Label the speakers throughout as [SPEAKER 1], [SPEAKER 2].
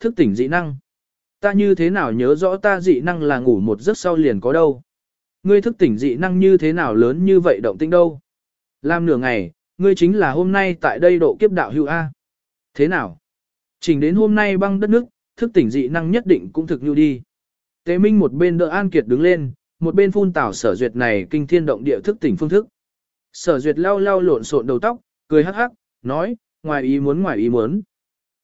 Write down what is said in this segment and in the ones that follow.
[SPEAKER 1] thức tỉnh dị năng. Ta như thế nào nhớ rõ ta dị năng là ngủ một giấc sau liền có đâu. Ngươi thức tỉnh dị năng như thế nào lớn như vậy động tĩnh đâu. Làm nửa ngày, ngươi chính là hôm nay tại đây độ kiếp đạo hữu A. Thế nào? Chỉnh đến hôm nay băng đất nước, thức tỉnh dị năng nhất định cũng thực như đi. Tế Minh một bên đỡ An Kiệt đứng lên, một bên phun tảo sở duyệt này kinh thiên động địa thức tỉnh phương thức. Sở duyệt lau lau lộn xộn đầu tóc, cười hắc hắc, nói, ngoài ý muốn ngoài ý muốn.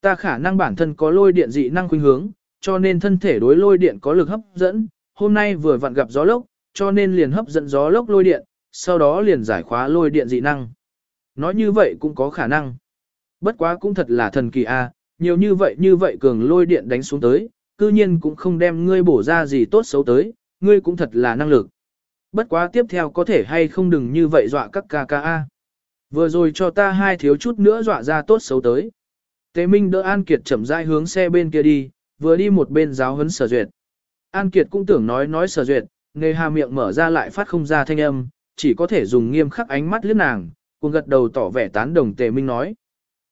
[SPEAKER 1] Ta khả năng bản thân có lôi điện dị năng khuynh hướng, cho nên thân thể đối lôi điện có lực hấp dẫn, hôm nay vừa vặn gặp gió lốc, cho nên liền hấp dẫn gió lốc lôi điện, sau đó liền giải khóa lôi điện dị năng. Nói như vậy cũng có khả năng. Bất quá cũng thật là thần kỳ a, nhiều như vậy như vậy cường lôi điện đánh xuống tới, cư nhiên cũng không đem ngươi bổ ra gì tốt xấu tới, ngươi cũng thật là năng lực. Bất quá tiếp theo có thể hay không đừng như vậy dọa các ca ca a. Vừa rồi cho ta hai thiếu chút nữa dọa ra tốt xấu tới. Tế Minh đỡ An Kiệt chậm rãi hướng xe bên kia đi, vừa đi một bên giáo huấn sở duyệt. An Kiệt cũng tưởng nói nói sở duyệt, nghề hà miệng mở ra lại phát không ra thanh âm, chỉ có thể dùng nghiêm khắc ánh mắt liếc nàng, cùng gật đầu tỏ vẻ tán đồng Tề Minh nói.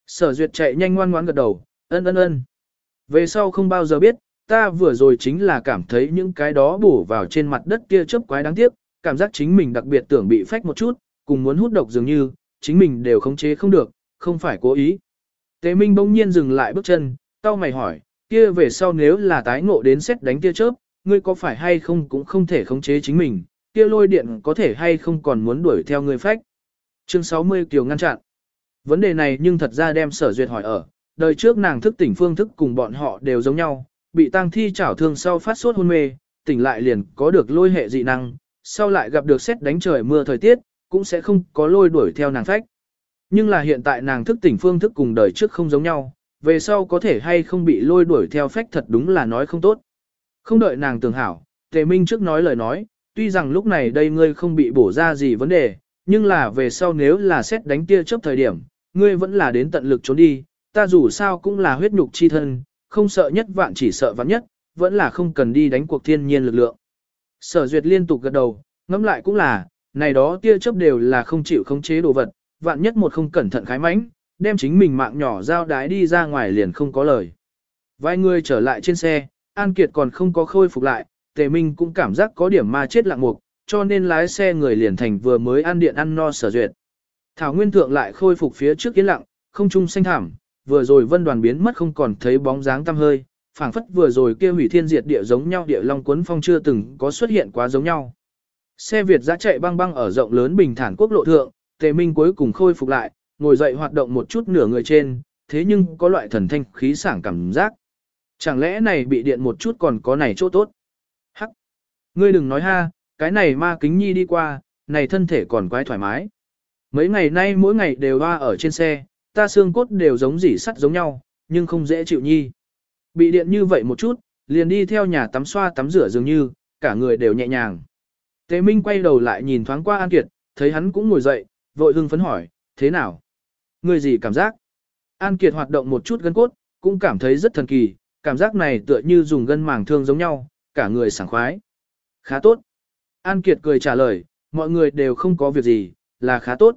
[SPEAKER 1] Sở duyệt chạy nhanh ngoan ngoãn gật đầu, ân ân ân. Về sau không bao giờ biết, ta vừa rồi chính là cảm thấy những cái đó bổ vào trên mặt đất kia chớp quái đáng tiếc, cảm giác chính mình đặc biệt tưởng bị phách một chút, cùng muốn hút độc dường như, chính mình đều khống chế không được, không phải cố ý. Tế Minh bỗng nhiên dừng lại bước chân, tao mày hỏi, kia về sau nếu là tái ngộ đến xét đánh kia chớp, ngươi có phải hay không cũng không thể khống chế chính mình, kia lôi điện có thể hay không còn muốn đuổi theo ngươi phách. Chương 60 Kiều ngăn chặn. Vấn đề này nhưng thật ra đem sở duyệt hỏi ở, đời trước nàng thức tỉnh phương thức cùng bọn họ đều giống nhau, bị tăng thi chảo thương sau phát sốt hôn mê, tỉnh lại liền có được lôi hệ dị năng, sau lại gặp được xét đánh trời mưa thời tiết, cũng sẽ không có lôi đuổi theo nàng phách. Nhưng là hiện tại nàng thức tỉnh phương thức cùng đời trước không giống nhau, về sau có thể hay không bị lôi đuổi theo phách thật đúng là nói không tốt. Không đợi nàng tưởng hảo, Tề Minh trước nói lời nói, tuy rằng lúc này đây ngươi không bị bổ ra gì vấn đề, nhưng là về sau nếu là xét đánh tia chớp thời điểm, ngươi vẫn là đến tận lực trốn đi, ta dù sao cũng là huyết nhục chi thân, không sợ nhất vạn chỉ sợ vạn nhất, vẫn là không cần đi đánh cuộc thiên nhiên lực lượng. Sở duyệt liên tục gật đầu, ngẫm lại cũng là, này đó tia chớp đều là không chịu khống chế đồ vật, vạn nhất một không cẩn thận khái mãnh, đem chính mình mạng nhỏ giao đái đi ra ngoài liền không có lời. Vài người trở lại trên xe, An Kiệt còn không có khôi phục lại, Tề Minh cũng cảm giác có điểm ma chết lặng mục, cho nên lái xe người liền thành vừa mới ăn điện ăn no sở duyệt. Thảo Nguyên Thượng lại khôi phục phía trước yên lặng, không trung xanh thảm, vừa rồi vân đoàn biến mất không còn thấy bóng dáng tăm hơi, phảng phất vừa rồi kia hủy thiên diệt địa giống nhau địa long cuốn phong chưa từng có xuất hiện quá giống nhau. Xe Việt giã chạy băng băng ở rộng lớn bình thản quốc lộ thượng, Tề Minh cuối cùng khôi phục lại, ngồi dậy hoạt động một chút nửa người trên, thế nhưng có loại thần thanh khí sảng cảm giác. Chẳng lẽ này bị điện một chút còn có này chỗ tốt? Hắc! Ngươi đừng nói ha, cái này ma kính nhi đi qua, này thân thể còn quái thoải mái. Mấy ngày nay mỗi ngày đều hoa ở trên xe, ta xương cốt đều giống dỉ sắt giống nhau, nhưng không dễ chịu nhi. Bị điện như vậy một chút, liền đi theo nhà tắm xoa tắm rửa dường như, cả người đều nhẹ nhàng. Tế Minh quay đầu lại nhìn thoáng qua An Kiệt, thấy hắn cũng ngồi dậy, vội hưng phấn hỏi, thế nào? Người gì cảm giác? An Kiệt hoạt động một chút gân cốt, cũng cảm thấy rất thần kỳ, cảm giác này tựa như dùng gân màng thương giống nhau, cả người sảng khoái. Khá tốt. An Kiệt cười trả lời, mọi người đều không có việc gì, là khá tốt.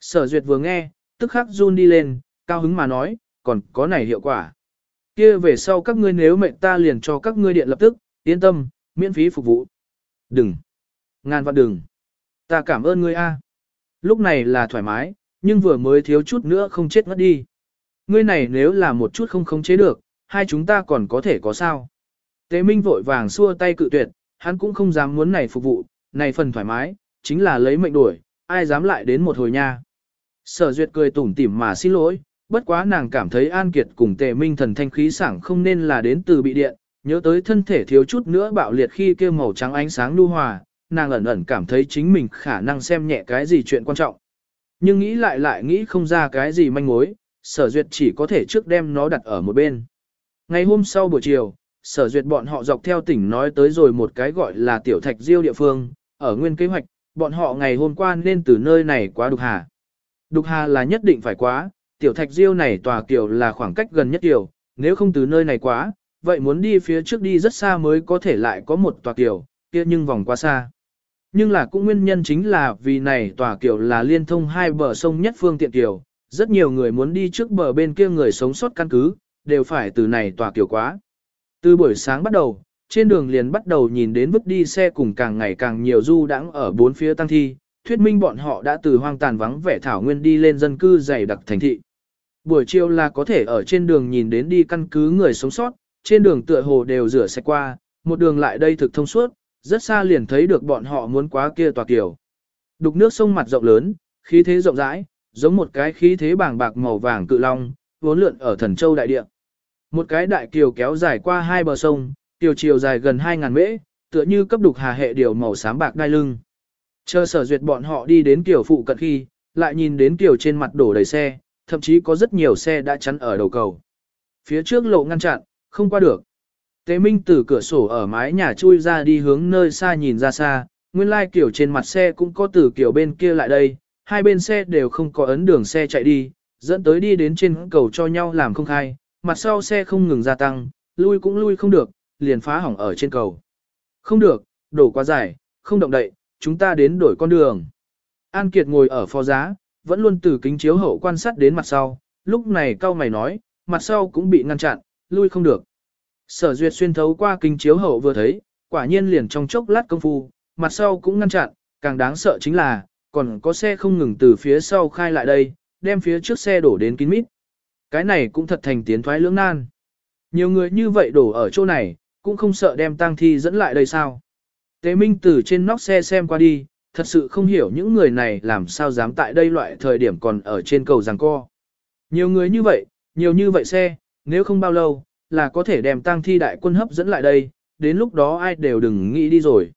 [SPEAKER 1] Sở Duyệt vừa nghe, tức khắc run đi lên, cao hứng mà nói, còn có này hiệu quả. kia về sau các ngươi nếu mệnh ta liền cho các ngươi điện lập tức, yên tâm, miễn phí phục vụ. Đừng. Ngàn vạn đừng. Ta cảm ơn ngươi a. Lúc này là thoải mái, nhưng vừa mới thiếu chút nữa không chết ngất đi. Ngươi này nếu là một chút không khống chế được, hai chúng ta còn có thể có sao. Tế Minh vội vàng xua tay cự tuyệt, hắn cũng không dám muốn này phục vụ, này phần thoải mái, chính là lấy mệnh đuổi, ai dám lại đến một hồi nha. Sở duyệt cười tủm tỉm mà xin lỗi, bất quá nàng cảm thấy An Kiệt cùng Tề Minh thần thanh khí sảng không nên là đến từ bị điện, nhớ tới thân thể thiếu chút nữa bạo liệt khi kia màu trắng ánh sáng lưu hòa, nàng ẩn ẩn cảm thấy chính mình khả năng xem nhẹ cái gì chuyện quan trọng. Nhưng nghĩ lại lại nghĩ không ra cái gì manh mối, sở duyệt chỉ có thể trước đem nó đặt ở một bên. Ngày hôm sau buổi chiều, sở duyệt bọn họ dọc theo tỉnh nói tới rồi một cái gọi là tiểu thạch diêu địa phương, ở nguyên kế hoạch, bọn họ ngày hôm qua nên từ nơi này qua đục hà. Đục hà là nhất định phải quá, tiểu thạch diêu này tòa kiểu là khoảng cách gần nhất kiểu, nếu không từ nơi này quá, vậy muốn đi phía trước đi rất xa mới có thể lại có một tòa kiểu, kia nhưng vòng quá xa. Nhưng là cũng nguyên nhân chính là vì này tòa kiểu là liên thông hai bờ sông nhất phương tiện kiểu, rất nhiều người muốn đi trước bờ bên kia người sống sót căn cứ, đều phải từ này tòa kiểu quá. Từ buổi sáng bắt đầu, trên đường liền bắt đầu nhìn đến vứt đi xe cùng càng ngày càng nhiều du đãng ở bốn phía tăng thi, thuyết minh bọn họ đã từ hoang tàn vắng vẻ thảo nguyên đi lên dân cư dày đặc thành thị. Buổi chiều là có thể ở trên đường nhìn đến đi căn cứ người sống sót, trên đường tựa hồ đều rửa sạch qua, một đường lại đây thực thông suốt, rất xa liền thấy được bọn họ muốn quá kia tòa kiều, Đục nước sông mặt rộng lớn, khí thế rộng rãi, giống một cái khí thế bàng bạc màu vàng cự long, vốn lượn ở thần châu đại địa. Một cái đại kiều kéo dài qua hai bờ sông, kiều chiều dài gần 2.000 mễ, tựa như cấp đục hà hệ điều màu xám bạc đai lưng. Chờ sở duyệt bọn họ đi đến kiều phụ cận khi, lại nhìn đến kiều trên mặt đổ đầy xe, thậm chí có rất nhiều xe đã chắn ở đầu cầu. Phía trước lộ ngăn chặn, không qua được. Tế Minh từ cửa sổ ở mái nhà chui ra đi hướng nơi xa nhìn ra xa, nguyên lai kiểu trên mặt xe cũng có từ kiểu bên kia lại đây, hai bên xe đều không có ấn đường xe chạy đi, dẫn tới đi đến trên cầu cho nhau làm không khai, mặt sau xe không ngừng gia tăng, lui cũng lui không được, liền phá hỏng ở trên cầu. Không được, đổ quá dài, không động đậy, chúng ta đến đổi con đường. An Kiệt ngồi ở phó giá, vẫn luôn từ kính chiếu hậu quan sát đến mặt sau, lúc này cao mày nói, mặt sau cũng bị ngăn chặn, lui không được. Sở duyệt xuyên thấu qua kính chiếu hậu vừa thấy, quả nhiên liền trong chốc lát công phu, mặt sau cũng ngăn chặn, càng đáng sợ chính là, còn có xe không ngừng từ phía sau khai lại đây, đem phía trước xe đổ đến kín mít. Cái này cũng thật thành tiến thoái lưỡng nan. Nhiều người như vậy đổ ở chỗ này, cũng không sợ đem tang thi dẫn lại đây sao. Tế Minh từ trên nóc xe xem qua đi, thật sự không hiểu những người này làm sao dám tại đây loại thời điểm còn ở trên cầu giằng co. Nhiều người như vậy, nhiều như vậy xe, nếu không bao lâu, là có thể đem tang thi đại quân hấp dẫn lại đây, đến lúc đó ai đều đừng nghĩ đi rồi.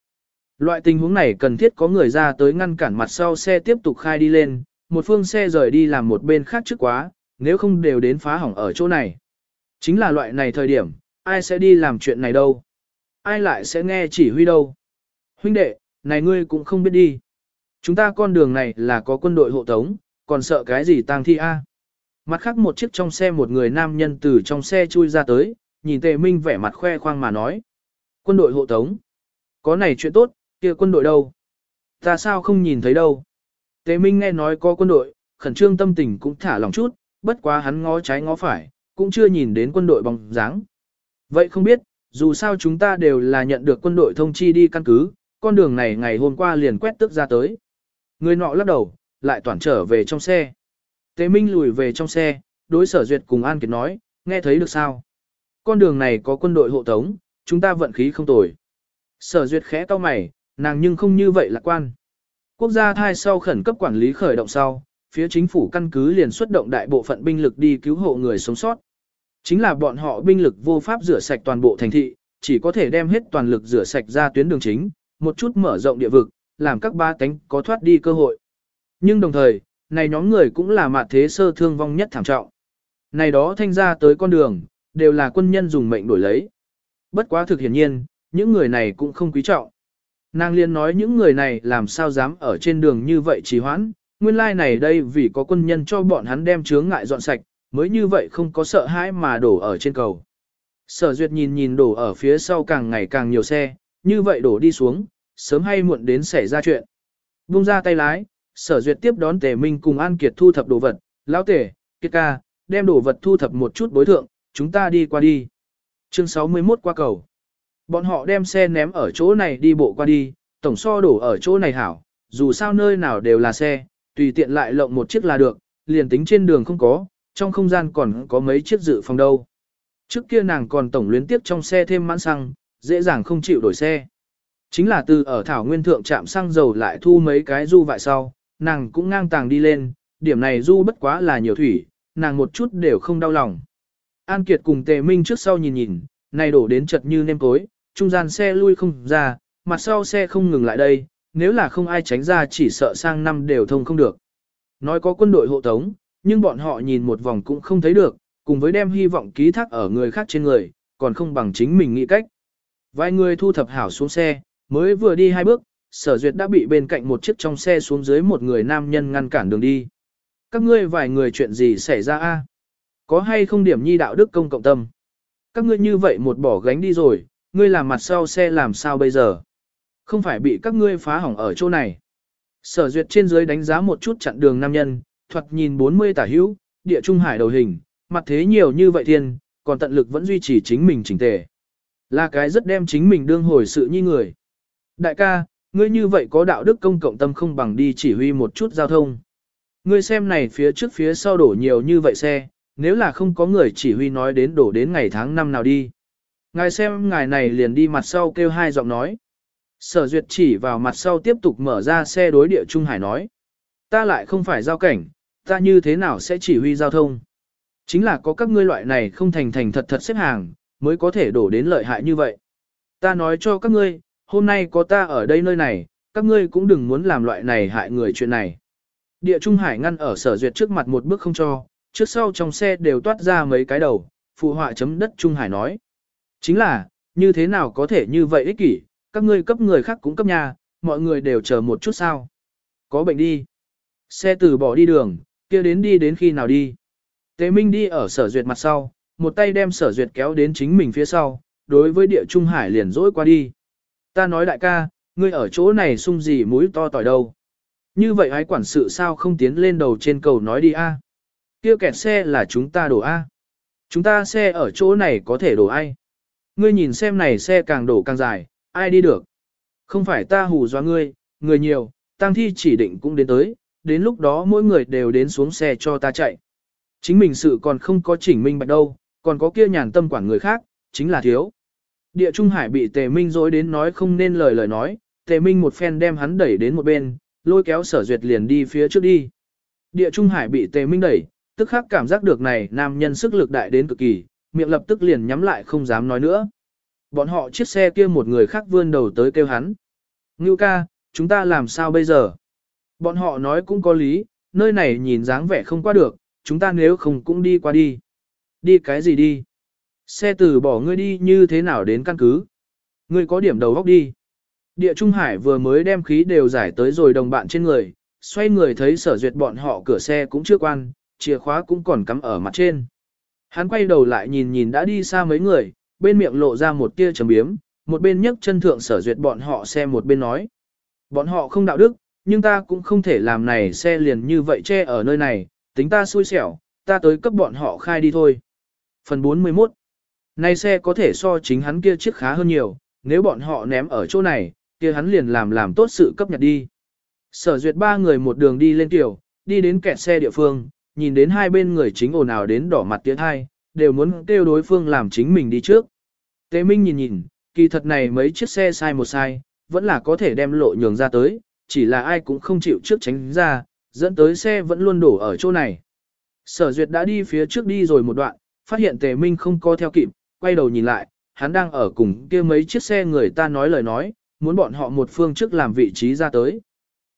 [SPEAKER 1] Loại tình huống này cần thiết có người ra tới ngăn cản mặt sau xe tiếp tục khai đi lên, một phương xe rời đi làm một bên khác trước quá, nếu không đều đến phá hỏng ở chỗ này. Chính là loại này thời điểm, ai sẽ đi làm chuyện này đâu? Ai lại sẽ nghe chỉ huy đâu? Huynh đệ, này ngươi cũng không biết đi. Chúng ta con đường này là có quân đội hộ tống, còn sợ cái gì tang thi a? Mặt khác một chiếc trong xe một người nam nhân từ trong xe chui ra tới, nhìn tề minh vẻ mặt khoe khoang mà nói. Quân đội hộ tống. Có này chuyện tốt, kia quân đội đâu? Ta sao không nhìn thấy đâu? Tề minh nghe nói có quân đội, khẩn trương tâm tình cũng thả lòng chút, bất quá hắn ngó trái ngó phải, cũng chưa nhìn đến quân đội bóng dáng. Vậy không biết, dù sao chúng ta đều là nhận được quân đội thông chi đi căn cứ, con đường này ngày hôm qua liền quét tức ra tới. Người nọ lắc đầu, lại toàn trở về trong xe. Tế Minh lùi về trong xe, đối sở duyệt cùng An Kiệt nói, nghe thấy được sao? Con đường này có quân đội hộ tống, chúng ta vận khí không tồi. Sở duyệt khẽ to mày, nàng nhưng không như vậy lạc quan. Quốc gia thai sau khẩn cấp quản lý khởi động sau, phía chính phủ căn cứ liền xuất động đại bộ phận binh lực đi cứu hộ người sống sót. Chính là bọn họ binh lực vô pháp rửa sạch toàn bộ thành thị, chỉ có thể đem hết toàn lực rửa sạch ra tuyến đường chính, một chút mở rộng địa vực, làm các ba cánh có thoát đi cơ hội. Nhưng đồng thời, này nhóm người cũng là mạt thế sơ thương vong nhất thảm trọng. Này đó thanh ra tới con đường, đều là quân nhân dùng mệnh đổi lấy. Bất quá thực hiển nhiên, những người này cũng không quý trọng. Nàng liên nói những người này làm sao dám ở trên đường như vậy trì hoãn, nguyên lai like này đây vì có quân nhân cho bọn hắn đem chướng ngại dọn sạch, mới như vậy không có sợ hãi mà đổ ở trên cầu. Sở duyệt nhìn nhìn đổ ở phía sau càng ngày càng nhiều xe, như vậy đổ đi xuống, sớm hay muộn đến xảy ra chuyện. Bung ra tay lái, sở duyệt tiếp đón tề minh cùng An Kiệt thu thập đồ vật, lão tề, kiệt ca, đem đồ vật thu thập một chút bối thượng, chúng ta đi qua đi. Chương 61 qua cầu. Bọn họ đem xe ném ở chỗ này đi bộ qua đi, tổng so đổ ở chỗ này hảo, dù sao nơi nào đều là xe, tùy tiện lại lộng một chiếc là được, liền tính trên đường không có, trong không gian còn có mấy chiếc dự phòng đâu. Trước kia nàng còn tổng luyến tiếp trong xe thêm mãn xăng, dễ dàng không chịu đổi xe. Chính là từ ở Thảo Nguyên Thượng trạm xăng dầu lại thu mấy cái du vại sau, nàng cũng ngang tàng đi lên, điểm này du bất quá là nhiều thủy, nàng một chút đều không đau lòng. An Kiệt cùng Tề Minh trước sau nhìn nhìn, này đổ đến chật như nêm cối, trung gian xe lui không ra, mặt sau xe không ngừng lại đây, nếu là không ai tránh ra chỉ sợ sang năm đều thông không được. Nói có quân đội hộ tống, nhưng bọn họ nhìn một vòng cũng không thấy được, cùng với đem hy vọng ký thác ở người khác trên người, còn không bằng chính mình nghĩ cách. Vài người thu thập hảo xuống xe, mới vừa đi hai bước, sở duyệt đã bị bên cạnh một chiếc trong xe xuống dưới một người nam nhân ngăn cản đường đi. Các ngươi vài người chuyện gì xảy ra a? Có hay không điểm nhi đạo đức công cộng tâm? Các ngươi như vậy một bỏ gánh đi rồi, ngươi làm mặt sau xe làm sao bây giờ? Không phải bị các ngươi phá hỏng ở chỗ này. Sở duyệt trên dưới đánh giá một chút chặn đường nam nhân, thoạt nhìn 40 tả hữu, địa trung hải đầu hình, mặt thế nhiều như vậy thiên, còn tận lực vẫn duy trì chính mình chỉnh tề. Là cái rất đem chính mình đương hồi sự như người. Đại ca, ngươi như vậy có đạo đức công cộng tâm không bằng đi chỉ huy một chút giao thông. Ngươi xem này phía trước phía sau đổ nhiều như vậy xe, nếu là không có người chỉ huy nói đến đổ đến ngày tháng năm nào đi. Ngài xem ngài này liền đi mặt sau kêu hai giọng nói. Sở duyệt chỉ vào mặt sau tiếp tục mở ra xe đối địa Trung Hải nói. Ta lại không phải giao cảnh, ta như thế nào sẽ chỉ huy giao thông. Chính là có các ngươi loại này không thành thành thật thật xếp hàng, mới có thể đổ đến lợi hại như vậy. Ta nói cho các ngươi, hôm nay có ta ở đây nơi này, các ngươi cũng đừng muốn làm loại này hại người chuyện này. Địa Trung Hải ngăn ở sở duyệt trước mặt một bước không cho, trước sau trong xe đều toát ra mấy cái đầu, phụ họa chấm đất Trung Hải nói. Chính là, như thế nào có thể như vậy ích kỷ, các ngươi cấp người khác cũng cấp nhà, mọi người đều chờ một chút sao. Có bệnh đi. Xe từ bỏ đi đường, kia đến đi đến khi nào đi. Tế Minh đi ở sở duyệt mặt sau, một tay đem sở duyệt kéo đến chính mình phía sau, đối với địa Trung Hải liền dỗi qua đi. Ta nói đại ca, ngươi ở chỗ này sung gì mũi to tỏi đâu. Như vậy hái quản sự sao không tiến lên đầu trên cầu nói đi a? Kia kẹt xe là chúng ta đổ a. Chúng ta xe ở chỗ này có thể đổ ai? Ngươi nhìn xem này xe càng đổ càng dài, ai đi được? Không phải ta hù dọa ngươi, người nhiều, tăng thi chỉ định cũng đến tới, đến lúc đó mỗi người đều đến xuống xe cho ta chạy. Chính mình sự còn không có chỉnh minh bạch đâu, còn có kia nhàn tâm quản người khác, chính là thiếu. Địa Trung Hải bị Tề Minh dối đến nói không nên lời lời nói, Tề Minh một phen đem hắn đẩy đến một bên, lôi kéo sở duyệt liền đi phía trước đi. Địa Trung Hải bị Tề Minh đẩy, tức khắc cảm giác được này nam nhân sức lực đại đến cực kỳ, miệng lập tức liền nhắm lại không dám nói nữa. Bọn họ chiếc xe kia một người khác vươn đầu tới kêu hắn. Ngưu ca, chúng ta làm sao bây giờ? Bọn họ nói cũng có lý, nơi này nhìn dáng vẻ không qua được, chúng ta nếu không cũng đi qua đi. Đi cái gì đi? Xe từ bỏ ngươi đi như thế nào đến căn cứ? Ngươi có điểm đầu góc đi. Địa Trung Hải vừa mới đem khí đều giải tới rồi đồng bạn trên người, xoay người thấy sở duyệt bọn họ cửa xe cũng chưa quan, chìa khóa cũng còn cắm ở mặt trên. Hắn quay đầu lại nhìn nhìn đã đi xa mấy người, bên miệng lộ ra một tia trầm biếm, một bên nhấc chân thượng sở duyệt bọn họ xe một bên nói. Bọn họ không đạo đức, nhưng ta cũng không thể làm này xe liền như vậy che ở nơi này, tính ta xui xẻo, ta tới cấp bọn họ khai đi thôi. Phần 41 nay xe có thể so chính hắn kia chiếc khá hơn nhiều, nếu bọn họ ném ở chỗ này, kia hắn liền làm làm tốt sự cấp nhật đi. Sở duyệt ba người một đường đi lên tiểu, đi đến kẹt xe địa phương, nhìn đến hai bên người chính ồn ào đến đỏ mặt tiếng hai, đều muốn kêu đối phương làm chính mình đi trước. Tế Minh nhìn nhìn, kỳ thật này mấy chiếc xe sai một sai, vẫn là có thể đem lộ nhường ra tới, chỉ là ai cũng không chịu trước tránh ra, dẫn tới xe vẫn luôn đổ ở chỗ này. Sở duyệt đã đi phía trước đi rồi một đoạn, phát hiện Tề Minh không co theo kịp, quay đầu nhìn lại, hắn đang ở cùng kia mấy chiếc xe người ta nói lời nói, muốn bọn họ một phương trước làm vị trí ra tới.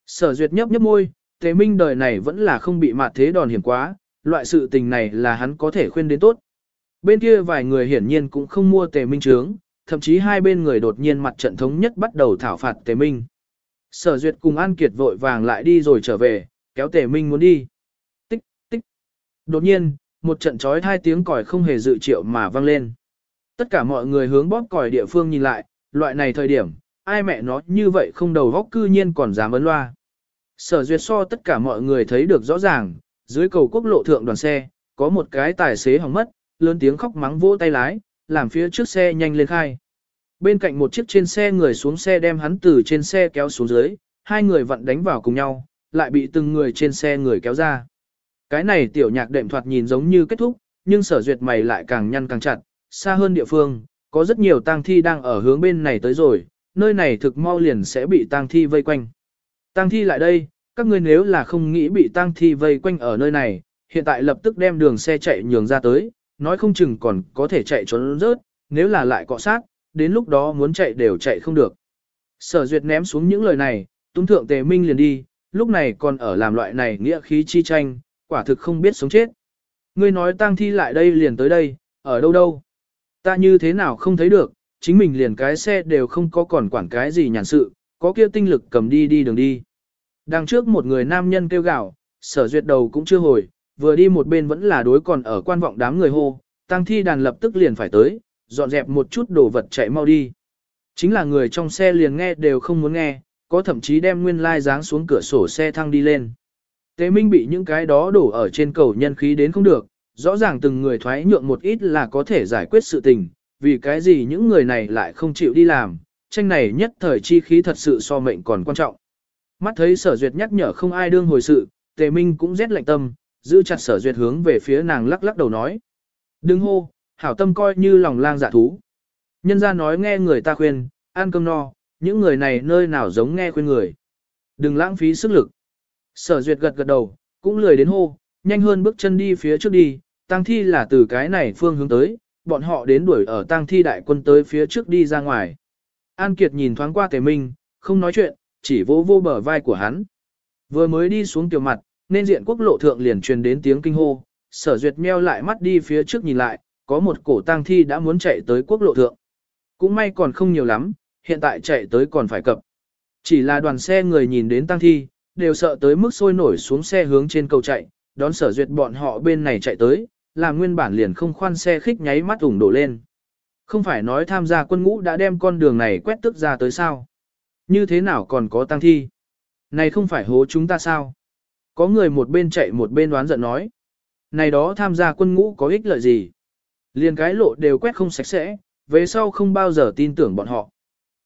[SPEAKER 1] Sở duyệt nhấp nhấp môi, Tề Minh đời này vẫn là không bị mạt thế đòn hiểm quá, loại sự tình này là hắn có thể khuyên đến tốt. Bên kia vài người hiển nhiên cũng không mua Tề Minh trướng, thậm chí hai bên người đột nhiên mặt trận thống nhất bắt đầu thảo phạt Tề Minh. Sở Duyệt cùng An Kiệt vội vàng lại đi rồi trở về, kéo Tề Minh muốn đi. Tích, tích. Đột nhiên, một trận chói hai tiếng còi không hề dự triệu mà vang lên. Tất cả mọi người hướng bóp còi địa phương nhìn lại, loại này thời điểm, ai mẹ nó như vậy không đầu góc cư nhiên còn dám ấn loa. Sở duyệt so tất cả mọi người thấy được rõ ràng, dưới cầu quốc lộ thượng đoàn xe, có một cái tài xế hỏng mất, lớn tiếng khóc mắng vỗ tay lái, làm phía trước xe nhanh lên khai. Bên cạnh một chiếc trên xe người xuống xe đem hắn từ trên xe kéo xuống dưới, hai người vặn đánh vào cùng nhau, lại bị từng người trên xe người kéo ra. Cái này tiểu nhạc đệm thoạt nhìn giống như kết thúc, nhưng sở duyệt mày lại càng nhăn càng chặt, xa hơn địa phương, có rất nhiều tang thi đang ở hướng bên này tới rồi, nơi này thực mau liền sẽ bị tang thi vây quanh. Tang thi lại đây, các ngươi nếu là không nghĩ bị tang thi vây quanh ở nơi này, hiện tại lập tức đem đường xe chạy nhường ra tới, nói không chừng còn có thể chạy trốn rớt, nếu là lại cọ sát, đến lúc đó muốn chạy đều chạy không được. Sở duyệt ném xuống những lời này, tung thượng tề minh liền đi, lúc này còn ở làm loại này nghĩa khí chi tranh, quả thực không biết sống chết. Ngươi nói tang thi lại đây liền tới đây, ở đâu đâu. Ta như thế nào không thấy được, chính mình liền cái xe đều không có còn quản cái gì nhàn sự, có kia tinh lực cầm đi đi đường đi. Đằng trước một người nam nhân kêu gào, sở duyệt đầu cũng chưa hồi, vừa đi một bên vẫn là đối còn ở quan vọng đám người hô, tăng thi đàn lập tức liền phải tới, dọn dẹp một chút đồ vật chạy mau đi. Chính là người trong xe liền nghe đều không muốn nghe, có thậm chí đem nguyên lai dáng xuống cửa sổ xe thăng đi lên. Tế Minh bị những cái đó đổ ở trên cầu nhân khí đến không được, rõ ràng từng người thoái nhượng một ít là có thể giải quyết sự tình, vì cái gì những người này lại không chịu đi làm, tranh này nhất thời chi khí thật sự so mệnh còn quan trọng. Mắt thấy sở duyệt nhắc nhở không ai đương hồi sự, tề minh cũng rét lạnh tâm, giữ chặt sở duyệt hướng về phía nàng lắc lắc đầu nói. Đừng hô, hảo tâm coi như lòng lang dạ thú. Nhân ra nói nghe người ta khuyên, ăn cơm no, những người này nơi nào giống nghe khuyên người. Đừng lãng phí sức lực. Sở duyệt gật gật đầu, cũng lười đến hô, nhanh hơn bước chân đi phía trước đi, Tang thi là từ cái này phương hướng tới, bọn họ đến đuổi ở tang thi đại quân tới phía trước đi ra ngoài. An Kiệt nhìn thoáng qua Tề Minh, không nói chuyện, chỉ vỗ vô bờ vai của hắn. Vừa mới đi xuống tiểu mặt, nên diện quốc lộ thượng liền truyền đến tiếng kinh hô, sở duyệt meo lại mắt đi phía trước nhìn lại, có một cổ tang thi đã muốn chạy tới quốc lộ thượng. Cũng may còn không nhiều lắm, hiện tại chạy tới còn phải cập. Chỉ là đoàn xe người nhìn đến tang thi, đều sợ tới mức sôi nổi xuống xe hướng trên cầu chạy, đón sở duyệt bọn họ bên này chạy tới, làm nguyên bản liền không khoan xe khích nháy mắt ủng đổ lên. Không phải nói tham gia quân ngũ đã đem con đường này quét tức ra tới sao? Như thế nào còn có tăng thi? Này không phải hố chúng ta sao? Có người một bên chạy một bên đoán giận nói. Này đó tham gia quân ngũ có ích lợi gì? Liền cái lộ đều quét không sạch sẽ, về sau không bao giờ tin tưởng bọn họ.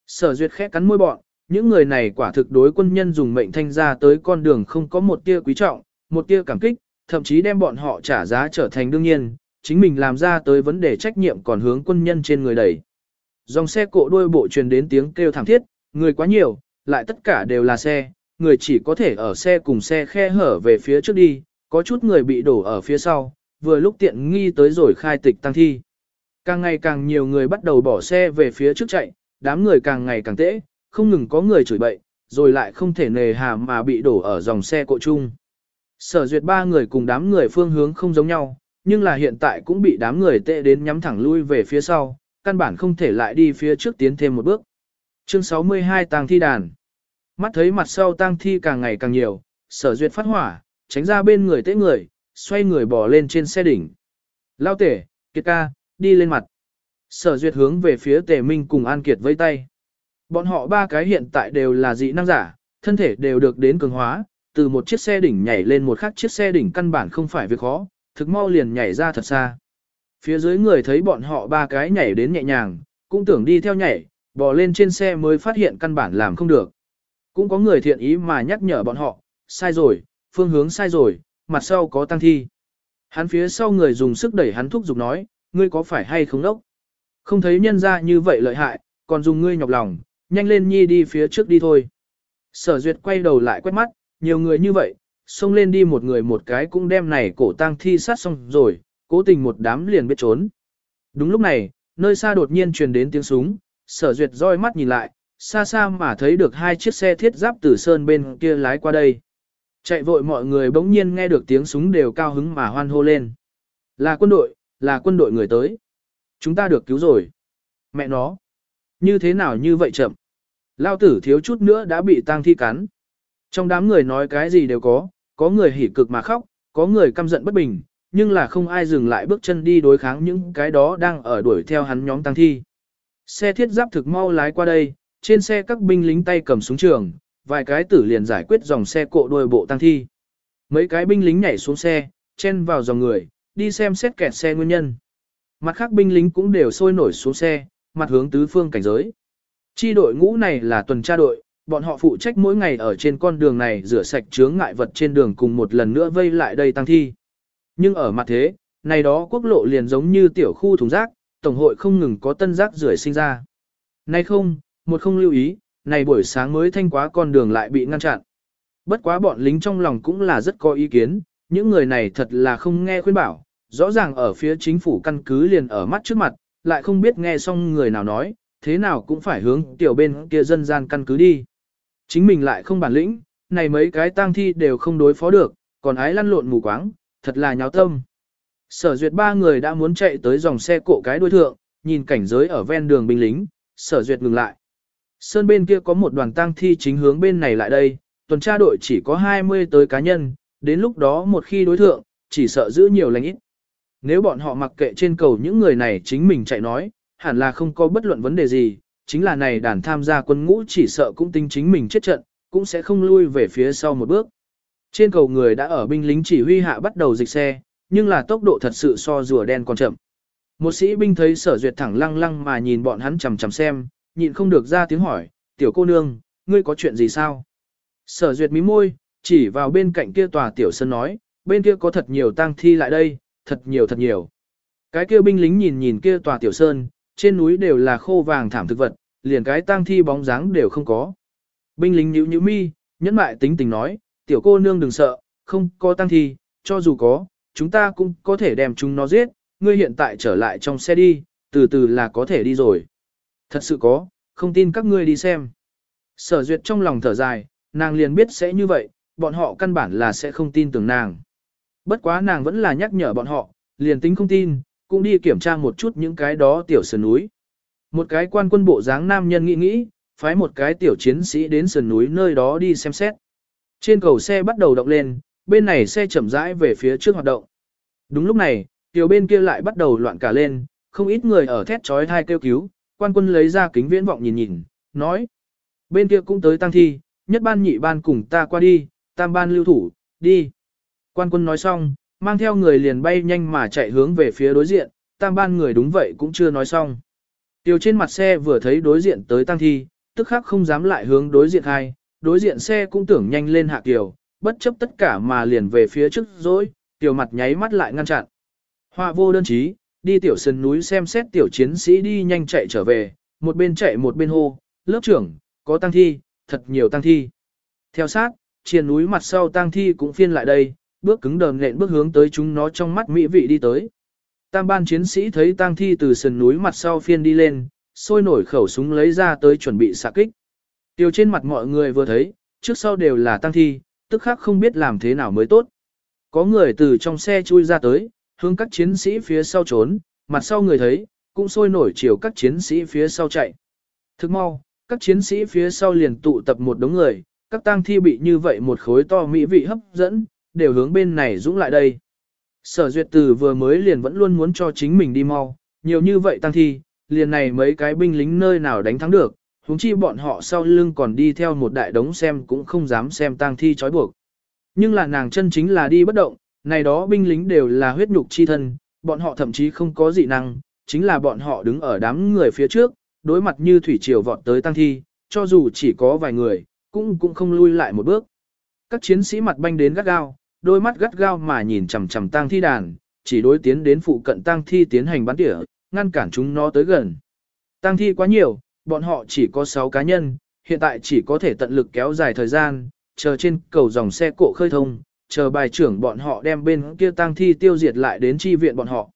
[SPEAKER 1] Sở duyệt khẽ cắn môi bọn, những người này quả thực đối quân nhân dùng mệnh thanh ra tới con đường không có một tia quý trọng, một tia cảm kích, thậm chí đem bọn họ trả giá trở thành đương nhiên, chính mình làm ra tới vấn đề trách nhiệm còn hướng quân nhân trên người đẩy. Dòng xe cộ đuôi bộ truyền đến tiếng kêu thảm thiết, người quá nhiều, lại tất cả đều là xe, người chỉ có thể ở xe cùng xe khe hở về phía trước đi, có chút người bị đổ ở phía sau, vừa lúc tiện nghi tới rồi khai tịch tăng thi. Càng ngày càng nhiều người bắt đầu bỏ xe về phía trước chạy, đám người càng ngày càng tễ, không ngừng có người chửi bậy, rồi lại không thể nề hà mà bị đổ ở dòng xe cộ chung. Sở duyệt ba người cùng đám người phương hướng không giống nhau, nhưng là hiện tại cũng bị đám người tệ đến nhắm thẳng lui về phía sau, căn bản không thể lại đi phía trước tiến thêm một bước. Chương 62 tang thi đàn. Mắt thấy mặt sau tang thi càng ngày càng nhiều, sở duyệt phát hỏa, tránh ra bên người tệ người, xoay người bỏ lên trên xe đỉnh. Lao tể, kiệt ca, đi lên mặt. Sở duyệt hướng về phía tề minh cùng An Kiệt vây tay. Bọn họ ba cái hiện tại đều là dị năng giả, thân thể đều được đến cường hóa, từ một chiếc xe đỉnh nhảy lên một khác chiếc xe đỉnh căn bản không phải việc khó, thực mau liền nhảy ra thật xa. Phía dưới người thấy bọn họ ba cái nhảy đến nhẹ nhàng, cũng tưởng đi theo nhảy, bò lên trên xe mới phát hiện căn bản làm không được. Cũng có người thiện ý mà nhắc nhở bọn họ, sai rồi, phương hướng sai rồi, mặt sau có tăng thi. Hắn phía sau người dùng sức đẩy hắn thúc giục nói, ngươi có phải hay không đốc? Không thấy nhân ra như vậy lợi hại, còn dùng ngươi nhọc lòng, nhanh lên nhi đi phía trước đi thôi. Sở duyệt quay đầu lại quét mắt, nhiều người như vậy, xông lên đi một người một cái cũng đem này cổ tang thi sát xong rồi, cố tình một đám liền biết trốn. Đúng lúc này, nơi xa đột nhiên truyền đến tiếng súng, sở duyệt roi mắt nhìn lại, xa xa mà thấy được hai chiếc xe thiết giáp từ sơn bên kia lái qua đây. Chạy vội mọi người bỗng nhiên nghe được tiếng súng đều cao hứng mà hoan hô lên. Là quân đội, là quân đội người tới. Chúng ta được cứu rồi. Mẹ nó. Như thế nào như vậy chậm. Lao tử thiếu chút nữa đã bị tang thi cắn. Trong đám người nói cái gì đều có, có người hỉ cực mà khóc, có người căm giận bất bình, nhưng là không ai dừng lại bước chân đi đối kháng những cái đó đang ở đuổi theo hắn nhóm tăng thi. Xe thiết giáp thực mau lái qua đây, trên xe các binh lính tay cầm súng trường, vài cái tử liền giải quyết dòng xe cộ đuôi bộ tăng thi. Mấy cái binh lính nhảy xuống xe, chen vào dòng người, đi xem xét kẹt xe nguyên nhân. Mặt khác binh lính cũng đều sôi nổi xuống xe, mặt hướng tứ phương cảnh giới. Chi đội ngũ này là tuần tra đội, bọn họ phụ trách mỗi ngày ở trên con đường này rửa sạch chướng ngại vật trên đường cùng một lần nữa vây lại đây tăng thi. Nhưng ở mặt thế, này đó quốc lộ liền giống như tiểu khu thùng rác, tổng hội không ngừng có tân rác rưởi sinh ra. Nay không, một không lưu ý, này buổi sáng mới thanh quá con đường lại bị ngăn chặn. Bất quá bọn lính trong lòng cũng là rất có ý kiến, những người này thật là không nghe khuyên bảo, rõ ràng ở phía chính phủ căn cứ liền ở mắt trước mặt, lại không biết nghe xong người nào nói, thế nào cũng phải hướng tiểu bên kia dân gian căn cứ đi. Chính mình lại không bản lĩnh, này mấy cái tang thi đều không đối phó được, còn ái lăn lộn mù quáng, thật là nháo tâm. Sở duyệt ba người đã muốn chạy tới dòng xe cộ cái đuôi thượng, nhìn cảnh giới ở ven đường binh lính, sở duyệt ngừng lại. Sơn bên kia có một đoàn tang thi chính hướng bên này lại đây, tuần tra đội chỉ có 20 tới cá nhân, đến lúc đó một khi đối thượng, chỉ sợ giữ nhiều lành ít. Nếu bọn họ mặc kệ trên cầu những người này chính mình chạy nói, hẳn là không có bất luận vấn đề gì, chính là này đàn tham gia quân ngũ chỉ sợ cũng tính chính mình chết trận, cũng sẽ không lui về phía sau một bước. Trên cầu người đã ở binh lính chỉ huy hạ bắt đầu dịch xe, nhưng là tốc độ thật sự so rùa đen còn chậm. Một sĩ binh thấy sở duyệt thẳng lăng lăng mà nhìn bọn hắn chằm chằm xem, nhịn không được ra tiếng hỏi, tiểu cô nương, ngươi có chuyện gì sao? Sở duyệt mí môi, chỉ vào bên cạnh kia tòa tiểu sơn nói, bên kia có thật nhiều tang thi lại đây, thật nhiều thật nhiều. Cái kia binh lính nhìn nhìn kia tòa tiểu sơn, trên núi đều là khô vàng thảm thực vật, liền cái tang thi bóng dáng đều không có. Binh lính nhíu nhíu mi, nhẫn mại tính tình nói, tiểu cô nương đừng sợ, không có tang thi, cho dù có, chúng ta cũng có thể đem chúng nó giết, ngươi hiện tại trở lại trong xe đi, từ từ là có thể đi rồi. Thật sự có, không tin các ngươi đi xem. Sở duyệt trong lòng thở dài, nàng liền biết sẽ như vậy, bọn họ căn bản là sẽ không tin tưởng nàng. Bất quá nàng vẫn là nhắc nhở bọn họ, liền tính không tin, cũng đi kiểm tra một chút những cái đó tiểu sườn núi. Một cái quan quân bộ dáng nam nhân nghĩ nghĩ, phái một cái tiểu chiến sĩ đến sườn núi nơi đó đi xem xét. Trên cầu xe bắt đầu động lên, bên này xe chậm rãi về phía trước hoạt động. Đúng lúc này, tiểu bên kia lại bắt đầu loạn cả lên, không ít người ở thét trói thai kêu cứu, quan quân lấy ra kính viễn vọng nhìn nhìn, nói. Bên kia cũng tới tăng thi, nhất ban nhị ban cùng ta qua đi, tam ban lưu thủ, đi. Quan quân nói xong, mang theo người liền bay nhanh mà chạy hướng về phía đối diện, tam ban người đúng vậy cũng chưa nói xong. Tiểu trên mặt xe vừa thấy đối diện tới tăng thi, tức khắc không dám lại hướng đối diện hai, đối diện xe cũng tưởng nhanh lên hạ kiều, bất chấp tất cả mà liền về phía trước rồi, tiểu mặt nháy mắt lại ngăn chặn. Hoa vô đơn chí, đi tiểu sân núi xem xét tiểu chiến sĩ đi nhanh chạy trở về, một bên chạy một bên hô, lớp trưởng, có tăng thi, thật nhiều tăng thi. Theo sát, trên núi mặt sau tăng thi cũng phiên lại đây, bước cứng đờm nện bước hướng tới chúng nó trong mắt mỹ vị đi tới. Tam ban chiến sĩ thấy tang thi từ sườn núi mặt sau phiên đi lên, sôi nổi khẩu súng lấy ra tới chuẩn bị xạ kích. Tiêu trên mặt mọi người vừa thấy, trước sau đều là tang thi, tức khắc không biết làm thế nào mới tốt. Có người từ trong xe chui ra tới, hướng các chiến sĩ phía sau trốn, mặt sau người thấy, cũng sôi nổi chiều các chiến sĩ phía sau chạy. Thức mau, các chiến sĩ phía sau liền tụ tập một đống người, các tang thi bị như vậy một khối to mỹ vị hấp dẫn, đều hướng bên này dũng lại đây. Sở duyệt từ vừa mới liền vẫn luôn muốn cho chính mình đi mau, nhiều như vậy tăng thi, liền này mấy cái binh lính nơi nào đánh thắng được, huống chi bọn họ sau lưng còn đi theo một đại đống xem cũng không dám xem tang thi trói buộc. Nhưng là nàng chân chính là đi bất động, này đó binh lính đều là huyết nhục chi thân, bọn họ thậm chí không có dị năng, chính là bọn họ đứng ở đám người phía trước, đối mặt như thủy triều vọt tới tăng thi, cho dù chỉ có vài người, cũng cũng không lui lại một bước. Các chiến sĩ mặt banh đến gắt gao, đôi mắt gắt gao mà nhìn chằm chằm tang thi đàn, chỉ đối tiến đến phụ cận tang thi tiến hành bắn tỉa, ngăn cản chúng nó tới gần. Tang thi quá nhiều, bọn họ chỉ có 6 cá nhân, hiện tại chỉ có thể tận lực kéo dài thời gian, chờ trên cầu dòng xe cộ khơi thông, chờ bài trưởng bọn họ đem bên kia tang thi tiêu diệt lại đến chi viện bọn họ.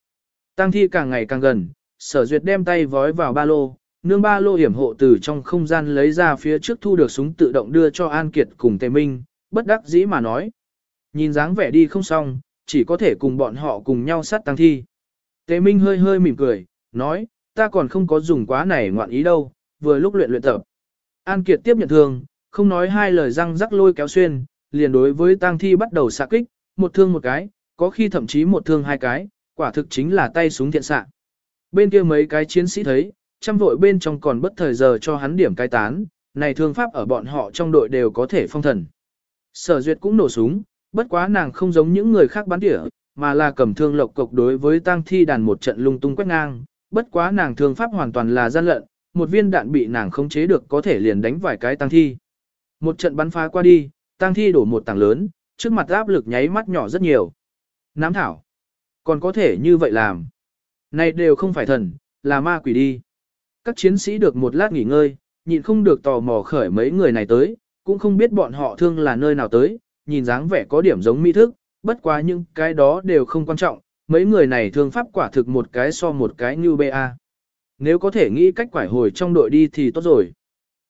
[SPEAKER 1] Tang thi càng ngày càng gần, sở duyệt đem tay vói vào ba lô, nương ba lô hiểm hộ từ trong không gian lấy ra phía trước thu được súng tự động đưa cho An Kiệt cùng Tề Minh, bất đắc dĩ mà nói. Nhìn dáng vẻ đi không xong, chỉ có thể cùng bọn họ cùng nhau sát tăng thi. Tế Minh hơi hơi mỉm cười, nói, ta còn không có dùng quá này ngoạn ý đâu, vừa lúc luyện luyện tập. An Kiệt tiếp nhận thương, không nói hai lời răng rắc lôi kéo xuyên, liền đối với tang thi bắt đầu xạ kích, một thương một cái, có khi thậm chí một thương hai cái, quả thực chính là tay súng thiện xạ. Bên kia mấy cái chiến sĩ thấy, chăm vội bên trong còn bất thời giờ cho hắn điểm cai tán, này thương pháp ở bọn họ trong đội đều có thể phong thần. Sở duyệt cũng nổ súng, bất quá nàng không giống những người khác bắn tỉa, mà là cầm thương lộc cộc đối với tang thi đàn một trận lung tung quét ngang, bất quá nàng thương pháp hoàn toàn là gian lận, một viên đạn bị nàng khống chế được có thể liền đánh vài cái tang thi. Một trận bắn phá qua đi, tang thi đổ một tảng lớn, trước mặt áp lực nháy mắt nhỏ rất nhiều. Nám thảo, còn có thể như vậy làm. Này đều không phải thần, là ma quỷ đi. Các chiến sĩ được một lát nghỉ ngơi, nhịn không được tò mò khởi mấy người này tới, cũng không biết bọn họ thương là nơi nào tới, nhìn dáng vẻ có điểm giống mỹ thức, bất quá những cái đó đều không quan trọng, mấy người này thương pháp quả thực một cái so một cái như BA. Nếu có thể nghĩ cách quải hồi trong đội đi thì tốt rồi.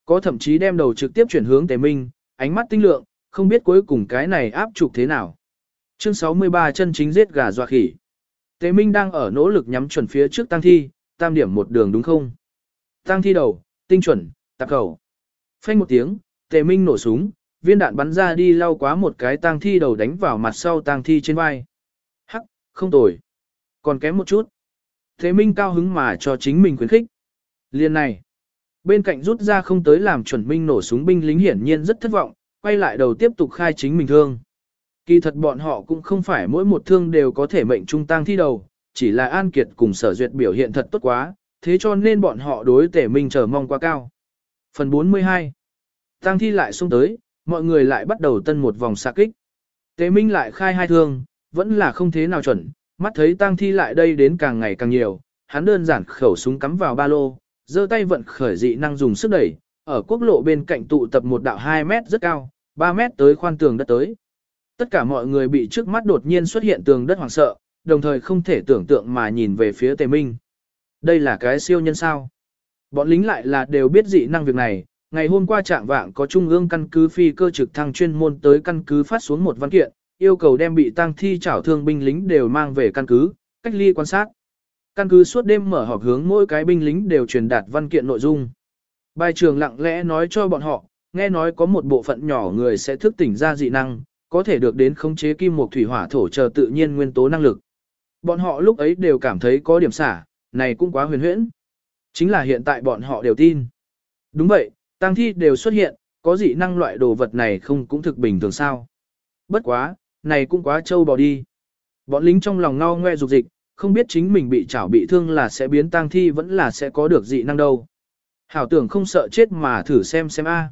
[SPEAKER 1] Có thậm chí đem đầu trực tiếp chuyển hướng Tề Minh, ánh mắt tinh lượng, không biết cuối cùng cái này áp trục thế nào. Chương 63 chân chính giết gà dọa khỉ. Tề Minh đang ở nỗ lực nhắm chuẩn phía trước tăng thi, tam điểm một đường đúng không? Tăng thi đầu, tinh chuẩn, tạp cầu. Phanh một tiếng, tề minh nổ súng, viên đạn bắn ra đi lau quá một cái tang thi đầu đánh vào mặt sau tang thi trên vai. Hắc, không tồi. Còn kém một chút. Thế minh cao hứng mà cho chính mình khuyến khích. Liên này. Bên cạnh rút ra không tới làm chuẩn minh nổ súng binh lính hiển nhiên rất thất vọng, quay lại đầu tiếp tục khai chính mình thương. Kỳ thật bọn họ cũng không phải mỗi một thương đều có thể mệnh trung tang thi đầu, chỉ là An Kiệt cùng sở duyệt biểu hiện thật tốt quá, thế cho nên bọn họ đối tể minh chờ mong quá cao. Phần 42 Tăng thi lại xuống tới, mọi người lại bắt đầu tân một vòng xạ kích. Tề minh lại khai hai thương, vẫn là không thế nào chuẩn, mắt thấy tang thi lại đây đến càng ngày càng nhiều, hắn đơn giản khẩu súng cắm vào ba lô, giơ tay vận khởi dị năng dùng sức đẩy, ở quốc lộ bên cạnh tụ tập một đạo 2 mét rất cao, 3 mét tới khoan tường đất tới. Tất cả mọi người bị trước mắt đột nhiên xuất hiện tường đất hoảng sợ, đồng thời không thể tưởng tượng mà nhìn về phía Tề Minh. Đây là cái siêu nhân sao? Bọn lính lại là đều biết dị năng việc này, ngày hôm qua trạng vạng có trung ương căn cứ phi cơ trực thăng chuyên môn tới căn cứ phát xuống một văn kiện, yêu cầu đem bị tăng thi chảo thương binh lính đều mang về căn cứ, cách ly quan sát. Căn cứ suốt đêm mở họp hướng mỗi cái binh lính đều truyền đạt văn kiện nội dung. Bài trường lặng lẽ nói cho bọn họ, nghe nói có một bộ phận nhỏ người sẽ thức tỉnh ra dị năng, có thể được đến khống chế kim mục thủy hỏa thổ chờ tự nhiên nguyên tố năng lực. Bọn họ lúc ấy đều cảm thấy có điểm xả, này cũng quá huyền huyễn. Chính là hiện tại bọn họ đều tin. Đúng vậy, tăng thi đều xuất hiện, có dị năng loại đồ vật này không cũng thực bình thường sao. Bất quá, này cũng quá trâu bò đi. Bọn lính trong lòng ngao ngoe dục dịch, không biết chính mình bị chảo bị thương là sẽ biến tang thi vẫn là sẽ có được dị năng đâu. Hảo tưởng không sợ chết mà thử xem xem a.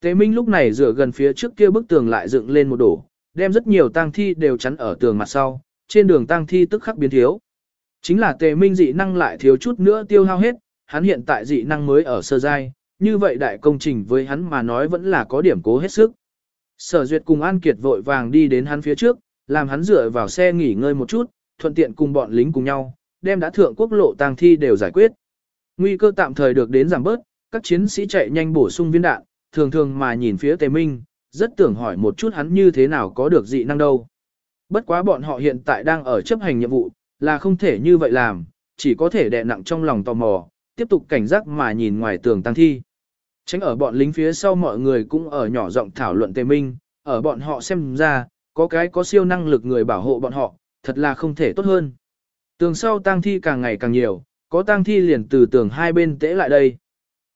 [SPEAKER 1] Tế Minh lúc này dựa gần phía trước kia bức tường lại dựng lên một đổ, đem rất nhiều tang thi đều chắn ở tường mặt sau, trên đường tang thi tức khắc biến thiếu. Chính là Tề Minh dị năng lại thiếu chút nữa tiêu hao hết, hắn hiện tại dị năng mới ở sơ giai, như vậy đại công trình với hắn mà nói vẫn là có điểm cố hết sức. Sở Duyệt cùng An Kiệt vội vàng đi đến hắn phía trước, làm hắn dựa vào xe nghỉ ngơi một chút, thuận tiện cùng bọn lính cùng nhau, đem đã thượng quốc lộ tang thi đều giải quyết. Nguy cơ tạm thời được đến giảm bớt, các chiến sĩ chạy nhanh bổ sung viên đạn, thường thường mà nhìn phía Tề Minh, rất tưởng hỏi một chút hắn như thế nào có được dị năng đâu. Bất quá bọn họ hiện tại đang ở chấp hành nhiệm vụ, là không thể như vậy làm, chỉ có thể đè nặng trong lòng tò mò, tiếp tục cảnh giác mà nhìn ngoài tường tăng thi. Tránh ở bọn lính phía sau mọi người cũng ở nhỏ giọng thảo luận Tề Minh, ở bọn họ xem ra, có cái có siêu năng lực người bảo hộ bọn họ, thật là không thể tốt hơn. Tường sau tang thi càng ngày càng nhiều, có tang thi liền từ tường hai bên tễ lại đây.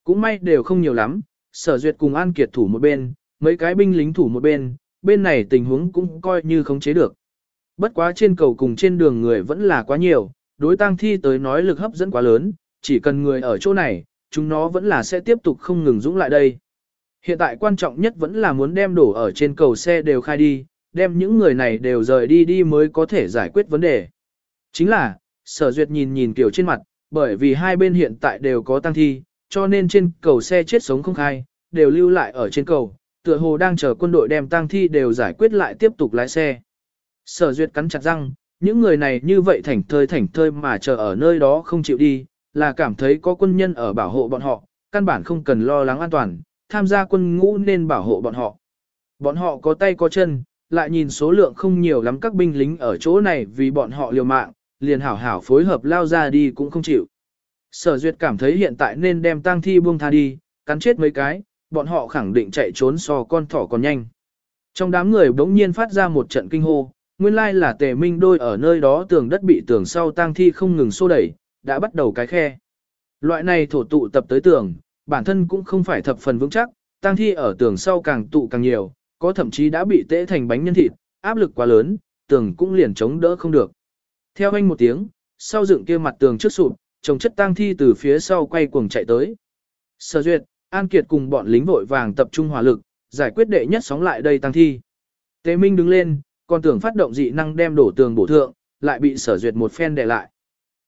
[SPEAKER 1] Cũng may đều không nhiều lắm, sở duyệt cùng An Kiệt thủ một bên, mấy cái binh lính thủ một bên, bên này tình huống cũng coi như khống chế được. Bất quá trên cầu cùng trên đường người vẫn là quá nhiều, đối tang thi tới nói lực hấp dẫn quá lớn, chỉ cần người ở chỗ này, chúng nó vẫn là sẽ tiếp tục không ngừng dũng lại đây. Hiện tại quan trọng nhất vẫn là muốn đem đổ ở trên cầu xe đều khai đi, đem những người này đều rời đi đi mới có thể giải quyết vấn đề. Chính là, sở duyệt nhìn nhìn kiểu trên mặt, bởi vì hai bên hiện tại đều có tăng thi, cho nên trên cầu xe chết sống không khai, đều lưu lại ở trên cầu, tựa hồ đang chờ quân đội đem tăng thi đều giải quyết lại tiếp tục lái xe. Sở duyệt cắn chặt răng, những người này như vậy thảnh thơi thảnh thơi mà chờ ở nơi đó không chịu đi, là cảm thấy có quân nhân ở bảo hộ bọn họ, căn bản không cần lo lắng an toàn, tham gia quân ngũ nên bảo hộ bọn họ. Bọn họ có tay có chân, lại nhìn số lượng không nhiều lắm các binh lính ở chỗ này vì bọn họ liều mạng, liền hảo hảo phối hợp lao ra đi cũng không chịu. Sở duyệt cảm thấy hiện tại nên đem tang thi buông tha đi, cắn chết mấy cái, bọn họ khẳng định chạy trốn so con thỏ còn nhanh. Trong đám người bỗng nhiên phát ra một trận kinh hô, nguyên lai là tề minh đôi ở nơi đó tường đất bị tường sau tang thi không ngừng xô đẩy, đã bắt đầu cái khe. Loại này thổ tụ tập tới tường, bản thân cũng không phải thập phần vững chắc, tang thi ở tường sau càng tụ càng nhiều, có thậm chí đã bị tễ thành bánh nhân thịt, áp lực quá lớn, tường cũng liền chống đỡ không được. Theo anh một tiếng, sau dựng kia mặt tường trước sụp, chồng chất tang thi từ phía sau quay cuồng chạy tới. Sở duyệt, An Kiệt cùng bọn lính vội vàng tập trung hỏa lực, giải quyết đệ nhất sóng lại đây tang thi. Tế Minh đứng lên, còn tưởng phát động dị năng đem đổ tường bổ thượng, lại bị sở duyệt một phen đè lại.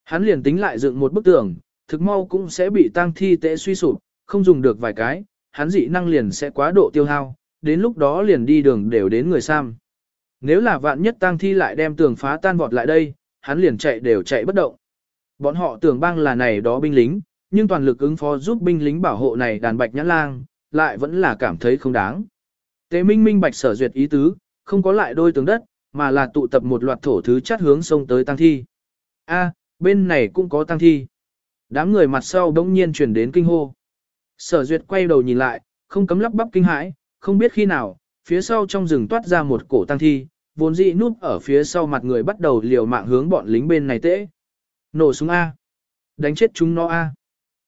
[SPEAKER 1] Hắn liền tính lại dựng một bức tường, thực mau cũng sẽ bị tang thi tệ suy sụp, không dùng được vài cái, hắn dị năng liền sẽ quá độ tiêu hao, đến lúc đó liền đi đường đều đến người Sam. Nếu là vạn nhất tang thi lại đem tường phá tan vọt lại đây, hắn liền chạy đều chạy bất động. Bọn họ tưởng băng là này đó binh lính, nhưng toàn lực ứng phó giúp binh lính bảo hộ này đàn bạch nhãn lang, lại vẫn là cảm thấy không đáng. Tế minh minh bạch sở duyệt ý tứ, không có lại đôi tường đất, mà là tụ tập một loạt thổ thứ chát hướng sông tới tăng thi. A, bên này cũng có tăng thi. Đám người mặt sau đống nhiên chuyển đến kinh hô. Sở duyệt quay đầu nhìn lại, không cấm lắp bắp kinh hãi, không biết khi nào, phía sau trong rừng toát ra một cổ tăng thi, vốn dị núp ở phía sau mặt người bắt đầu liều mạng hướng bọn lính bên này tễ. Nổ súng A. Đánh chết chúng nó A.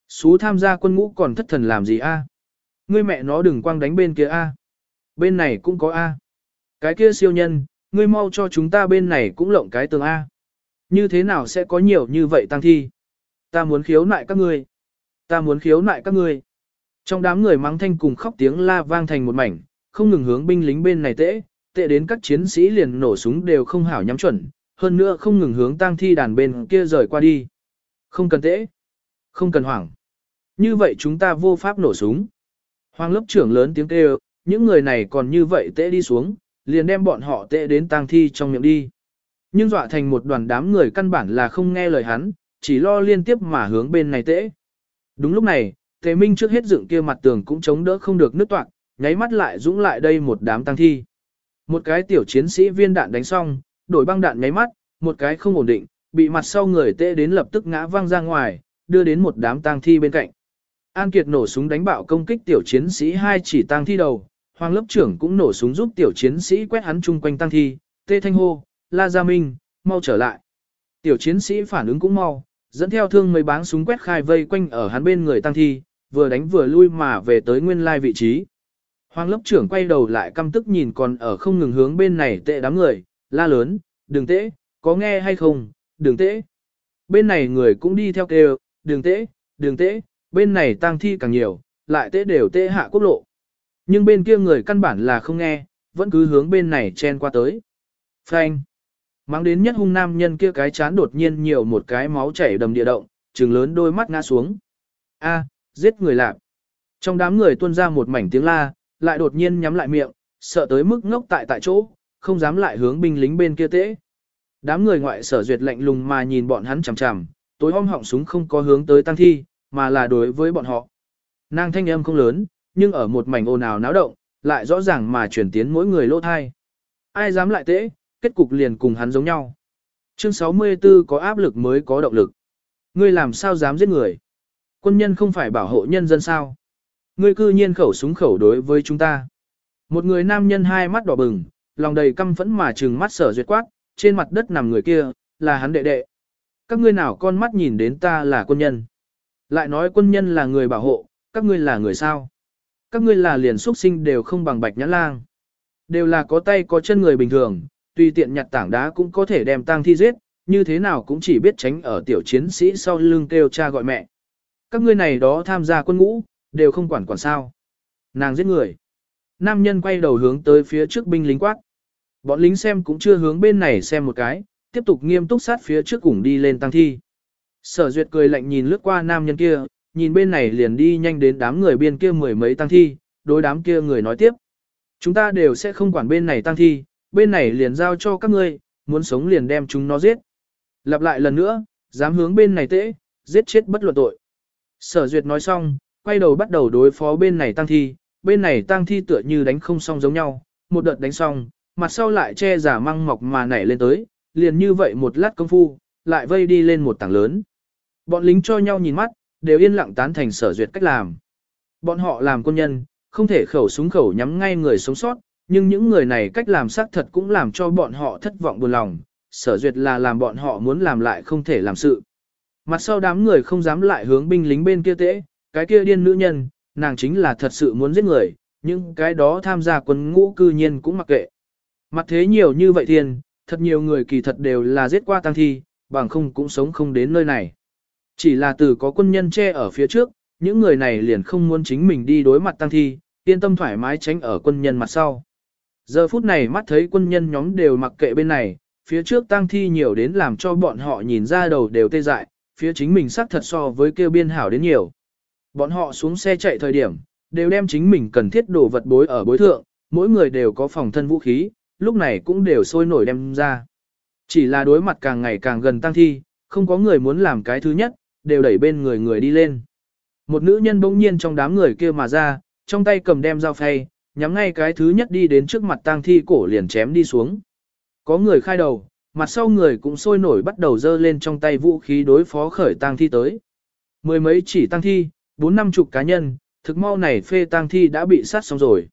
[SPEAKER 1] Xú tham gia quân ngũ còn thất thần làm gì A. Ngươi mẹ nó đừng quăng đánh bên kia A. Bên này cũng có A. Cái kia siêu nhân, ngươi mau cho chúng ta bên này cũng lộng cái tường A. Như thế nào sẽ có nhiều như vậy tăng thi? Ta muốn khiếu nại các ngươi. Ta muốn khiếu nại các ngươi. Trong đám người mắng thanh cùng khóc tiếng la vang thành một mảnh, không ngừng hướng binh lính bên này tễ, tệ đến các chiến sĩ liền nổ súng đều không hảo nhắm chuẩn, hơn nữa không ngừng hướng tang thi đàn bên kia rời qua đi. Không cần tễ, không cần hoảng. Như vậy chúng ta vô pháp nổ súng. Hoàng lớp trưởng lớn tiếng kêu, những người này còn như vậy tệ đi xuống, liền đem bọn họ tệ đến tang thi trong miệng đi. Nhưng dọa thành một đoàn đám người căn bản là không nghe lời hắn, chỉ lo liên tiếp mà hướng bên này tễ. Đúng lúc này, Tề Minh trước hết dựng kia mặt tường cũng chống đỡ không được nứt toạc, nháy mắt lại dũng lại đây một đám tăng thi. Một cái tiểu chiến sĩ viên đạn đánh xong, đổi băng đạn nháy mắt, một cái không ổn định, bị mặt sau người tệ đến lập tức ngã văng ra ngoài, đưa đến một đám tang thi bên cạnh. An Kiệt nổ súng đánh bạo công kích tiểu chiến sĩ hai chỉ tang thi đầu, Hoàng lớp trưởng cũng nổ súng giúp tiểu chiến sĩ quét hắn chung quanh tang thi, tê thanh hô, la gia minh, mau trở lại. Tiểu chiến sĩ phản ứng cũng mau, dẫn theo thương mấy báng súng quét khai vây quanh ở hắn bên người tăng thi, vừa đánh vừa lui mà về tới nguyên lai vị trí. Hoàng lớp trưởng quay đầu lại căm tức nhìn còn ở không ngừng hướng bên này tệ đám người, la lớn, đừng tễ, có nghe hay không, đừng tễ. Bên này người cũng đi theo kêu, đừng tễ, đừng tễ, bên này tang thi càng nhiều, lại tễ đều tễ hạ quốc lộ. Nhưng bên kia người căn bản là không nghe, vẫn cứ hướng bên này chen qua tới. Phanh. Mang đến nhất hung nam nhân kia cái chán đột nhiên nhiều một cái máu chảy đầm địa động, trừng lớn đôi mắt ngã xuống. A, giết người lạc. Trong đám người tuôn ra một mảnh tiếng la, lại đột nhiên nhắm lại miệng, sợ tới mức ngốc tại tại chỗ, không dám lại hướng binh lính bên kia tễ. Đám người ngoại sở duyệt lạnh lùng mà nhìn bọn hắn chằm chằm, tối hôm họng súng không có hướng tới tăng thi, mà là đối với bọn họ. Nàng thanh âm không lớn, nhưng ở một mảnh ồn ào náo động, lại rõ ràng mà chuyển tiến mỗi người lỗ thai. Ai dám lại tễ, kết cục liền cùng hắn giống nhau. Chương 64 có áp lực mới có động lực. Ngươi làm sao dám giết người? Quân nhân không phải bảo hộ nhân dân sao? Ngươi cư nhiên khẩu súng khẩu đối với chúng ta. Một người nam nhân hai mắt đỏ bừng, lòng đầy căm phẫn mà trừng mắt sở duyệt quát, trên mặt đất nằm người kia, là hắn đệ đệ. Các ngươi nào con mắt nhìn đến ta là quân nhân. Lại nói quân nhân là người bảo hộ, các ngươi là người sao. Các ngươi là liền xuất sinh đều không bằng bạch nhãn lang. Đều là có tay có chân người bình thường, tùy tiện nhặt tảng đá cũng có thể đem tang thi giết, như thế nào cũng chỉ biết tránh ở tiểu chiến sĩ sau lưng kêu cha gọi mẹ. Các ngươi này đó tham gia quân ngũ, đều không quản quản sao. Nàng giết người. Nam nhân quay đầu hướng tới phía trước binh lính quát. Bọn lính xem cũng chưa hướng bên này xem một cái, tiếp tục nghiêm túc sát phía trước cùng đi lên tăng thi. Sở duyệt cười lạnh nhìn lướt qua nam nhân kia, nhìn bên này liền đi nhanh đến đám người bên kia mười mấy tăng thi, đối đám kia người nói tiếp. Chúng ta đều sẽ không quản bên này tăng thi, bên này liền giao cho các ngươi, muốn sống liền đem chúng nó giết. Lặp lại lần nữa, dám hướng bên này tễ, giết chết bất luận tội. Sở duyệt nói xong, quay đầu bắt đầu đối phó bên này tăng thi, bên này tăng thi tựa như đánh không xong giống nhau, một đợt đánh xong, mặt sau lại che giả măng mọc mà nảy lên tới, liền như vậy một lát công phu, lại vây đi lên một tảng lớn. Bọn lính cho nhau nhìn mắt, đều yên lặng tán thành sở duyệt cách làm. Bọn họ làm quân nhân, không thể khẩu súng khẩu nhắm ngay người sống sót, nhưng những người này cách làm xác thật cũng làm cho bọn họ thất vọng buồn lòng, sở duyệt là làm bọn họ muốn làm lại không thể làm sự. Mặt sau đám người không dám lại hướng binh lính bên kia tễ, cái kia điên nữ nhân, nàng chính là thật sự muốn giết người, nhưng cái đó tham gia quân ngũ cư nhiên cũng mặc kệ. Mặt thế nhiều như vậy thiên, thật nhiều người kỳ thật đều là giết qua tăng thi, bằng không cũng sống không đến nơi này. Chỉ là từ có quân nhân che ở phía trước, những người này liền không muốn chính mình đi đối mặt tăng thi, yên tâm thoải mái tránh ở quân nhân mặt sau. Giờ phút này mắt thấy quân nhân nhóm đều mặc kệ bên này, phía trước tang thi nhiều đến làm cho bọn họ nhìn ra đầu đều tê dại, phía chính mình sắc thật so với kêu biên hảo đến nhiều. Bọn họ xuống xe chạy thời điểm, đều đem chính mình cần thiết đồ vật bối ở bối thượng, mỗi người đều có phòng thân vũ khí, lúc này cũng đều sôi nổi đem ra. Chỉ là đối mặt càng ngày càng gần tăng thi, không có người muốn làm cái thứ nhất, đều đẩy bên người người đi lên. Một nữ nhân bỗng nhiên trong đám người kia mà ra, trong tay cầm đem dao phay, nhắm ngay cái thứ nhất đi đến trước mặt tang thi cổ liền chém đi xuống. Có người khai đầu, mặt sau người cũng sôi nổi bắt đầu dơ lên trong tay vũ khí đối phó khởi tang thi tới. Mười mấy chỉ tang thi, bốn năm chục cá nhân, thực mau này phê tang thi đã bị sát xong rồi.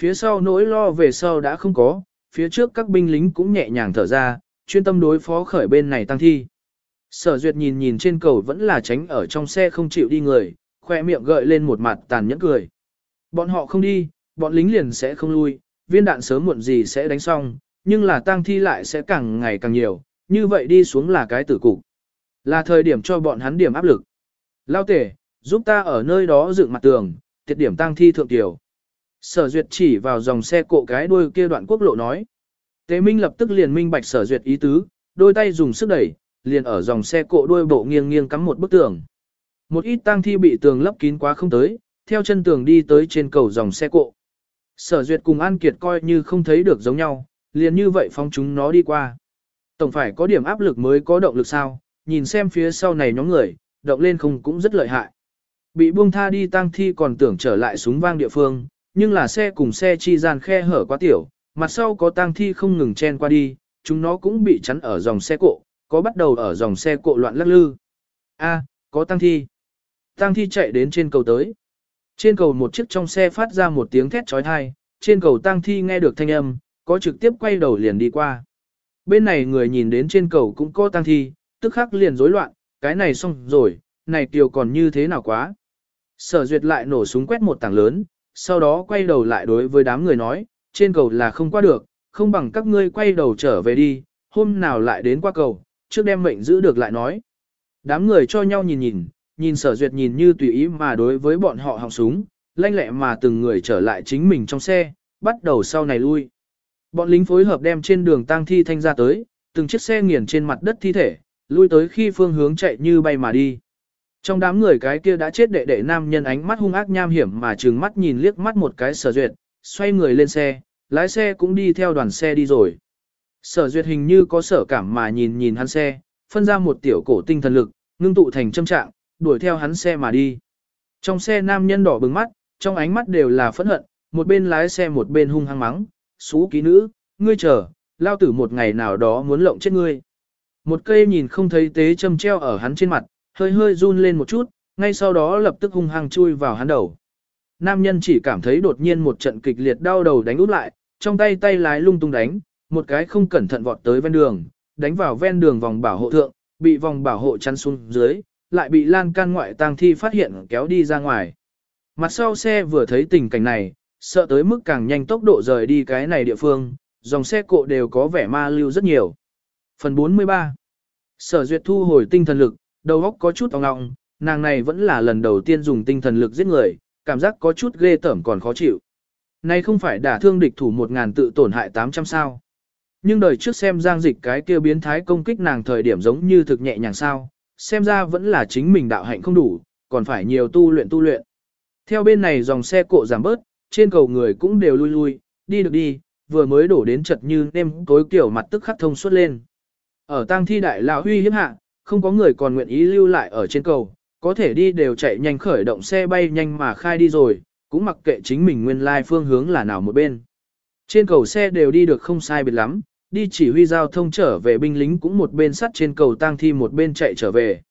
[SPEAKER 1] Phía sau nỗi lo về sau đã không có, phía trước các binh lính cũng nhẹ nhàng thở ra, chuyên tâm đối phó khởi bên này tăng thi. Sở duyệt nhìn nhìn trên cầu vẫn là tránh ở trong xe không chịu đi người, khoe miệng gợi lên một mặt tàn nhẫn cười. Bọn họ không đi, bọn lính liền sẽ không lui, viên đạn sớm muộn gì sẽ đánh xong, nhưng là tang thi lại sẽ càng ngày càng nhiều, như vậy đi xuống là cái tử cục. Là thời điểm cho bọn hắn điểm áp lực. Lao tể, giúp ta ở nơi đó dựng mặt tường, tiết điểm tang thi thượng tiểu. Sở duyệt chỉ vào dòng xe cộ cái đuôi kia đoạn quốc lộ nói. Tế Minh lập tức liền minh bạch sở duyệt ý tứ, đôi tay dùng sức đẩy, liền ở dòng xe cộ đuôi bộ nghiêng nghiêng cắm một bức tường. Một ít tang thi bị tường lấp kín quá không tới, theo chân tường đi tới trên cầu dòng xe cộ. Sở duyệt cùng An Kiệt coi như không thấy được giống nhau, liền như vậy phóng chúng nó đi qua. Tổng phải có điểm áp lực mới có động lực sao, nhìn xem phía sau này nhóm người, động lên không cũng rất lợi hại. Bị buông tha đi tang thi còn tưởng trở lại súng vang địa phương, nhưng là xe cùng xe chi gian khe hở quá tiểu, mặt sau có tang thi không ngừng chen qua đi, chúng nó cũng bị chắn ở dòng xe cộ, có bắt đầu ở dòng xe cộ loạn lắc lư. A, có tang thi. Tang thi chạy đến trên cầu tới. Trên cầu một chiếc trong xe phát ra một tiếng thét trói thai, trên cầu tang thi nghe được thanh âm, có trực tiếp quay đầu liền đi qua. Bên này người nhìn đến trên cầu cũng có tang thi, tức khắc liền rối loạn, cái này xong rồi, này kiều còn như thế nào quá. Sở duyệt lại nổ súng quét một tảng lớn, sau đó quay đầu lại đối với đám người nói, trên cầu là không qua được, không bằng các ngươi quay đầu trở về đi, hôm nào lại đến qua cầu, trước đem mệnh giữ được lại nói. Đám người cho nhau nhìn nhìn, nhìn sở duyệt nhìn như tùy ý mà đối với bọn họ họng súng, lanh lẹ mà từng người trở lại chính mình trong xe, bắt đầu sau này lui. Bọn lính phối hợp đem trên đường tang thi thanh ra tới, từng chiếc xe nghiền trên mặt đất thi thể, lui tới khi phương hướng chạy như bay mà đi. Trong đám người cái kia đã chết đệ đệ nam nhân ánh mắt hung ác nham hiểm mà trừng mắt nhìn liếc mắt một cái sở duyệt, xoay người lên xe, lái xe cũng đi theo đoàn xe đi rồi. Sở duyệt hình như có sở cảm mà nhìn nhìn hắn xe, phân ra một tiểu cổ tinh thần lực, ngưng tụ thành châm trạng, đuổi theo hắn xe mà đi. Trong xe nam nhân đỏ bừng mắt, trong ánh mắt đều là phẫn hận, một bên lái xe một bên hung hăng mắng, xú ký nữ, ngươi chờ, lao tử một ngày nào đó muốn lộng chết ngươi. Một cây nhìn không thấy tế châm treo ở hắn trên mặt, hơi hơi run lên một chút, ngay sau đó lập tức hung hăng chui vào hắn đầu. Nam nhân chỉ cảm thấy đột nhiên một trận kịch liệt đau đầu đánh út lại, trong tay tay lái lung tung đánh, một cái không cẩn thận vọt tới ven đường, đánh vào ven đường vòng bảo hộ thượng, bị vòng bảo hộ chắn xuống dưới, lại bị lan can ngoại tang thi phát hiện kéo đi ra ngoài. Mặt sau xe vừa thấy tình cảnh này, sợ tới mức càng nhanh tốc độ rời đi cái này địa phương, dòng xe cộ đều có vẻ ma lưu rất nhiều. Phần 43 Sở duyệt thu hồi tinh thần lực, đầu óc có chút ong ngọng. nàng này vẫn là lần đầu tiên dùng tinh thần lực giết người, cảm giác có chút ghê tởm còn khó chịu. Này không phải đả thương địch thủ một ngàn tự tổn hại 800 sao. Nhưng đời trước xem giang dịch cái kia biến thái công kích nàng thời điểm giống như thực nhẹ nhàng sao, xem ra vẫn là chính mình đạo hạnh không đủ, còn phải nhiều tu luyện tu luyện. Theo bên này dòng xe cộ giảm bớt, trên cầu người cũng đều lui lui, đi được đi, vừa mới đổ đến chật như nêm tối kiểu mặt tức khắc thông suốt lên. Ở tang thi đại lão huy hiếp hạ, không có người còn nguyện ý lưu lại ở trên cầu, có thể đi đều chạy nhanh khởi động xe bay nhanh mà khai đi rồi, cũng mặc kệ chính mình nguyên lai phương hướng là nào một bên. Trên cầu xe đều đi được không sai biệt lắm, đi chỉ huy giao thông trở về binh lính cũng một bên sắt trên cầu tang thi một bên chạy trở về.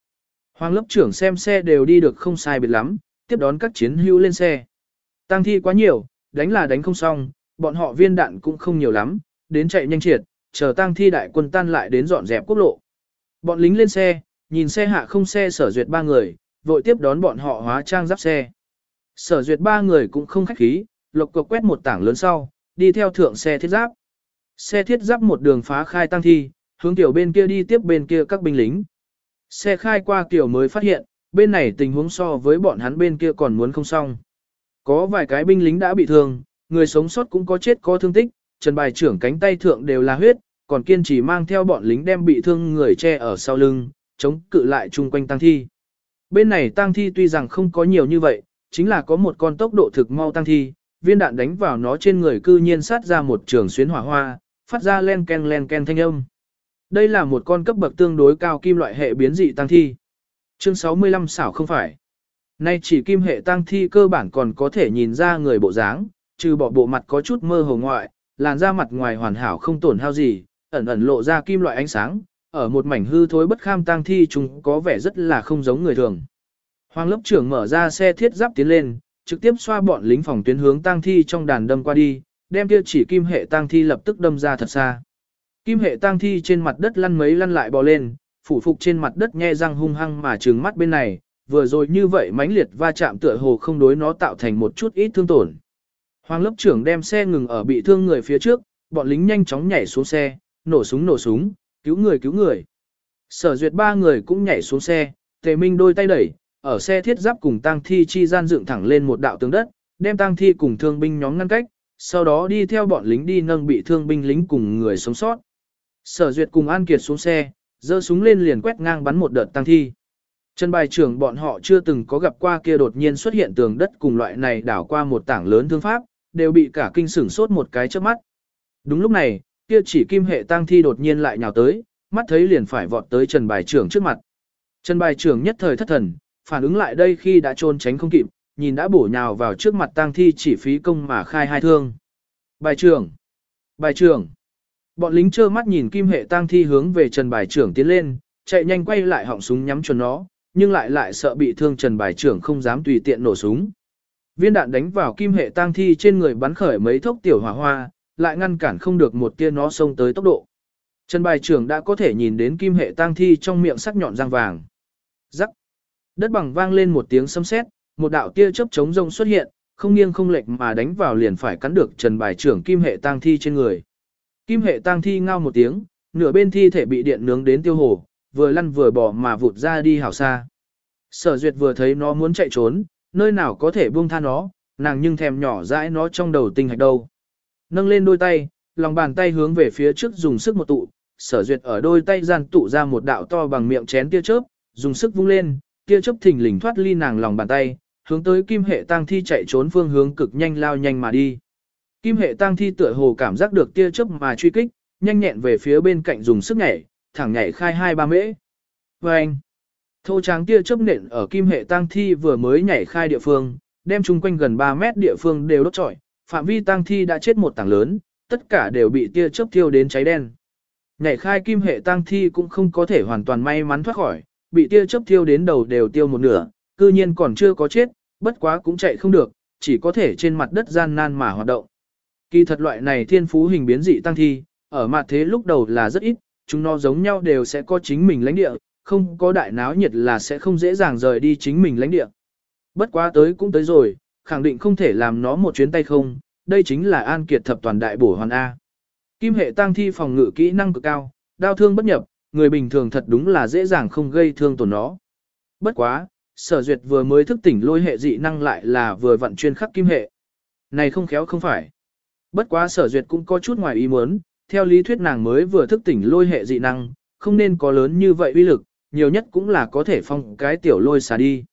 [SPEAKER 1] Hoàng lớp trưởng xem xe đều đi được không sai biệt lắm, tiếp đón các chiến hữu lên xe. Tang thi quá nhiều, đánh là đánh không xong, bọn họ viên đạn cũng không nhiều lắm, đến chạy nhanh triệt, chờ tang thi đại quân tan lại đến dọn dẹp quốc lộ. Bọn lính lên xe, nhìn xe hạ không xe sở duyệt ba người, vội tiếp đón bọn họ hóa trang giáp xe. Sở duyệt ba người cũng không khách khí, lộc cộc quét một tảng lớn sau, đi theo thượng xe thiết giáp. Xe thiết giáp một đường phá khai tăng thi, hướng tiểu bên kia đi tiếp bên kia các binh lính. Xe khai qua tiểu mới phát hiện, bên này tình huống so với bọn hắn bên kia còn muốn không xong. Có vài cái binh lính đã bị thương, người sống sót cũng có chết có thương tích, trần bài trưởng cánh tay thượng đều là huyết, còn kiên trì mang theo bọn lính đem bị thương người che ở sau lưng, chống cự lại chung quanh tăng thi. Bên này tăng thi tuy rằng không có nhiều như vậy, chính là có một con tốc độ thực mau tăng thi, viên đạn đánh vào nó trên người cư nhiên sát ra một trường xuyến hỏa hoa, phát ra len ken len ken thanh âm. Đây là một con cấp bậc tương đối cao kim loại hệ biến dị tăng thi. Chương 65 xảo không phải. Nay chỉ kim hệ tăng thi cơ bản còn có thể nhìn ra người bộ dáng, trừ bỏ bộ mặt có chút mơ hồ ngoại, làn da mặt ngoài hoàn hảo không tổn hao gì, ẩn ẩn lộ ra kim loại ánh sáng, ở một mảnh hư thối bất kham tang thi chúng có vẻ rất là không giống người thường. Hoàng lớp trưởng mở ra xe thiết giáp tiến lên, trực tiếp xoa bọn lính phòng tuyến hướng tang thi trong đàn đâm qua đi, đem kia chỉ kim hệ tang thi lập tức đâm ra thật xa. Kim hệ tang thi trên mặt đất lăn mấy lăn lại bò lên, phủ phục trên mặt đất nhe răng hung hăng mà trừng mắt bên này, vừa rồi như vậy mãnh liệt va chạm tựa hồ không đối nó tạo thành một chút ít thương tổn. Hoàng lớp trưởng đem xe ngừng ở bị thương người phía trước, bọn lính nhanh chóng nhảy xuống xe, nổ súng nổ súng, cứu người cứu người. Sở duyệt ba người cũng nhảy xuống xe, tề minh đôi tay đẩy, ở xe thiết giáp cùng tang thi chi gian dựng thẳng lên một đạo tường đất, đem tang thi cùng thương binh nhóm ngăn cách, sau đó đi theo bọn lính đi nâng bị thương binh lính cùng người sống sót. Sở duyệt cùng An Kiệt xuống xe, giơ súng lên liền quét ngang bắn một đợt tăng thi. Trần bài trưởng bọn họ chưa từng có gặp qua kia đột nhiên xuất hiện tường đất cùng loại này đảo qua một tảng lớn thương pháp, đều bị cả kinh sửng sốt một cái trước mắt. Đúng lúc này, kia chỉ kim hệ tăng thi đột nhiên lại nhào tới, mắt thấy liền phải vọt tới Trần bài trưởng trước mặt. Trần bài trưởng nhất thời thất thần, phản ứng lại đây khi đã trôn tránh không kịp, nhìn đã bổ nhào vào trước mặt tang thi chỉ phí công mà khai hai thương. Bài trưởng! Bài trưởng! Bọn lính trơ mắt nhìn kim hệ tang thi hướng về Trần bài trưởng tiến lên, chạy nhanh quay lại họng súng nhắm chuẩn nó, nhưng lại lại sợ bị thương Trần bài trưởng không dám tùy tiện nổ súng. Viên đạn đánh vào kim hệ tang thi trên người bắn khởi mấy thốc tiểu hỏa hoa, lại ngăn cản không được một tia nó xông tới tốc độ. Trần bài trưởng đã có thể nhìn đến kim hệ tang thi trong miệng sắc nhọn răng vàng. Rắc. Đất bằng vang lên một tiếng sấm sét, một đạo tia chớp chống rông xuất hiện, không nghiêng không lệch mà đánh vào liền phải cắn được Trần bài trưởng kim hệ tang thi trên người. Kim hệ tang thi ngao một tiếng, nửa bên thi thể bị điện nướng đến tiêu hổ, vừa lăn vừa bỏ mà vụt ra đi hảo xa. Sở duyệt vừa thấy nó muốn chạy trốn, nơi nào có thể buông tha nó, nàng nhưng thèm nhỏ dãi nó trong đầu tinh hạch đâu. Nâng lên đôi tay, lòng bàn tay hướng về phía trước dùng sức một tụ, sở duyệt ở đôi tay gian tụ ra một đạo to bằng miệng chén tia chớp, dùng sức vung lên, tia chớp thình lình thoát ly nàng lòng bàn tay, hướng tới kim hệ tang thi chạy trốn phương hướng cực nhanh lao nhanh mà đi. Kim hệ tang thi tựa hồ cảm giác được tia chớp mà truy kích, nhanh nhẹn về phía bên cạnh dùng sức nhảy, thẳng nhảy khai hai ba mễ. Và anh, thô tráng tia chớp nện ở kim hệ tang thi vừa mới nhảy khai địa phương, đem chung quanh gần 3 mét địa phương đều đốt trọi, phạm vi tang thi đã chết một tảng lớn, tất cả đều bị tia chớp thiêu đến cháy đen. Nhảy khai kim hệ tang thi cũng không có thể hoàn toàn may mắn thoát khỏi, bị tia chớp thiêu đến đầu đều tiêu một nửa, cư nhiên còn chưa có chết, bất quá cũng chạy không được, chỉ có thể trên mặt đất gian nan mà hoạt động. Kỳ thật loại này thiên phú hình biến dị tăng thi, ở mặt thế lúc đầu là rất ít, chúng nó giống nhau đều sẽ có chính mình lãnh địa, không có đại náo nhiệt là sẽ không dễ dàng rời đi chính mình lãnh địa. Bất quá tới cũng tới rồi, khẳng định không thể làm nó một chuyến tay không, đây chính là an kiệt thập toàn đại bổ hoàn A. Kim hệ tăng thi phòng ngự kỹ năng cực cao, đao thương bất nhập, người bình thường thật đúng là dễ dàng không gây thương tổn nó. Bất quá, sở duyệt vừa mới thức tỉnh lôi hệ dị năng lại là vừa vận chuyên khắc kim hệ. Này không khéo không phải. Bất quá sở duyệt cũng có chút ngoài ý muốn, theo lý thuyết nàng mới vừa thức tỉnh lôi hệ dị năng, không nên có lớn như vậy uy lực, nhiều nhất cũng là có thể phong cái tiểu lôi xả đi.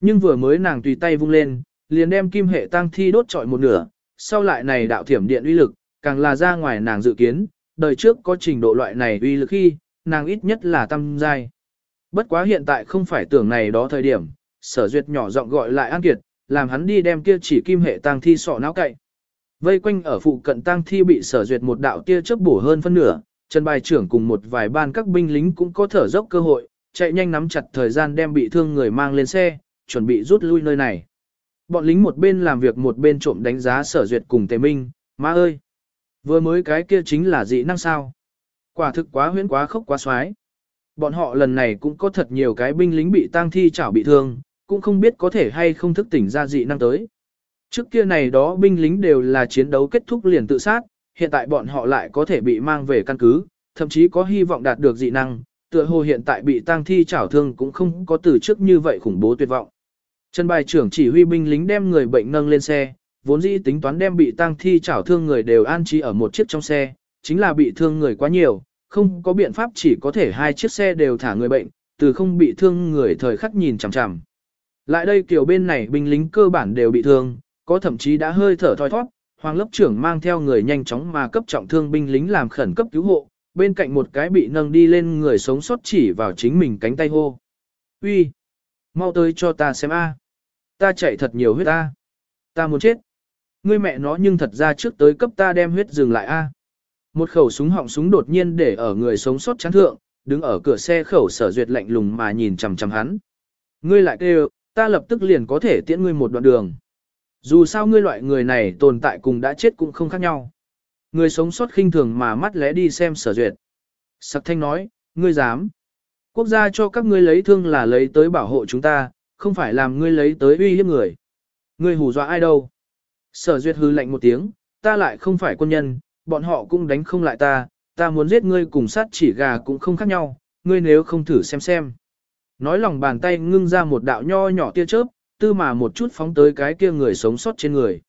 [SPEAKER 1] Nhưng vừa mới nàng tùy tay vung lên, liền đem kim hệ tăng thi đốt trọi một nửa, sau lại này đạo thiểm điện uy lực, càng là ra ngoài nàng dự kiến, đời trước có trình độ loại này uy lực khi, nàng ít nhất là tâm giai. Bất quá hiện tại không phải tưởng này đó thời điểm, sở duyệt nhỏ giọng gọi lại An Kiệt, làm hắn đi đem kia chỉ kim hệ tang thi sọ não cậy. Vây quanh ở phụ cận tang thi bị sở duyệt một đạo tia chớp bổ hơn phân nửa, Trần bài trưởng cùng một vài ban các binh lính cũng có thở dốc cơ hội, chạy nhanh nắm chặt thời gian đem bị thương người mang lên xe, chuẩn bị rút lui nơi này. Bọn lính một bên làm việc một bên trộm đánh giá sở duyệt cùng tề minh, má ơi! Vừa mới cái kia chính là dị năng sao. Quả thực quá huyễn quá khốc quá xoái. Bọn họ lần này cũng có thật nhiều cái binh lính bị tang thi chảo bị thương, cũng không biết có thể hay không thức tỉnh ra dị năng tới. Trước kia này đó binh lính đều là chiến đấu kết thúc liền tự sát, hiện tại bọn họ lại có thể bị mang về căn cứ, thậm chí có hy vọng đạt được dị năng, tựa hồ hiện tại bị tang thi chảo thương cũng không có từ trước như vậy khủng bố tuyệt vọng. Trần bài trưởng chỉ huy binh lính đem người bệnh nâng lên xe, vốn dĩ tính toán đem bị tang thi chảo thương người đều an trí ở một chiếc trong xe, chính là bị thương người quá nhiều, không có biện pháp chỉ có thể hai chiếc xe đều thả người bệnh, từ không bị thương người thời khắc nhìn chằm chằm. Lại đây kiểu bên này binh lính cơ bản đều bị thương, có thậm chí đã hơi thở thoi thoát, hoàng lớp trưởng mang theo người nhanh chóng mà cấp trọng thương binh lính làm khẩn cấp cứu hộ, bên cạnh một cái bị nâng đi lên người sống sót chỉ vào chính mình cánh tay hô. Uy, mau tới cho ta xem a, ta chạy thật nhiều huyết ta ta muốn chết. Ngươi mẹ nó nhưng thật ra trước tới cấp ta đem huyết dừng lại a. Một khẩu súng họng súng đột nhiên để ở người sống sót chán thượng, đứng ở cửa xe khẩu sở duyệt lạnh lùng mà nhìn chằm chằm hắn. Ngươi lại kêu, ta lập tức liền có thể tiễn ngươi một đoạn đường. Dù sao ngươi loại người này tồn tại cùng đã chết cũng không khác nhau. Người sống sót khinh thường mà mắt lẽ đi xem sở duyệt. Sặc thanh nói, ngươi dám. Quốc gia cho các ngươi lấy thương là lấy tới bảo hộ chúng ta, không phải làm ngươi lấy tới uy hiếp người. Ngươi hù dọa ai đâu. Sở duyệt hư lạnh một tiếng, ta lại không phải quân nhân, bọn họ cũng đánh không lại ta, ta muốn giết ngươi cùng sát chỉ gà cũng không khác nhau, ngươi nếu không thử xem xem. Nói lòng bàn tay ngưng ra một đạo nho nhỏ tia chớp, tư mà một chút phóng tới cái kia người sống sót trên người.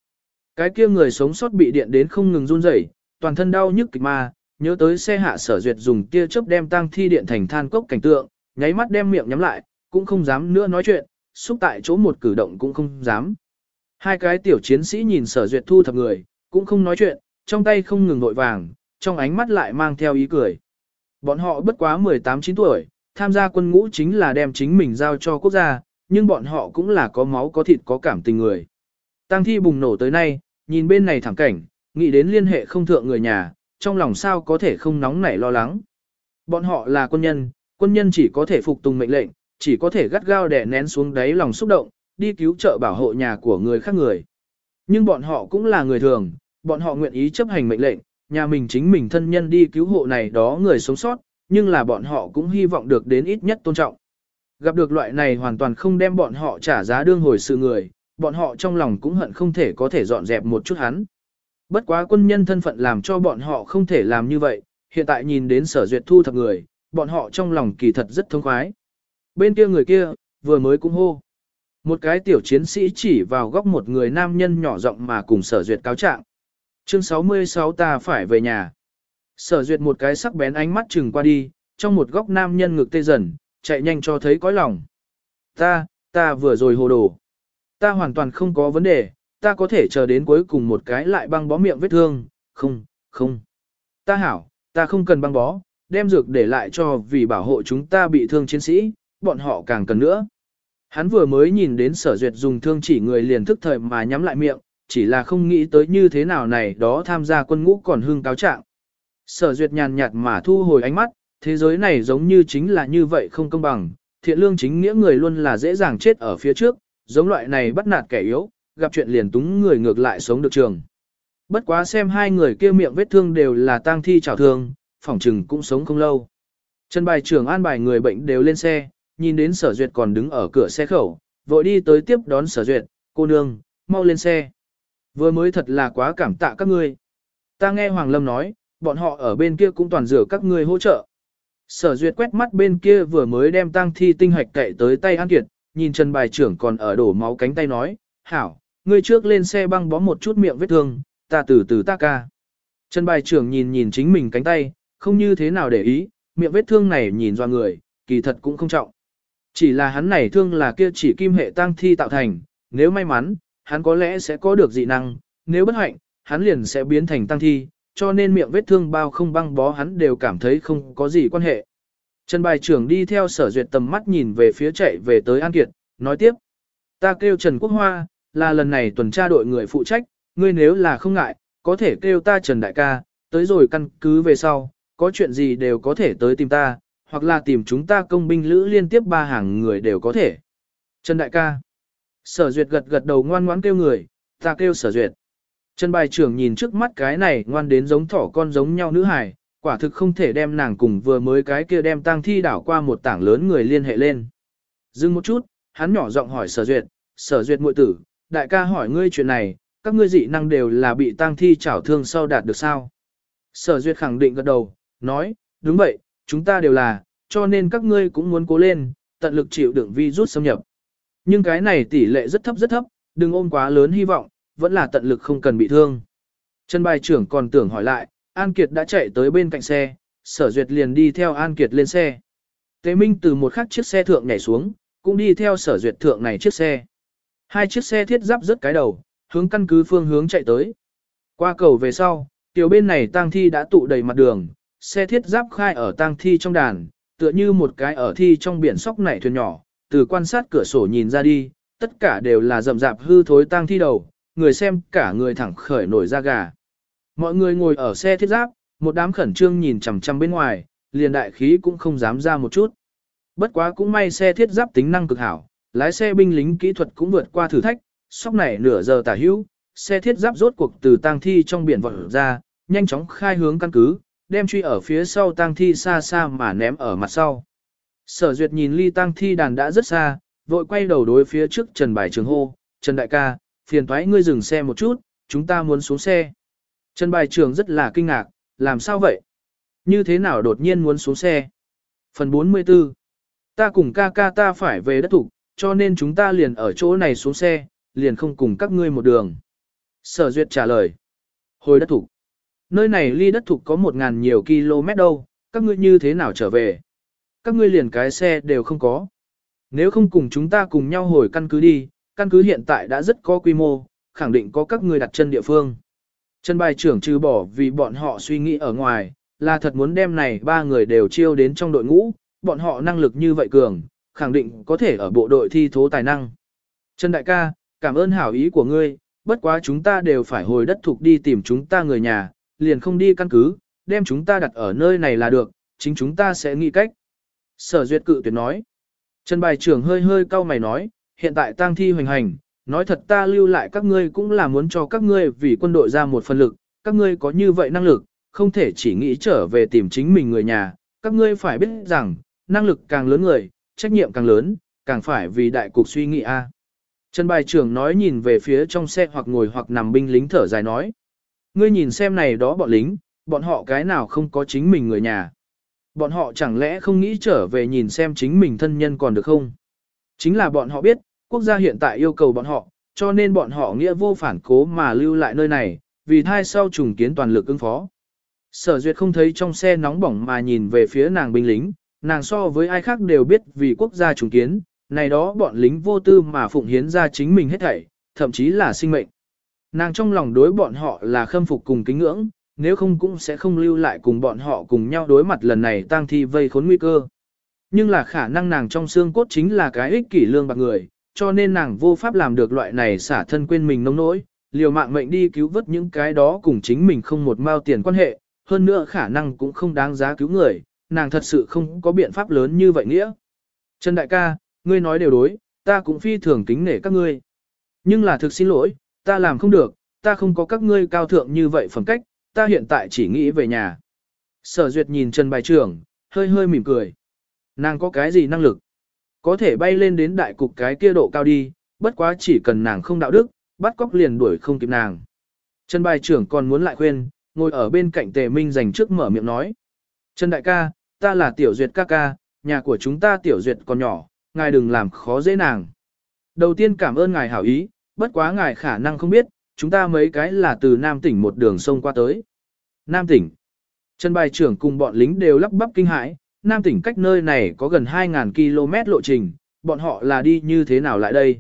[SPEAKER 1] Cái kia người sống sót bị điện đến không ngừng run rẩy, toàn thân đau nhức kịch ma, nhớ tới xe hạ sở duyệt dùng tia chớp đem tang thi điện thành than cốc cảnh tượng, nháy mắt đem miệng nhắm lại, cũng không dám nữa nói chuyện, xúc tại chỗ một cử động cũng không dám. Hai cái tiểu chiến sĩ nhìn sở duyệt thu thập người, cũng không nói chuyện, trong tay không ngừng nội vàng, trong ánh mắt lại mang theo ý cười. Bọn họ bất quá 18-9 tuổi, tham gia quân ngũ chính là đem chính mình giao cho quốc gia, nhưng bọn họ cũng là có máu có thịt có cảm tình người. Tăng thi bùng nổ tới nay, nhìn bên này thẳng cảnh, nghĩ đến liên hệ không thượng người nhà, trong lòng sao có thể không nóng nảy lo lắng. Bọn họ là quân nhân, quân nhân chỉ có thể phục tùng mệnh lệnh, chỉ có thể gắt gao đè nén xuống đáy lòng xúc động, đi cứu trợ bảo hộ nhà của người khác người. Nhưng bọn họ cũng là người thường, bọn họ nguyện ý chấp hành mệnh lệnh, nhà mình chính mình thân nhân đi cứu hộ này đó người sống sót, nhưng là bọn họ cũng hy vọng được đến ít nhất tôn trọng. Gặp được loại này hoàn toàn không đem bọn họ trả giá đương hồi sự người, bọn họ trong lòng cũng hận không thể có thể dọn dẹp một chút hắn. Bất quá quân nhân thân phận làm cho bọn họ không thể làm như vậy, hiện tại nhìn đến sở duyệt thu thập người, bọn họ trong lòng kỳ thật rất thông khoái. Bên kia người kia, vừa mới cũng hô. Một cái tiểu chiến sĩ chỉ vào góc một người nam nhân nhỏ giọng mà cùng sở duyệt cáo trạng. Chương 66 ta phải về nhà. Sở duyệt một cái sắc bén ánh mắt chừng qua đi, trong một góc nam nhân ngực tê dần, chạy nhanh cho thấy cõi lòng. Ta, ta vừa rồi hồ đồ. Ta hoàn toàn không có vấn đề, ta có thể chờ đến cuối cùng một cái lại băng bó miệng vết thương, không, không. Ta hảo, ta không cần băng bó, đem dược để lại cho vì bảo hộ chúng ta bị thương chiến sĩ, bọn họ càng cần nữa. Hắn vừa mới nhìn đến sở duyệt dùng thương chỉ người liền thức thời mà nhắm lại miệng, chỉ là không nghĩ tới như thế nào này đó tham gia quân ngũ còn hương cáo trạng. Sở duyệt nhàn nhạt mà thu hồi ánh mắt, thế giới này giống như chính là như vậy không công bằng, thiện lương chính nghĩa người luôn là dễ dàng chết ở phía trước, giống loại này bắt nạt kẻ yếu, gặp chuyện liền túng người ngược lại sống được trường. Bất quá xem hai người kia miệng vết thương đều là tang thi trào thương, phỏng trừng cũng sống không lâu. Trần bài trưởng an bài người bệnh đều lên xe, nhìn đến sở duyệt còn đứng ở cửa xe khẩu, vội đi tới tiếp đón sở duyệt, cô nương, mau lên xe. Vừa mới thật là quá cảm tạ các ngươi. Ta nghe Hoàng Lâm nói, bọn họ ở bên kia cũng toàn rửa các ngươi hỗ trợ. Sở duyệt quét mắt bên kia vừa mới đem tang thi tinh hạch cậy tới tay An Kiệt, nhìn Trần bài trưởng còn ở đổ máu cánh tay nói, hảo, ngươi trước lên xe băng bó một chút miệng vết thương, ta từ từ ta ca. Trần bài trưởng nhìn nhìn chính mình cánh tay, không như thế nào để ý, miệng vết thương này nhìn do người, kỳ thật cũng không trọng. Chỉ là hắn này thương là kia chỉ kim hệ tang thi tạo thành, nếu may mắn, hắn có lẽ sẽ có được dị năng, nếu bất hạnh, hắn liền sẽ biến thành tăng thi, cho nên miệng vết thương bao không băng bó hắn đều cảm thấy không có gì quan hệ. Trần bài trưởng đi theo sở duyệt tầm mắt nhìn về phía chạy về tới An Kiệt, nói tiếp. Ta kêu Trần Quốc Hoa, là lần này tuần tra đội người phụ trách, ngươi nếu là không ngại, có thể kêu ta Trần Đại ca, tới rồi căn cứ về sau, có chuyện gì đều có thể tới tìm ta, hoặc là tìm chúng ta công binh lữ liên tiếp ba hàng người đều có thể. Trần Đại ca. Sở Duyệt gật gật đầu ngoan ngoãn kêu người, ta kêu Sở Duyệt. Trần bài trưởng nhìn trước mắt cái này ngoan đến giống thỏ con giống nhau nữ hài, quả thực không thể đem nàng cùng vừa mới cái kia đem tang thi đảo qua một tảng lớn người liên hệ lên. Dừng một chút, hắn nhỏ giọng hỏi Sở Duyệt, Sở Duyệt muội tử, đại ca hỏi ngươi chuyện này, các ngươi dị năng đều là bị tang thi chảo thương sau đạt được sao? Sở Duyệt khẳng định gật đầu, nói, đúng vậy, chúng ta đều là, cho nên các ngươi cũng muốn cố lên, tận lực chịu đựng virus xâm nhập. Nhưng cái này tỷ lệ rất thấp rất thấp, đừng ôm quá lớn hy vọng, vẫn là tận lực không cần bị thương. Trần bài trưởng còn tưởng hỏi lại, An Kiệt đã chạy tới bên cạnh xe, sở duyệt liền đi theo An Kiệt lên xe. Tế Minh từ một khắc chiếc xe thượng nhảy xuống, cũng đi theo sở duyệt thượng này chiếc xe. Hai chiếc xe thiết giáp rất cái đầu, hướng căn cứ phương hướng chạy tới. Qua cầu về sau, tiểu bên này tang thi đã tụ đầy mặt đường, xe thiết giáp khai ở tang thi trong đàn, tựa như một cái ở thi trong biển sóc nảy thuyền nhỏ, từ quan sát cửa sổ nhìn ra đi, tất cả đều là rậm rạp hư thối tang thi đầu, người xem cả người thẳng khởi nổi da gà. Mọi người ngồi ở xe thiết giáp, một đám khẩn trương nhìn chằm chằm bên ngoài, liền đại khí cũng không dám ra một chút. Bất quá cũng may xe thiết giáp tính năng cực hảo, lái xe binh lính kỹ thuật cũng vượt qua thử thách, sóc này nửa giờ tả hữu, xe thiết giáp rốt cuộc từ tang thi trong biển vọt ra, nhanh chóng khai hướng căn cứ, đem truy ở phía sau tang thi xa xa mà ném ở mặt sau. Sở duyệt nhìn ly tang thi đàn đã rất xa, vội quay đầu đối phía trước Trần Bài Trường hô, Trần Đại ca, phiền thoái ngươi dừng xe một chút, chúng ta muốn xuống xe. Trần bài Trường rất là kinh ngạc, làm sao vậy? Như thế nào đột nhiên muốn xuống xe? Phần 44 Ta cùng ca ca ta phải về đất thủ, cho nên chúng ta liền ở chỗ này xuống xe, liền không cùng các ngươi một đường. Sở Duyệt trả lời. Hồi đất thủ. Nơi này ly đất thủ có một ngàn nhiều km đâu, các ngươi như thế nào trở về? Các ngươi liền cái xe đều không có. Nếu không cùng chúng ta cùng nhau hồi căn cứ đi, căn cứ hiện tại đã rất có quy mô, khẳng định có các ngươi đặt chân địa phương. Trần bài trưởng trừ bỏ vì bọn họ suy nghĩ ở ngoài, là thật muốn đem này ba người đều chiêu đến trong đội ngũ, bọn họ năng lực như vậy cường, khẳng định có thể ở bộ đội thi thố tài năng. Trần đại ca, cảm ơn hảo ý của ngươi, bất quá chúng ta đều phải hồi đất thuộc đi tìm chúng ta người nhà, liền không đi căn cứ, đem chúng ta đặt ở nơi này là được, chính chúng ta sẽ nghĩ cách. Sở duyệt cự tuyệt nói. Trần bài trưởng hơi hơi cau mày nói, hiện tại tang thi hoành hành, nói thật ta lưu lại các ngươi cũng là muốn cho các ngươi vì quân đội ra một phần lực, các ngươi có như vậy năng lực, không thể chỉ nghĩ trở về tìm chính mình người nhà, các ngươi phải biết rằng, năng lực càng lớn người, trách nhiệm càng lớn, càng phải vì đại cục suy nghĩ a. À. Trần bài trưởng nói nhìn về phía trong xe hoặc ngồi hoặc nằm binh lính thở dài nói. Ngươi nhìn xem này đó bọn lính, bọn họ cái nào không có chính mình người nhà. Bọn họ chẳng lẽ không nghĩ trở về nhìn xem chính mình thân nhân còn được không? Chính là bọn họ biết, quốc gia hiện tại yêu cầu bọn họ, cho nên bọn họ nghĩa vô phản cố mà lưu lại nơi này, vì thai sau trùng kiến toàn lực ứng phó. Sở duyệt không thấy trong xe nóng bỏng mà nhìn về phía nàng binh lính, nàng so với ai khác đều biết vì quốc gia trùng kiến, này đó bọn lính vô tư mà phụng hiến ra chính mình hết thảy, thậm chí là sinh mệnh. Nàng trong lòng đối bọn họ là khâm phục cùng kính ngưỡng, nếu không cũng sẽ không lưu lại cùng bọn họ cùng nhau đối mặt lần này tang thi vây khốn nguy cơ. Nhưng là khả năng nàng trong xương cốt chính là cái ích kỷ lương bạc người, cho nên nàng vô pháp làm được loại này xả thân quên mình nông nỗi, liều mạng mệnh đi cứu vớt những cái đó cùng chính mình không một mao tiền quan hệ, hơn nữa khả năng cũng không đáng giá cứu người, nàng thật sự không có biện pháp lớn như vậy nghĩa. Trần đại ca, ngươi nói đều đối, ta cũng phi thường kính nể các ngươi. Nhưng là thực xin lỗi, ta làm không được, ta không có các ngươi cao thượng như vậy phẩm cách, ta hiện tại chỉ nghĩ về nhà. Sở duyệt nhìn Trần bài trưởng, hơi hơi mỉm cười. Nàng có cái gì năng lực? Có thể bay lên đến đại cục cái kia độ cao đi, bất quá chỉ cần nàng không đạo đức, bắt cóc liền đuổi không kịp nàng. Trần bài trưởng còn muốn lại khuyên, ngồi ở bên cạnh tề minh dành trước mở miệng nói. Trần đại ca, ta là tiểu duyệt ca ca, nhà của chúng ta tiểu duyệt còn nhỏ, ngài đừng làm khó dễ nàng. Đầu tiên cảm ơn ngài hảo ý, bất quá ngài khả năng không biết, chúng ta mấy cái là từ Nam tỉnh một đường sông qua tới. Nam tỉnh. Trần bài trưởng cùng bọn lính đều lắp bắp kinh hãi, Nam tỉnh cách nơi này có gần 2.000 km lộ trình, bọn họ là đi như thế nào lại đây?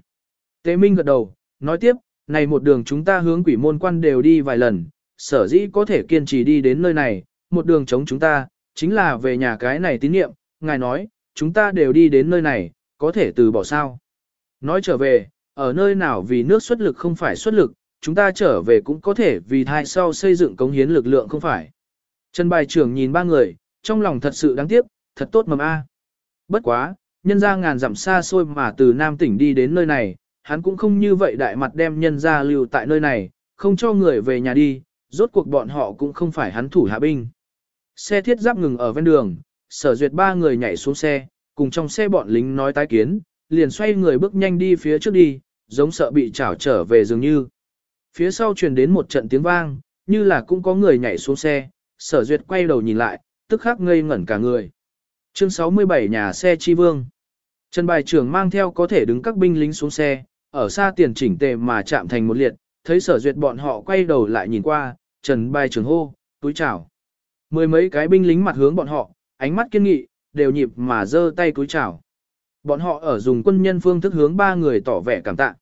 [SPEAKER 1] Tế Minh gật đầu, nói tiếp, này một đường chúng ta hướng quỷ môn quan đều đi vài lần, sở dĩ có thể kiên trì đi đến nơi này, một đường chống chúng ta, chính là về nhà cái này tín niệm, ngài nói, chúng ta đều đi đến nơi này, có thể từ bỏ sao. Nói trở về, ở nơi nào vì nước xuất lực không phải xuất lực, chúng ta trở về cũng có thể vì thai sau xây dựng cống hiến lực lượng không phải. Trần bài trưởng nhìn ba người, trong lòng thật sự đáng tiếc, thật tốt mầm A. Bất quá, nhân ra ngàn dặm xa xôi mà từ Nam tỉnh đi đến nơi này, hắn cũng không như vậy đại mặt đem nhân ra lưu tại nơi này, không cho người về nhà đi, rốt cuộc bọn họ cũng không phải hắn thủ hạ binh. Xe thiết giáp ngừng ở ven đường, sở duyệt ba người nhảy xuống xe, cùng trong xe bọn lính nói tái kiến, liền xoay người bước nhanh đi phía trước đi, giống sợ bị chảo trở về dường như. Phía sau truyền đến một trận tiếng vang, như là cũng có người nhảy xuống xe, sở duyệt quay đầu nhìn lại, tức khắc ngây ngẩn cả người. Chương 67 nhà xe chi vương. Trần bài trưởng mang theo có thể đứng các binh lính xuống xe, ở xa tiền chỉnh tề mà chạm thành một liệt, thấy sở duyệt bọn họ quay đầu lại nhìn qua, trần bài trưởng hô, túi chào. Mười mấy cái binh lính mặt hướng bọn họ, ánh mắt kiên nghị, đều nhịp mà giơ tay túi chào. Bọn họ ở dùng quân nhân phương thức hướng ba người tỏ vẻ cảm tạ.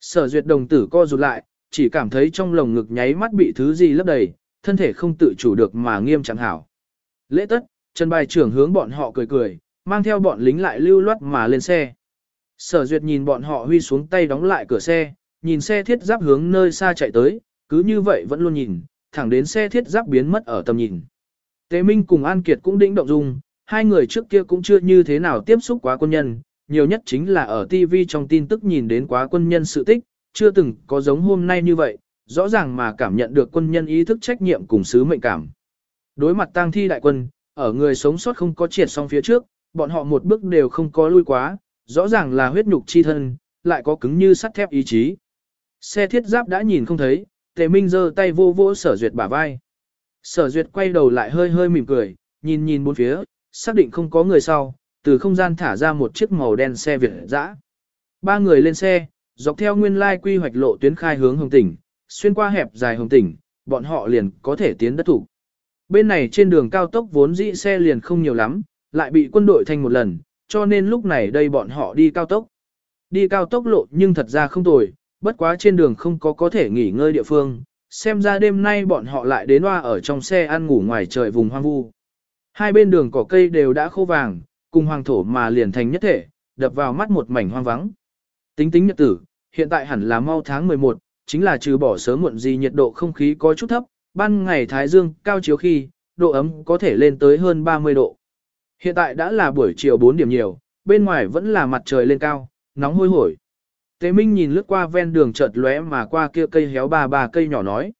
[SPEAKER 1] Sở duyệt đồng tử co rụt lại, chỉ cảm thấy trong lồng ngực nháy mắt bị thứ gì lấp đầy, thân thể không tự chủ được mà nghiêm chẳng hảo. Lễ tất, Trần Bài trưởng hướng bọn họ cười cười, mang theo bọn lính lại lưu loát mà lên xe. Sở duyệt nhìn bọn họ huy xuống tay đóng lại cửa xe, nhìn xe thiết giáp hướng nơi xa chạy tới, cứ như vậy vẫn luôn nhìn, thẳng đến xe thiết giáp biến mất ở tầm nhìn. Tế Minh cùng An Kiệt cũng đĩnh động dung, hai người trước kia cũng chưa như thế nào tiếp xúc quá quân nhân, nhiều nhất chính là ở TV trong tin tức nhìn đến quá quân nhân sự tích, chưa từng có giống hôm nay như vậy, rõ ràng mà cảm nhận được quân nhân ý thức trách nhiệm cùng sứ mệnh cảm. Đối mặt tang thi đại quân, ở người sống sót không có triệt xong phía trước, bọn họ một bước đều không có lui quá, rõ ràng là huyết nhục chi thân, lại có cứng như sắt thép ý chí. Xe thiết giáp đã nhìn không thấy, Tề Minh giơ tay vô vỗ sở duyệt bả vai. Sở duyệt quay đầu lại hơi hơi mỉm cười, nhìn nhìn bốn phía, xác định không có người sau, từ không gian thả ra một chiếc màu đen xe Việt dã. Ba người lên xe, dọc theo nguyên lai quy hoạch lộ tuyến khai hướng Hồng Tỉnh, xuyên qua hẹp dài Hồng Tỉnh, bọn họ liền có thể tiến đất thủ. Bên này trên đường cao tốc vốn dĩ xe liền không nhiều lắm, lại bị quân đội thành một lần, cho nên lúc này đây bọn họ đi cao tốc. Đi cao tốc lộ nhưng thật ra không tồi, bất quá trên đường không có có thể nghỉ ngơi địa phương, xem ra đêm nay bọn họ lại đến hoa ở trong xe ăn ngủ ngoài trời vùng hoang vu. Hai bên đường cỏ cây đều đã khô vàng, cùng hoàng thổ mà liền thành nhất thể, đập vào mắt một mảnh hoang vắng. Tính tính nhật tử, hiện tại hẳn là mau tháng 11, chính là trừ bỏ sớm muộn gì nhiệt độ không khí có chút thấp, ban ngày thái dương cao chiếu khi, độ ấm có thể lên tới hơn 30 độ. Hiện tại đã là buổi chiều 4 điểm nhiều, bên ngoài vẫn là mặt trời lên cao, nóng hôi hổi. Tế Minh nhìn lướt qua ven đường chợt lóe mà qua kia cây héo ba ba cây nhỏ nói.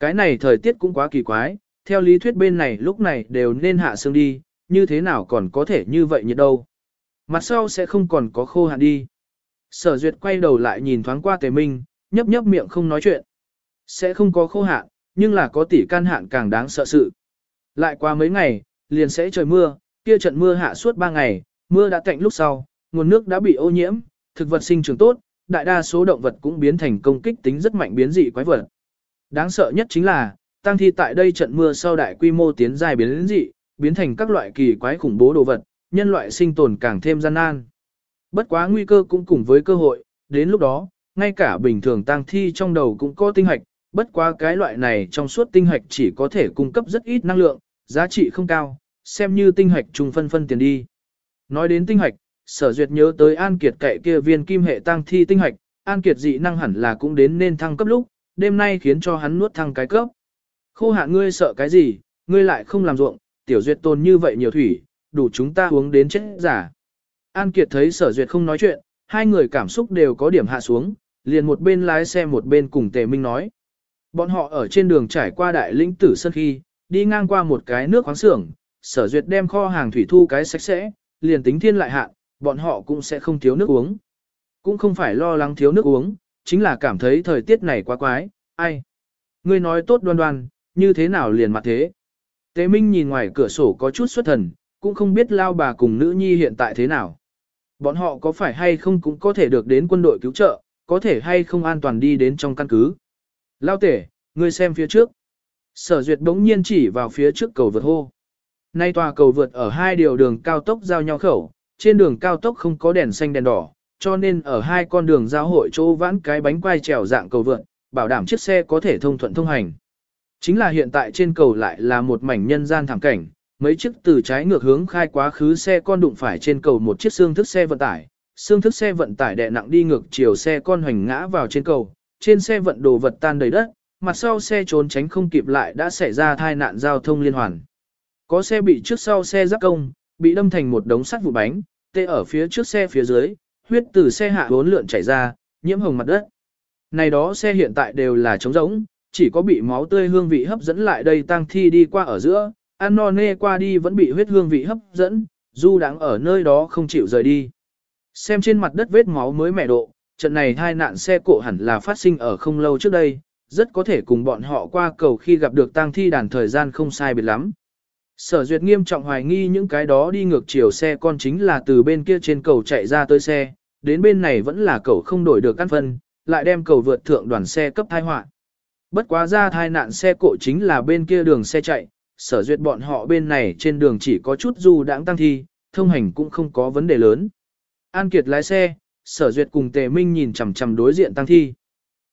[SPEAKER 1] Cái này thời tiết cũng quá kỳ quái, theo lý thuyết bên này lúc này đều nên hạ sương đi, như thế nào còn có thể như vậy nhiệt đâu. Mặt sau sẽ không còn có khô hạn đi. Sở duyệt quay đầu lại nhìn thoáng qua Tề Minh, nhấp nhấp miệng không nói chuyện. Sẽ không có khô hạn, nhưng là có tỷ can hạn càng đáng sợ sự. Lại qua mấy ngày, liền sẽ trời mưa, kia trận mưa hạ suốt 3 ngày, mưa đã cạnh lúc sau, nguồn nước đã bị ô nhiễm, thực vật sinh trưởng tốt, đại đa số động vật cũng biến thành công kích tính rất mạnh biến dị quái vật. Đáng sợ nhất chính là, tăng thi tại đây trận mưa sau đại quy mô tiến dài biến dị, biến thành các loại kỳ quái khủng bố đồ vật, nhân loại sinh tồn càng thêm gian nan. Bất quá nguy cơ cũng cùng với cơ hội, đến lúc đó, ngay cả bình thường tăng thi trong đầu cũng có tinh hạch, bất quá cái loại này trong suốt tinh hạch chỉ có thể cung cấp rất ít năng lượng, giá trị không cao, xem như tinh hạch trùng phân phân tiền đi. Nói đến tinh hạch, sở duyệt nhớ tới An Kiệt kệ kia viên kim hệ tăng thi tinh hạch, An Kiệt dị năng hẳn là cũng đến nên thăng cấp lúc, đêm nay khiến cho hắn nuốt thăng cái cấp. Khô hạn ngươi sợ cái gì, ngươi lại không làm ruộng, tiểu duyệt tồn như vậy nhiều thủy, đủ chúng ta uống đến chết giả. An Kiệt thấy sở duyệt không nói chuyện, hai người cảm xúc đều có điểm hạ xuống, liền một bên lái xe một bên cùng Tề Minh nói. Bọn họ ở trên đường trải qua đại lĩnh tử sân khi, đi ngang qua một cái nước khoáng xưởng, sở duyệt đem kho hàng thủy thu cái sạch sẽ, liền tính thiên lại hạn, bọn họ cũng sẽ không thiếu nước uống. Cũng không phải lo lắng thiếu nước uống, chính là cảm thấy thời tiết này quá quái, ai. Ngươi nói tốt đoan đoan, như thế nào liền mặt thế. Tế Minh nhìn ngoài cửa sổ có chút xuất thần, cũng không biết lao bà cùng nữ nhi hiện tại thế nào. Bọn họ có phải hay không cũng có thể được đến quân đội cứu trợ, có thể hay không an toàn đi đến trong căn cứ. Lao tể, ngươi xem phía trước. Sở duyệt đống nhiên chỉ vào phía trước cầu vượt hô. Nay tòa cầu vượt ở hai điều đường cao tốc giao nhau khẩu, trên đường cao tốc không có đèn xanh đèn đỏ, cho nên ở hai con đường giao hội chỗ vãn cái bánh quai trèo dạng cầu vượt, bảo đảm chiếc xe có thể thông thuận thông hành. Chính là hiện tại trên cầu lại là một mảnh nhân gian thảm cảnh, mấy chiếc từ trái ngược hướng khai quá khứ xe con đụng phải trên cầu một chiếc xương thức xe vận tải, xương thức xe vận tải đè nặng đi ngược chiều xe con hoành ngã vào trên cầu, trên xe vận đồ vật tan đầy đất, mặt sau xe trốn tránh không kịp lại đã xảy ra tai nạn giao thông liên hoàn. Có xe bị trước sau xe giáp công, bị đâm thành một đống sắt vụ bánh, tê ở phía trước xe phía dưới, huyết từ xe hạ bốn lượn chảy ra, nhiễm hồng mặt đất. Này đó xe hiện tại đều là trống rỗng, chỉ có bị máu tươi hương vị hấp dẫn lại đây tang thi đi qua ở giữa, ăn no nê qua đi vẫn bị huyết hương vị hấp dẫn, du đáng ở nơi đó không chịu rời đi. Xem trên mặt đất vết máu mới mẻ độ, trận này hai nạn xe cộ hẳn là phát sinh ở không lâu trước đây, rất có thể cùng bọn họ qua cầu khi gặp được tang thi đàn thời gian không sai biệt lắm. Sở duyệt nghiêm trọng hoài nghi những cái đó đi ngược chiều xe con chính là từ bên kia trên cầu chạy ra tới xe, đến bên này vẫn là cầu không đổi được căn phân, lại đem cầu vượt thượng đoàn xe cấp thai họa. Bất quá ra thai nạn xe cộ chính là bên kia đường xe chạy, sở duyệt bọn họ bên này trên đường chỉ có chút du đãng tăng thi, thông hành cũng không có vấn đề lớn. An Kiệt lái xe, sở duyệt cùng tề minh nhìn chằm chằm đối diện tăng thi.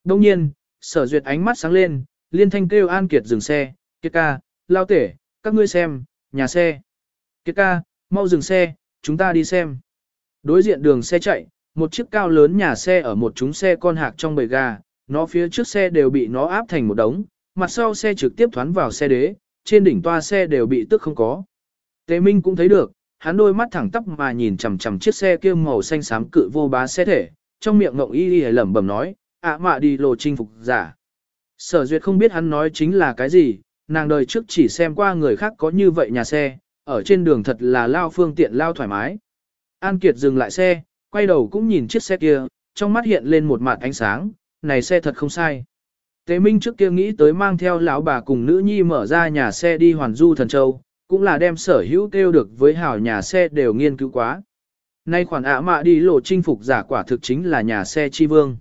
[SPEAKER 1] Đông nhiên, sở duyệt ánh mắt sáng lên, liên thanh kêu An Kiệt dừng xe, kiệt ca, lao tể, các ngươi xem, nhà xe. Kiệt ca, mau dừng xe, chúng ta đi xem. Đối diện đường xe chạy, một chiếc cao lớn nhà xe ở một chúng xe con hạc trong bầy gà, nó phía trước xe đều bị nó áp thành một đống, mặt sau xe trực tiếp thoán vào xe đế, trên đỉnh toa xe đều bị tức không có. Tề Minh cũng thấy được, hắn đôi mắt thẳng tắp mà nhìn chằm chằm chiếc xe kia màu xanh xám cự vô bá xe thể, trong miệng ngọng y y lẩm bẩm nói, ạ mạ đi lộ chinh phục giả. Sở duyệt không biết hắn nói chính là cái gì, nàng đời trước chỉ xem qua người khác có như vậy nhà xe, ở trên đường thật là lao phương tiện lao thoải mái. An Kiệt dừng lại xe, quay đầu cũng nhìn chiếc xe kia, trong mắt hiện lên một mạt ánh sáng, này xe thật không sai. Tế Minh trước kia nghĩ tới mang theo lão bà cùng nữ nhi mở ra nhà xe đi Hoàn Du Thần Châu, cũng là đem sở hữu kêu được với hảo nhà xe đều nghiên cứu quá. Nay khoản ạ mạ đi lộ chinh phục giả quả thực chính là nhà xe chi vương.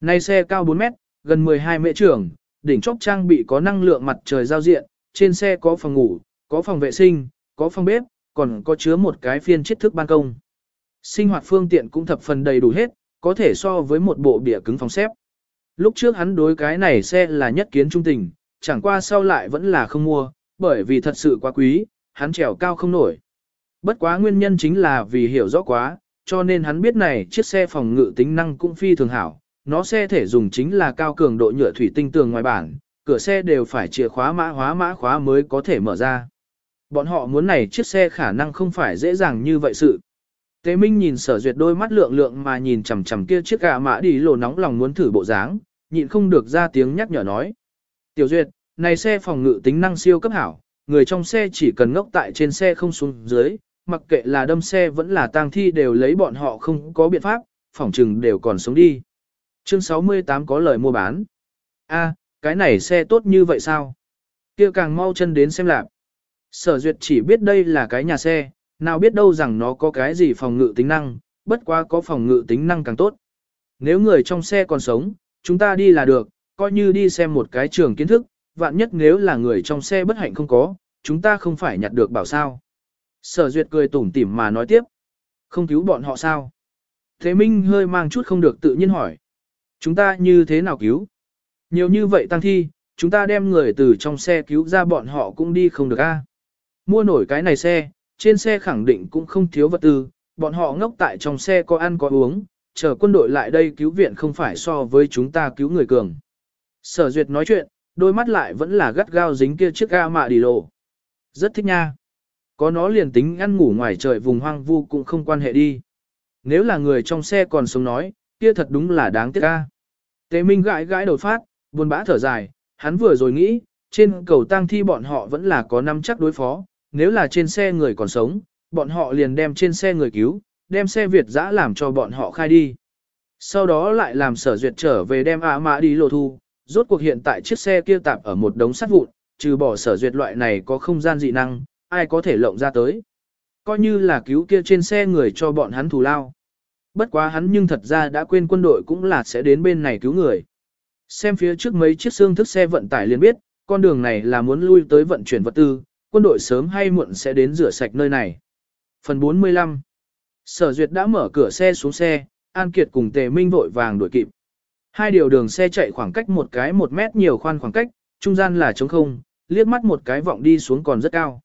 [SPEAKER 1] Nay xe cao 4 mét, gần 12 mễ trưởng, đỉnh chóp trang bị có năng lượng mặt trời giao diện, trên xe có phòng ngủ, có phòng vệ sinh, có phòng bếp, còn có chứa một cái phiên chiết thức ban công. Sinh hoạt phương tiện cũng thập phần đầy đủ hết, có thể so với một bộ bìa cứng phòng xếp. Lúc trước hắn đối cái này xe là nhất kiến trung tình, chẳng qua sau lại vẫn là không mua, bởi vì thật sự quá quý, hắn trèo cao không nổi. Bất quá nguyên nhân chính là vì hiểu rõ quá, cho nên hắn biết này chiếc xe phòng ngự tính năng cũng phi thường hảo. Nó xe thể dùng chính là cao cường độ nhựa thủy tinh tường ngoài bản, cửa xe đều phải chìa khóa mã hóa mã khóa mới có thể mở ra. Bọn họ muốn này chiếc xe khả năng không phải dễ dàng như vậy sự. Tế Minh nhìn sở duyệt đôi mắt lượng lượng mà nhìn chằm chằm kia chiếc gà mã đi lồ nóng lòng muốn thử bộ dáng, nhịn không được ra tiếng nhắc nhở nói. Tiểu duyệt, này xe phòng ngự tính năng siêu cấp hảo, người trong xe chỉ cần ngốc tại trên xe không xuống dưới, mặc kệ là đâm xe vẫn là tang thi đều lấy bọn họ không có biện pháp, phỏng trừng đều còn sống đi. Chương 68 có lời mua bán. A, cái này xe tốt như vậy sao? Kia càng mau chân đến xem lạc. Sở duyệt chỉ biết đây là cái nhà xe, nào biết đâu rằng nó có cái gì phòng ngự tính năng, bất quá có phòng ngự tính năng càng tốt. Nếu người trong xe còn sống, chúng ta đi là được, coi như đi xem một cái trường kiến thức, vạn nhất nếu là người trong xe bất hạnh không có, chúng ta không phải nhặt được bảo sao. Sở duyệt cười tủm tỉm mà nói tiếp. Không cứu bọn họ sao? Thế Minh hơi mang chút không được tự nhiên hỏi. Chúng ta như thế nào cứu? Nhiều như vậy tăng thi, chúng ta đem người từ trong xe cứu ra bọn họ cũng đi không được a. Mua nổi cái này xe, trên xe khẳng định cũng không thiếu vật tư, bọn họ ngốc tại trong xe có ăn có uống, chờ quân đội lại đây cứu viện không phải so với chúng ta cứu người cường. Sở duyệt nói chuyện, đôi mắt lại vẫn là gắt gao dính kia chiếc ga mạ đi lộ. Rất thích nha. Có nó liền tính ăn ngủ ngoài trời vùng hoang vu cũng không quan hệ đi. Nếu là người trong xe còn sống nói, kia thật đúng là đáng tiếc ca. Tề Minh gãi gãi đầu phát, buồn bã thở dài, hắn vừa rồi nghĩ, trên cầu tang thi bọn họ vẫn là có năm chắc đối phó, nếu là trên xe người còn sống, bọn họ liền đem trên xe người cứu, đem xe Việt dã làm cho bọn họ khai đi. Sau đó lại làm sở duyệt trở về đem ạ mã đi lộ thu, rốt cuộc hiện tại chiếc xe kia tạp ở một đống sắt vụn, trừ bỏ sở duyệt loại này có không gian dị năng, ai có thể lộng ra tới. Coi như là cứu kia trên xe người cho bọn hắn thù lao. Bất quá hắn nhưng thật ra đã quên quân đội cũng là sẽ đến bên này cứu người. Xem phía trước mấy chiếc xương thức xe vận tải liền biết, con đường này là muốn lui tới vận chuyển vật tư, quân đội sớm hay muộn sẽ đến rửa sạch nơi này. Phần 45 Sở Duyệt đã mở cửa xe xuống xe, An Kiệt cùng Tề Minh vội vàng đuổi kịp. Hai điều đường xe chạy khoảng cách một cái một mét nhiều khoan khoảng cách, trung gian là trống không, liếc mắt một cái vọng đi xuống còn rất cao.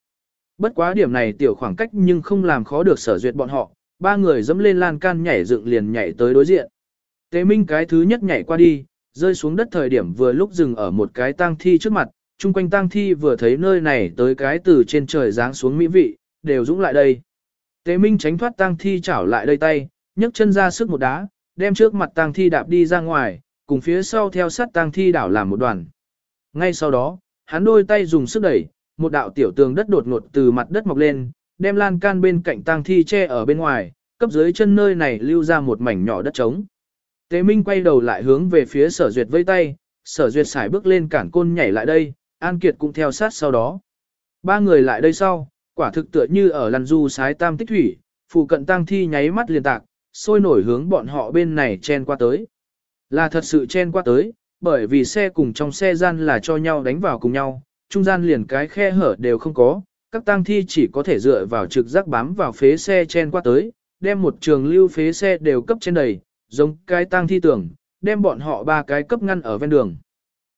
[SPEAKER 1] Bất quá điểm này tiểu khoảng cách nhưng không làm khó được sở duyệt bọn họ, ba người dẫm lên lan can nhảy dựng liền nhảy tới đối diện. Tế Minh cái thứ nhất nhảy qua đi, rơi xuống đất thời điểm vừa lúc dừng ở một cái tang thi trước mặt, chung quanh tang thi vừa thấy nơi này tới cái từ trên trời giáng xuống mỹ vị, đều dũng lại đây. Tế Minh tránh thoát tang thi chảo lại đây tay, nhấc chân ra sức một đá, đem trước mặt tang thi đạp đi ra ngoài, cùng phía sau theo sát tang thi đảo làm một đoàn. Ngay sau đó, hắn đôi tay dùng sức đẩy, một đạo tiểu tường đất đột ngột từ mặt đất mọc lên, đem lan can bên cạnh tang thi che ở bên ngoài, cấp dưới chân nơi này lưu ra một mảnh nhỏ đất trống. Tế Minh quay đầu lại hướng về phía sở duyệt vẫy tay, sở duyệt xài bước lên cản côn nhảy lại đây, An Kiệt cũng theo sát sau đó. Ba người lại đây sau, quả thực tựa như ở lăn du sái tam tích thủy, phụ cận tang thi nháy mắt liền tạc, sôi nổi hướng bọn họ bên này chen qua tới. Là thật sự chen qua tới, bởi vì xe cùng trong xe gian là cho nhau đánh vào cùng nhau, trung gian liền cái khe hở đều không có, các tang thi chỉ có thể dựa vào trực giác bám vào phế xe chen qua tới, đem một trường lưu phế xe đều cấp trên đầy, giống cái tang thi tưởng, đem bọn họ ba cái cấp ngăn ở ven đường.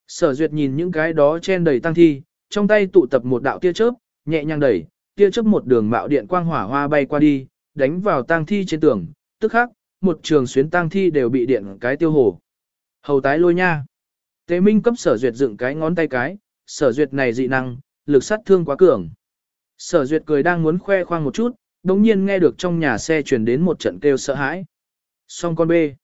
[SPEAKER 1] Sở duyệt nhìn những cái đó chen đầy tang thi, trong tay tụ tập một đạo tia chớp, nhẹ nhàng đẩy, tia chớp một đường mạo điện quang hỏa hoa bay qua đi, đánh vào tang thi trên tường, tức khắc, một trường xuyến tang thi đều bị điện cái tiêu hổ. Hầu tái lôi nha. Tế Minh cấp sở duyệt dựng cái ngón tay cái, sở duyệt này dị năng, lực sát thương quá cường. Sở duyệt cười đang muốn khoe khoang một chút, đồng nhiên nghe được trong nhà xe truyền đến một trận kêu sợ hãi. Xong con bê.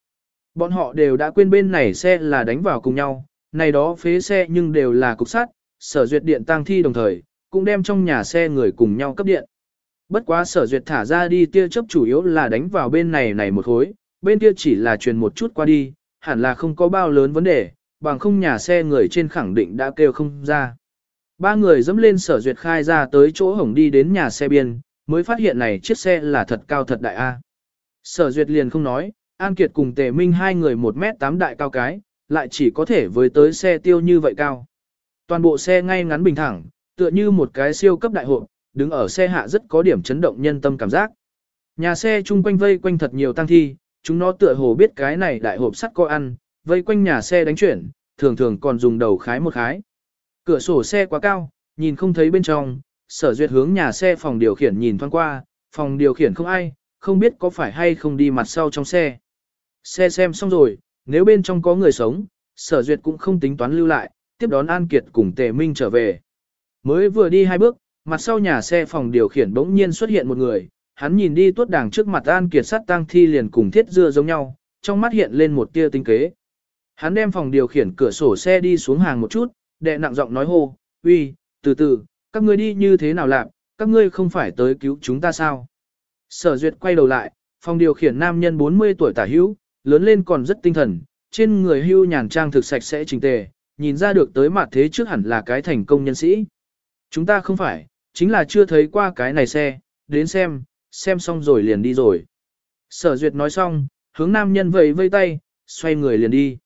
[SPEAKER 1] Bọn họ đều đã quên bên này xe là đánh vào cùng nhau, này đó phế xe nhưng đều là cục sắt, sở duyệt điện tang thi đồng thời, cũng đem trong nhà xe người cùng nhau cấp điện. Bất quá sở duyệt thả ra đi tia chấp chủ yếu là đánh vào bên này này một hối, bên kia chỉ là truyền một chút qua đi, hẳn là không có bao lớn vấn đề, bằng không nhà xe người trên khẳng định đã kêu không ra. Ba người dẫm lên sở duyệt khai ra tới chỗ hổng đi đến nhà xe biên, mới phát hiện này chiếc xe là thật cao thật đại A. Sở duyệt liền không nói, An Kiệt cùng Tề Minh hai người 1 mét 8 đại cao cái, lại chỉ có thể với tới xe tiêu như vậy cao. Toàn bộ xe ngay ngắn bình thẳng, tựa như một cái siêu cấp đại hộp, đứng ở xe hạ rất có điểm chấn động nhân tâm cảm giác. Nhà xe chung quanh vây quanh thật nhiều tăng thi, chúng nó tựa hồ biết cái này đại hộp sắt có ăn, vây quanh nhà xe đánh chuyển, thường thường còn dùng đầu khái một khái. Cửa sổ xe quá cao, nhìn không thấy bên trong, sở duyệt hướng nhà xe phòng điều khiển nhìn thoáng qua, phòng điều khiển không ai, không biết có phải hay không đi mặt sau trong xe. Xe xem xong rồi, nếu bên trong có người sống, sở duyệt cũng không tính toán lưu lại, tiếp đón An Kiệt cùng Tề Minh trở về. Mới vừa đi hai bước, mặt sau nhà xe phòng điều khiển bỗng nhiên xuất hiện một người, hắn nhìn đi tuốt đàng trước mặt An Kiệt sát tang thi liền cùng thiết dưa giống nhau, trong mắt hiện lên một tia tinh kế. Hắn đem phòng điều khiển cửa sổ xe đi xuống hàng một chút, đệ nặng giọng nói hô, uy, từ từ, các ngươi đi như thế nào làm, các ngươi không phải tới cứu chúng ta sao? Sở duyệt quay đầu lại, phòng điều khiển nam nhân 40 tuổi tả hữu, lớn lên còn rất tinh thần, trên người hưu nhàn trang thực sạch sẽ trình tề, nhìn ra được tới mặt thế trước hẳn là cái thành công nhân sĩ. Chúng ta không phải, chính là chưa thấy qua cái này xe, đến xem, xem xong rồi liền đi rồi. Sở duyệt nói xong, hướng nam nhân vẫy vây tay, xoay người liền đi.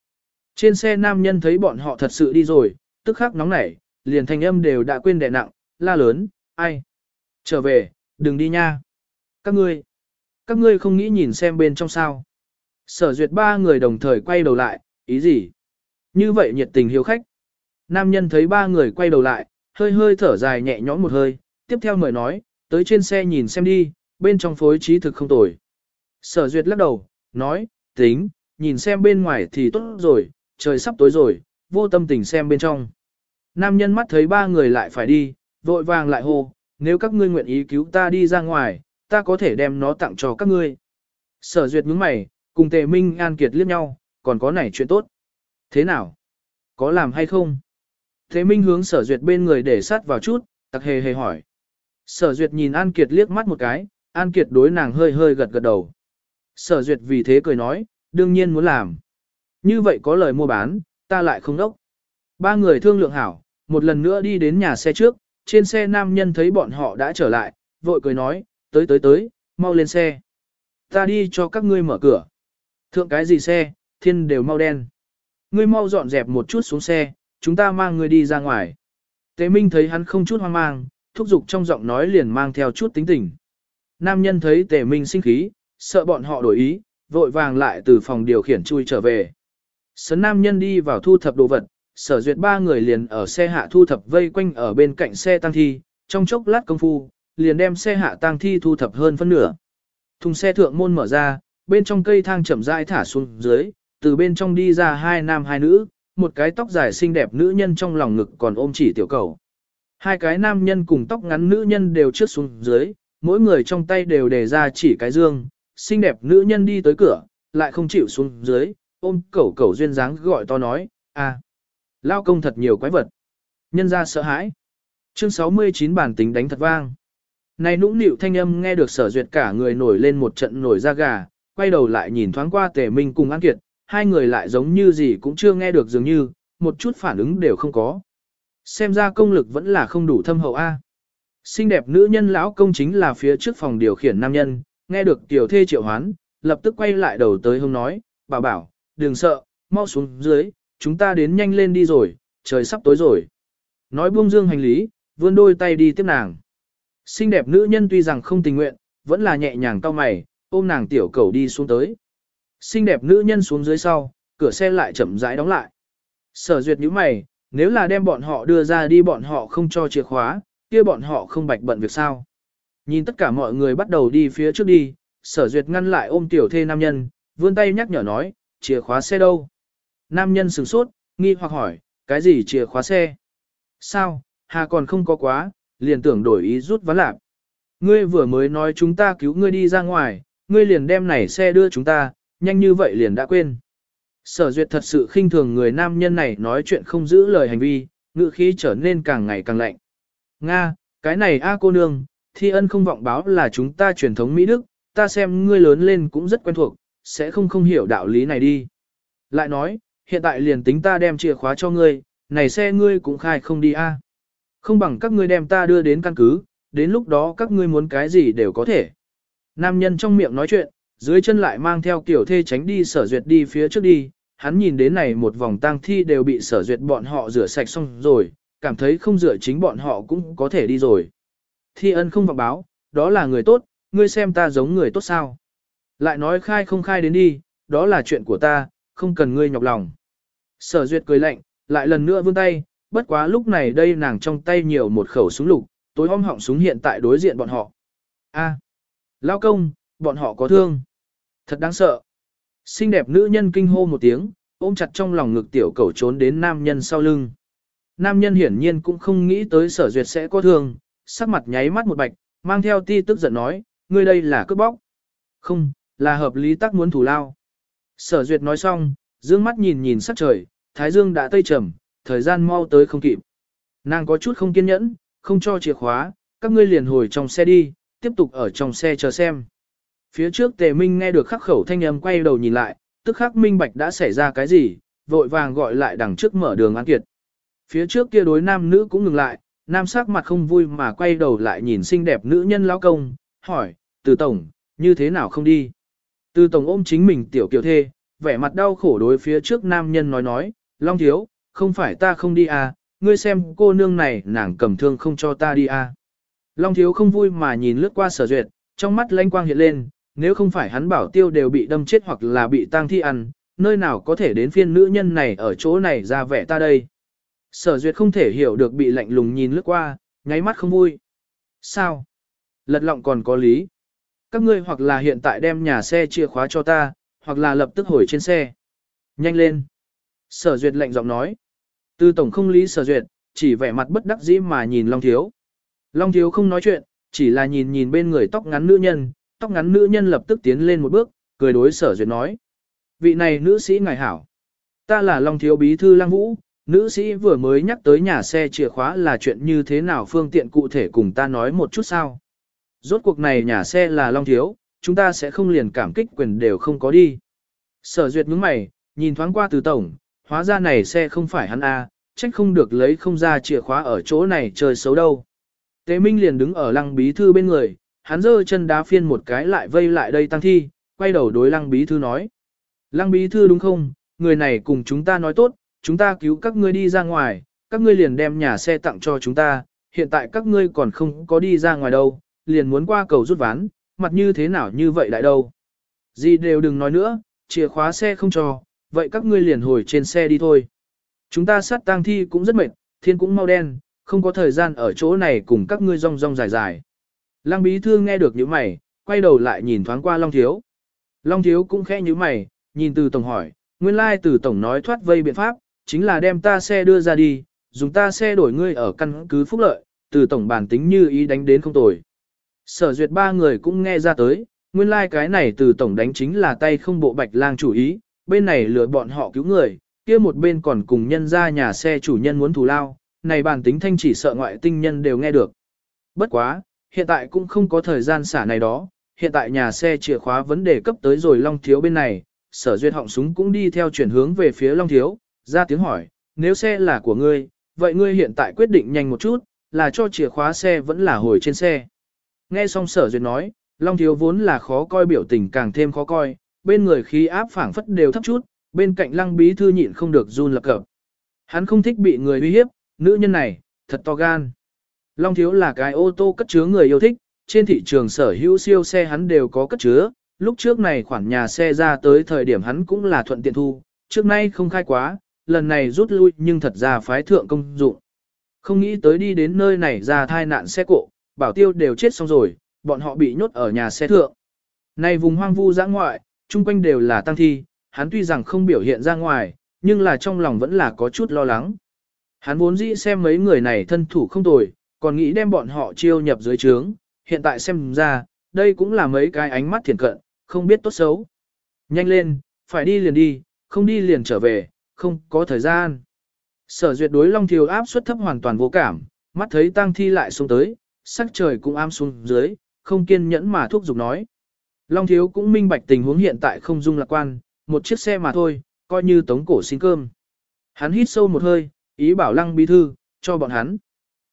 [SPEAKER 1] Trên xe nam nhân thấy bọn họ thật sự đi rồi, tức khắc nóng nảy, liền thanh âm đều đã quên đè nặng, la lớn, ai? Trở về, đừng đi nha. Các ngươi, các ngươi không nghĩ nhìn xem bên trong sao. Sở duyệt ba người đồng thời quay đầu lại, ý gì? Như vậy nhiệt tình hiếu khách. Nam nhân thấy ba người quay đầu lại, hơi hơi thở dài nhẹ nhõm một hơi, tiếp theo mời nói, tới trên xe nhìn xem đi, bên trong phối trí thực không tồi. Sở duyệt lắc đầu, nói, tính, nhìn xem bên ngoài thì tốt rồi, trời sắp tối rồi, vô tâm tình xem bên trong. Nam nhân mắt thấy ba người lại phải đi, vội vàng lại hô, nếu các ngươi nguyện ý cứu ta đi ra ngoài, ta có thể đem nó tặng cho các ngươi. Sở duyệt nhướng mày, cùng tề minh an kiệt liếc nhau, còn có này chuyện tốt. Thế nào? Có làm hay không? Thế minh hướng sở duyệt bên người để sát vào chút, tặc hề hề hỏi. Sở duyệt nhìn An Kiệt liếc mắt một cái, An Kiệt đối nàng hơi hơi gật gật đầu. Sở duyệt vì thế cười nói, đương nhiên muốn làm. Như vậy có lời mua bán, ta lại không đốc. Ba người thương lượng hảo, một lần nữa đi đến nhà xe trước, trên xe nam nhân thấy bọn họ đã trở lại, vội cười nói, tới tới tới, mau lên xe. Ta đi cho các ngươi mở cửa. Thượng cái gì xe, thiên đều mau đen. Ngươi mau dọn dẹp một chút xuống xe, chúng ta mang ngươi đi ra ngoài. Tế Minh thấy hắn không chút hoang mang, thúc giục trong giọng nói liền mang theo chút tính tình. Nam nhân thấy Tề Minh sinh khí, sợ bọn họ đổi ý, vội vàng lại từ phòng điều khiển chui trở về. Sấn nam nhân đi vào thu thập đồ vật, sở duyệt ba người liền ở xe hạ thu thập vây quanh ở bên cạnh xe tăng thi, trong chốc lát công phu, liền đem xe hạ tăng thi thu thập hơn phân nửa. Thùng xe thượng môn mở ra, bên trong cây thang chậm rãi thả xuống dưới, từ bên trong đi ra hai nam hai nữ, một cái tóc dài xinh đẹp nữ nhân trong lòng ngực còn ôm chỉ tiểu cầu. Hai cái nam nhân cùng tóc ngắn nữ nhân đều trước xuống dưới, mỗi người trong tay đều để ra chỉ cái dương, xinh đẹp nữ nhân đi tới cửa, lại không chịu xuống dưới, ôm cẩu cẩu duyên dáng gọi to nói, à, lao công thật nhiều quái vật. Nhân ra sợ hãi. Chương 69 bản tính đánh thật vang. Này nũng nịu thanh âm nghe được sở duyệt cả người nổi lên một trận nổi da gà, quay đầu lại nhìn thoáng qua tề minh cùng An Kiệt, hai người lại giống như gì cũng chưa nghe được dường như, một chút phản ứng đều không có. Xem ra công lực vẫn là không đủ thâm hậu A. Xinh đẹp nữ nhân lão công chính là phía trước phòng điều khiển nam nhân, nghe được tiểu thê triệu hoán, lập tức quay lại đầu tới hông nói, bảo bảo, đừng sợ, mau xuống dưới, chúng ta đến nhanh lên đi rồi, trời sắp tối rồi. Nói buông dương hành lý, vươn đôi tay đi tiếp nàng. Xinh đẹp nữ nhân tuy rằng không tình nguyện, vẫn là nhẹ nhàng cau mày, ôm nàng tiểu cầu đi xuống tới. Xinh đẹp nữ nhân xuống dưới sau, cửa xe lại chậm rãi đóng lại. Sở duyệt nhíu mày, nếu là đem bọn họ đưa ra đi bọn họ không cho chìa khóa, kia bọn họ không bạch bận việc sao. Nhìn tất cả mọi người bắt đầu đi phía trước đi, sở duyệt ngăn lại ôm tiểu thê nam nhân, vươn tay nhắc nhở nói, chìa khóa xe đâu? Nam nhân sửng sốt, nghi hoặc hỏi, cái gì chìa khóa xe? Sao, hà còn không có quá, liền tưởng đổi ý rút ván lạc. Ngươi vừa mới nói chúng ta cứu ngươi đi ra ngoài, ngươi liền đem này xe đưa chúng ta, nhanh như vậy liền đã quên. Sở duyệt thật sự khinh thường người nam nhân này nói chuyện không giữ lời hành vi, ngữ khí trở nên càng ngày càng lạnh. Nga, cái này a cô nương, thi ân không vọng báo là chúng ta truyền thống Mỹ Đức, ta xem ngươi lớn lên cũng rất quen thuộc, sẽ không không hiểu đạo lý này đi. Lại nói, hiện tại liền tính ta đem chìa khóa cho ngươi, này xe ngươi cũng khai không đi a. Không bằng các ngươi đem ta đưa đến căn cứ, đến lúc đó các ngươi muốn cái gì đều có thể. Nam nhân trong miệng nói chuyện, dưới chân lại mang theo kiểu thê tránh đi sở duyệt đi phía trước đi, hắn nhìn đến này một vòng tang thi đều bị sở duyệt bọn họ rửa sạch xong rồi, cảm thấy không rửa chính bọn họ cũng có thể đi rồi. Thi ân không vọng báo, đó là người tốt, ngươi xem ta giống người tốt sao. Lại nói khai không khai đến đi, đó là chuyện của ta, không cần ngươi nhọc lòng. Sở duyệt cười lạnh, lại lần nữa vươn tay, bất quá lúc này đây nàng trong tay nhiều một khẩu súng lục, tối om họng súng hiện tại đối diện bọn họ. A, lao công, bọn họ có thương. Thật đáng sợ. Xinh đẹp nữ nhân kinh hô một tiếng, ôm chặt trong lòng ngực tiểu cầu trốn đến nam nhân sau lưng. Nam nhân hiển nhiên cũng không nghĩ tới sở duyệt sẽ có thương, sắc mặt nháy mắt một bạch, mang theo ti tức giận nói, ngươi đây là cướp bóc. Không, là hợp lý tắc muốn thủ lao. Sở duyệt nói xong, dương mắt nhìn nhìn sắc trời, thái dương đã tây trầm, thời gian mau tới không kịp. Nàng có chút không kiên nhẫn, không cho chìa khóa, các ngươi liền hồi trong xe đi, tiếp tục ở trong xe chờ xem. Phía trước tề minh nghe được khắc khẩu thanh âm quay đầu nhìn lại, tức khắc minh bạch đã xảy ra cái gì, vội vàng gọi lại đằng trước mở đường an kiệt. Phía trước kia đối nam nữ cũng ngừng lại, nam sắc mặt không vui mà quay đầu lại nhìn xinh đẹp nữ nhân lão công, hỏi, từ tổng, như thế nào không đi? Từ tổng ôm chính mình tiểu kiều thê, vẻ mặt đau khổ đối phía trước nam nhân nói nói, Long thiếu, không phải ta không đi à, ngươi xem cô nương này nàng cầm thương không cho ta đi à. Long thiếu không vui mà nhìn lướt qua sở duyệt, trong mắt lanh quang hiện lên, nếu không phải hắn bảo tiêu đều bị đâm chết hoặc là bị tang thi ăn, nơi nào có thể đến phiên nữ nhân này ở chỗ này ra vẻ ta đây. Sở duyệt không thể hiểu được bị lạnh lùng nhìn lướt qua, nháy mắt không vui. Sao? Lật lọng còn có lý. Các ngươi hoặc là hiện tại đem nhà xe chìa khóa cho ta, hoặc là lập tức hồi trên xe. Nhanh lên. Sở duyệt lạnh giọng nói. Tư tổng không lý sở duyệt, chỉ vẻ mặt bất đắc dĩ mà nhìn Long Thiếu. Long Thiếu không nói chuyện, chỉ là nhìn nhìn bên người tóc ngắn nữ nhân, tóc ngắn nữ nhân lập tức tiến lên một bước, cười đối sở duyệt nói. Vị này nữ sĩ ngài hảo. Ta là Long Thiếu Bí Thư Lang Vũ, nữ sĩ vừa mới nhắc tới nhà xe chìa khóa là chuyện như thế nào phương tiện cụ thể cùng ta nói một chút sao. Rốt cuộc này nhà xe là Long Thiếu, chúng ta sẽ không liền cảm kích quyền đều không có đi. Sở duyệt nhướng mày, nhìn thoáng qua từ tổng, hóa ra này xe không phải hắn A, trách không được lấy không ra chìa khóa ở chỗ này chơi xấu đâu. Tế Minh liền đứng ở lăng bí thư bên người, hắn giơ chân đá phiên một cái lại vây lại đây tăng thi, quay đầu đối lăng bí thư nói. Lăng bí thư đúng không, người này cùng chúng ta nói tốt, chúng ta cứu các ngươi đi ra ngoài, các ngươi liền đem nhà xe tặng cho chúng ta, hiện tại các ngươi còn không có đi ra ngoài đâu, liền muốn qua cầu rút ván, mặt như thế nào như vậy lại đâu. Gì đều đừng nói nữa, chìa khóa xe không cho, vậy các ngươi liền hồi trên xe đi thôi. Chúng ta sát tang thi cũng rất mệt, thiên cũng mau đen, không có thời gian ở chỗ này cùng các ngươi rong rong dài dài. Lăng bí thư nghe được những mày, quay đầu lại nhìn thoáng qua Long Thiếu. Long Thiếu cũng khẽ như mày, nhìn từ tổng hỏi, nguyên lai từ tổng nói thoát vây biện pháp, chính là đem ta xe đưa ra đi, dùng ta xe đổi ngươi ở căn cứ phúc lợi, từ tổng bản tính như ý đánh đến không tồi. Sở duyệt ba người cũng nghe ra tới, nguyên lai cái này từ tổng đánh chính là tay không bộ bạch lang chủ ý, bên này lừa bọn họ cứu người, kia một bên còn cùng nhân ra nhà xe chủ nhân muốn thù lao, này bản tính thanh chỉ sợ ngoại tinh nhân đều nghe được. Bất quá, hiện tại cũng không có thời gian xả này đó, hiện tại nhà xe chìa khóa vấn đề cấp tới rồi Long Thiếu bên này, sở duyệt họng súng cũng đi theo chuyển hướng về phía Long Thiếu, ra tiếng hỏi, nếu xe là của ngươi, vậy ngươi hiện tại quyết định nhanh một chút, là cho chìa khóa xe vẫn là hồi trên xe. Nghe xong sở duyệt nói, Long Thiếu vốn là khó coi biểu tình càng thêm khó coi, bên người khí áp phảng phất đều thấp chút, bên cạnh lăng bí thư nhịn không được run lập cập. Hắn không thích bị người uy hiếp, nữ nhân này, thật to gan. Long Thiếu là cái ô tô cất chứa người yêu thích, trên thị trường sở hữu siêu xe hắn đều có cất chứa, lúc trước này khoản nhà xe ra tới thời điểm hắn cũng là thuận tiện thu, trước nay không khai quá, lần này rút lui nhưng thật ra phái thượng công dụng. Không nghĩ tới đi đến nơi này ra thai nạn xe cộ, bảo tiêu đều chết xong rồi, bọn họ bị nhốt ở nhà xe thượng. Này vùng hoang vu giã ngoại, chung quanh đều là tăng thi, hắn tuy rằng không biểu hiện ra ngoài, nhưng là trong lòng vẫn là có chút lo lắng. Hắn vốn dĩ xem mấy người này thân thủ không tồi, còn nghĩ đem bọn họ chiêu nhập dưới trướng, hiện tại xem ra, đây cũng là mấy cái ánh mắt thiền cận, không biết tốt xấu. Nhanh lên, phải đi liền đi, không đi liền trở về, không có thời gian. Sở duyệt đối Long Thiều áp suất thấp hoàn toàn vô cảm, mắt thấy tang thi lại xuống tới, sắc trời cũng am xuống dưới, không kiên nhẫn mà thúc giục nói. Long Thiếu cũng minh bạch tình huống hiện tại không dung lạc quan, một chiếc xe mà thôi, coi như tống cổ xin cơm. Hắn hít sâu một hơi, ý bảo lăng bí thư, cho bọn hắn.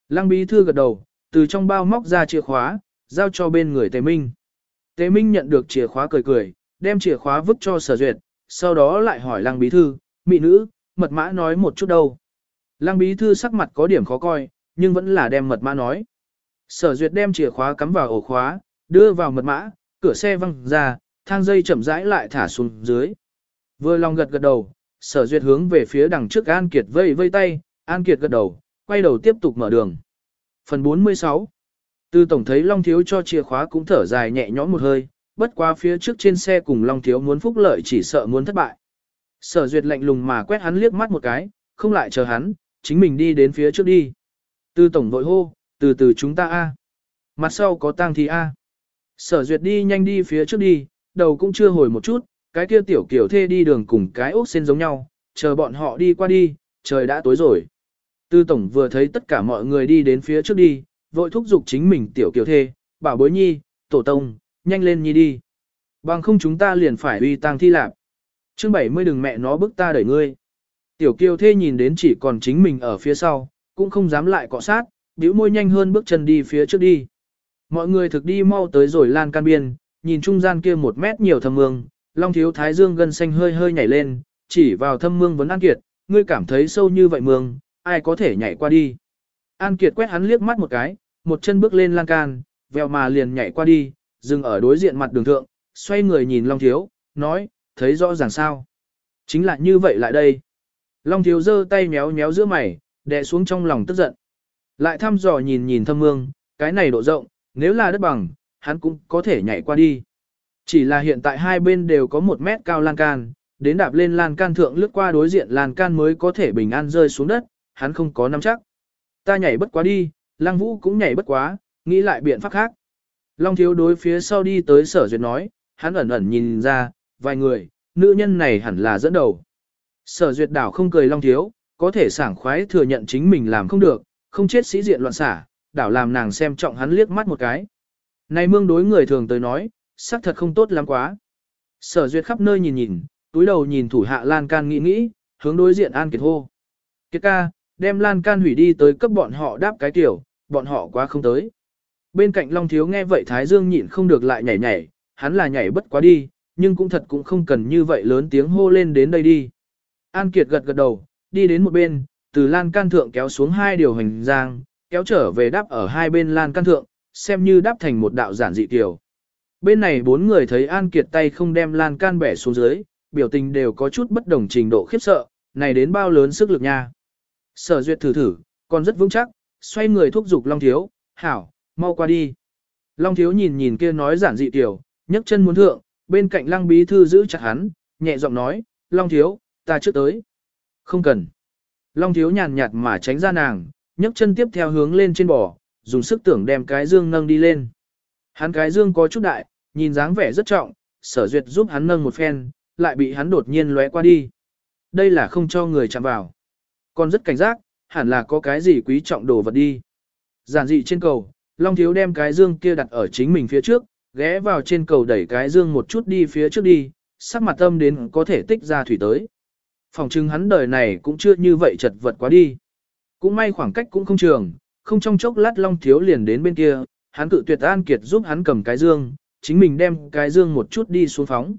[SPEAKER 1] Lăng bí thư gật đầu, từ trong bao móc ra chìa khóa, giao cho bên người Tề Minh. Tề Minh nhận được chìa khóa cười cười, đem chìa khóa vứt cho sở duyệt, sau đó lại hỏi lăng bí thư, mị nữ, mật mã nói một chút đâu. Lăng bí thư sắc mặt có điểm khó coi, nhưng vẫn là đem mật mã nói. Sở duyệt đem chìa khóa cắm vào ổ khóa, đưa vào mật mã, cửa xe văng ra, thang dây chậm rãi lại thả xuống dưới. Vừa lòng gật gật đầu, sở duyệt hướng về phía đằng trước An Kiệt vây vây tay, An Kiệt gật đầu, quay đầu tiếp tục mở đường. Phần 46 Từ tổng thấy Long Thiếu cho chìa khóa cũng thở dài nhẹ nhõm một hơi, bất qua phía trước trên xe cùng Long Thiếu muốn phúc lợi chỉ sợ muốn thất bại. Sở duyệt lạnh lùng mà quét hắn liếc mắt một cái, không lại chờ hắn, chính mình đi đến phía trước đi. Từ tổng vội hô, từ từ chúng ta a. Mặt sau có tang thì a. Sở duyệt đi nhanh đi phía trước đi, đầu cũng chưa hồi một chút, cái kia tiểu kiểu thê đi đường cùng cái ốc sen giống nhau, chờ bọn họ đi qua đi, trời đã tối rồi. Tư tổng vừa thấy tất cả mọi người đi đến phía trước đi, vội thúc giục chính mình tiểu kiều thê, bảo bối nhi, tổ tông, nhanh lên nhi đi. Bằng không chúng ta liền phải uy tang thi lạp. Chương 70 đừng mẹ nó bức ta đẩy ngươi. Tiểu kiều thê nhìn đến chỉ còn chính mình ở phía sau, cũng không dám lại cọ sát, bĩu môi nhanh hơn bước chân đi phía trước đi. Mọi người thực đi mau tới rồi lan can biên, nhìn trung gian kia một mét nhiều thâm mương, long thiếu thái dương gân xanh hơi hơi nhảy lên, chỉ vào thâm mương vấn An Kiệt, ngươi cảm thấy sâu như vậy mương, ai có thể nhảy qua đi. An Kiệt quét hắn liếc mắt một cái, một chân bước lên lan can, vèo mà liền nhảy qua đi, dừng ở đối diện mặt đường thượng, xoay người nhìn long thiếu, nói, thấy rõ ràng sao. Chính là như vậy lại đây. Long thiếu giơ tay méo méo giữa mày, đè xuống trong lòng tức giận. Lại thăm dò nhìn nhìn thâm mương, cái này độ rộng, nếu là đất bằng, hắn cũng có thể nhảy qua đi. Chỉ là hiện tại hai bên đều có một mét cao lan can, đến đạp lên lan can thượng lướt qua đối diện lan can mới có thể bình an rơi xuống đất, hắn không có nắm chắc. Ta nhảy bất quá đi, lang vũ cũng nhảy bất quá, nghĩ lại biện pháp khác. Long thiếu đối phía sau đi tới sở duyệt nói, hắn ẩn ẩn nhìn ra, vài người, nữ nhân này hẳn là dẫn đầu. Sở duyệt đảo không cười long thiếu, có thể sảng khoái thừa nhận chính mình làm không được, không chết sĩ diện loạn xả, đảo làm nàng xem trọng hắn liếc mắt một cái. Này mương đối người thường tới nói, sắc thật không tốt lắm quá. Sở duyệt khắp nơi nhìn nhìn, túi đầu nhìn thủ hạ lan can nghĩ nghĩ, hướng đối diện an kiệt hô. Kiệt ca, đem lan can hủy đi tới cấp bọn họ đáp cái tiểu, bọn họ quá không tới. Bên cạnh Long Thiếu nghe vậy Thái Dương nhịn không được lại nhảy nhảy, hắn là nhảy bất quá đi, nhưng cũng thật cũng không cần như vậy lớn tiếng hô lên đến đây đi. An Kiệt gật gật đầu, đi đến một bên, từ lan can thượng kéo xuống hai điều hành giang, kéo trở về đáp ở hai bên lan can thượng, xem như đáp thành một đạo giản dị tiểu. Bên này bốn người thấy An Kiệt tay không đem lan can bẻ xuống dưới, biểu tình đều có chút bất đồng trình độ khiếp sợ, này đến bao lớn sức lực nha. Sở duyệt thử thử, còn rất vững chắc, xoay người thúc giục Long Thiếu, hảo, mau qua đi. Long Thiếu nhìn nhìn kia nói giản dị tiểu, nhấc chân muốn thượng, bên cạnh lăng bí thư giữ chặt hắn, nhẹ giọng nói, Long Thiếu, ta trước tới. Không cần. Long Thiếu nhàn nhạt mà tránh ra nàng, nhấc chân tiếp theo hướng lên trên bò, dùng sức tưởng đem cái dương nâng đi lên. Hắn cái dương có chút đại, nhìn dáng vẻ rất trọng, sở duyệt giúp hắn nâng một phen, lại bị hắn đột nhiên lóe qua đi. Đây là không cho người chạm vào. Còn rất cảnh giác, hẳn là có cái gì quý trọng đồ vật đi. Giản dị trên cầu, Long Thiếu đem cái dương kia đặt ở chính mình phía trước, ghé vào trên cầu đẩy cái dương một chút đi phía trước đi, sắc mặt tâm đến có thể tích ra thủy tới. Phòng trưng hắn đời này cũng chưa như vậy chật vật quá đi. Cũng may khoảng cách cũng không trường, không trong chốc lát Long Thiếu liền đến bên kia, hắn cự tuyệt An Kiệt giúp hắn cầm cái dương, chính mình đem cái dương một chút đi xuống phóng.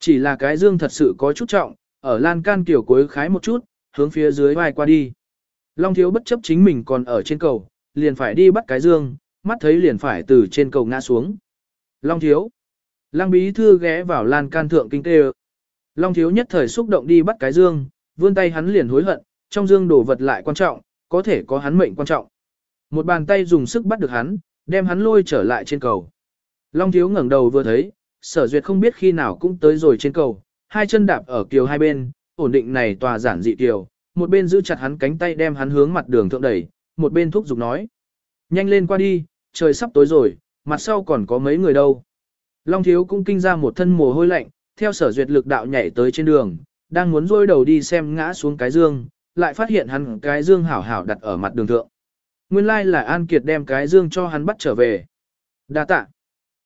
[SPEAKER 1] Chỉ là cái dương thật sự có chút trọng, ở lan can kiểu cuối khái một chút, hướng phía dưới vai qua đi. Long Thiếu bất chấp chính mình còn ở trên cầu, liền phải đi bắt cái dương, mắt thấy liền phải từ trên cầu ngã xuống. Long Thiếu. Lăng bí thư ghé vào lan can thượng kinh tê Long Thiếu nhất thời xúc động đi bắt cái dương, vươn tay hắn liền hối hận, trong dương đồ vật lại quan trọng, có thể có hắn mệnh quan trọng. Một bàn tay dùng sức bắt được hắn, đem hắn lôi trở lại trên cầu. Long thiếu ngẩng đầu vừa thấy, sở duyệt không biết khi nào cũng tới rồi trên cầu, hai chân đạp ở kiều hai bên, ổn định này tòa giản dị tiểu, một bên giữ chặt hắn cánh tay đem hắn hướng mặt đường thượng đẩy, một bên thúc giục nói. Nhanh lên qua đi, trời sắp tối rồi, mặt sau còn có mấy người đâu. Long thiếu cũng kinh ra một thân mồ hôi lạnh, theo sở duyệt lực đạo nhảy tới trên đường, đang muốn rôi đầu đi xem ngã xuống cái dương, lại phát hiện hắn cái dương hảo hảo đặt ở mặt đường thượng. Nguyên lai là An Kiệt đem cái dương cho hắn bắt trở về. Đa tạ.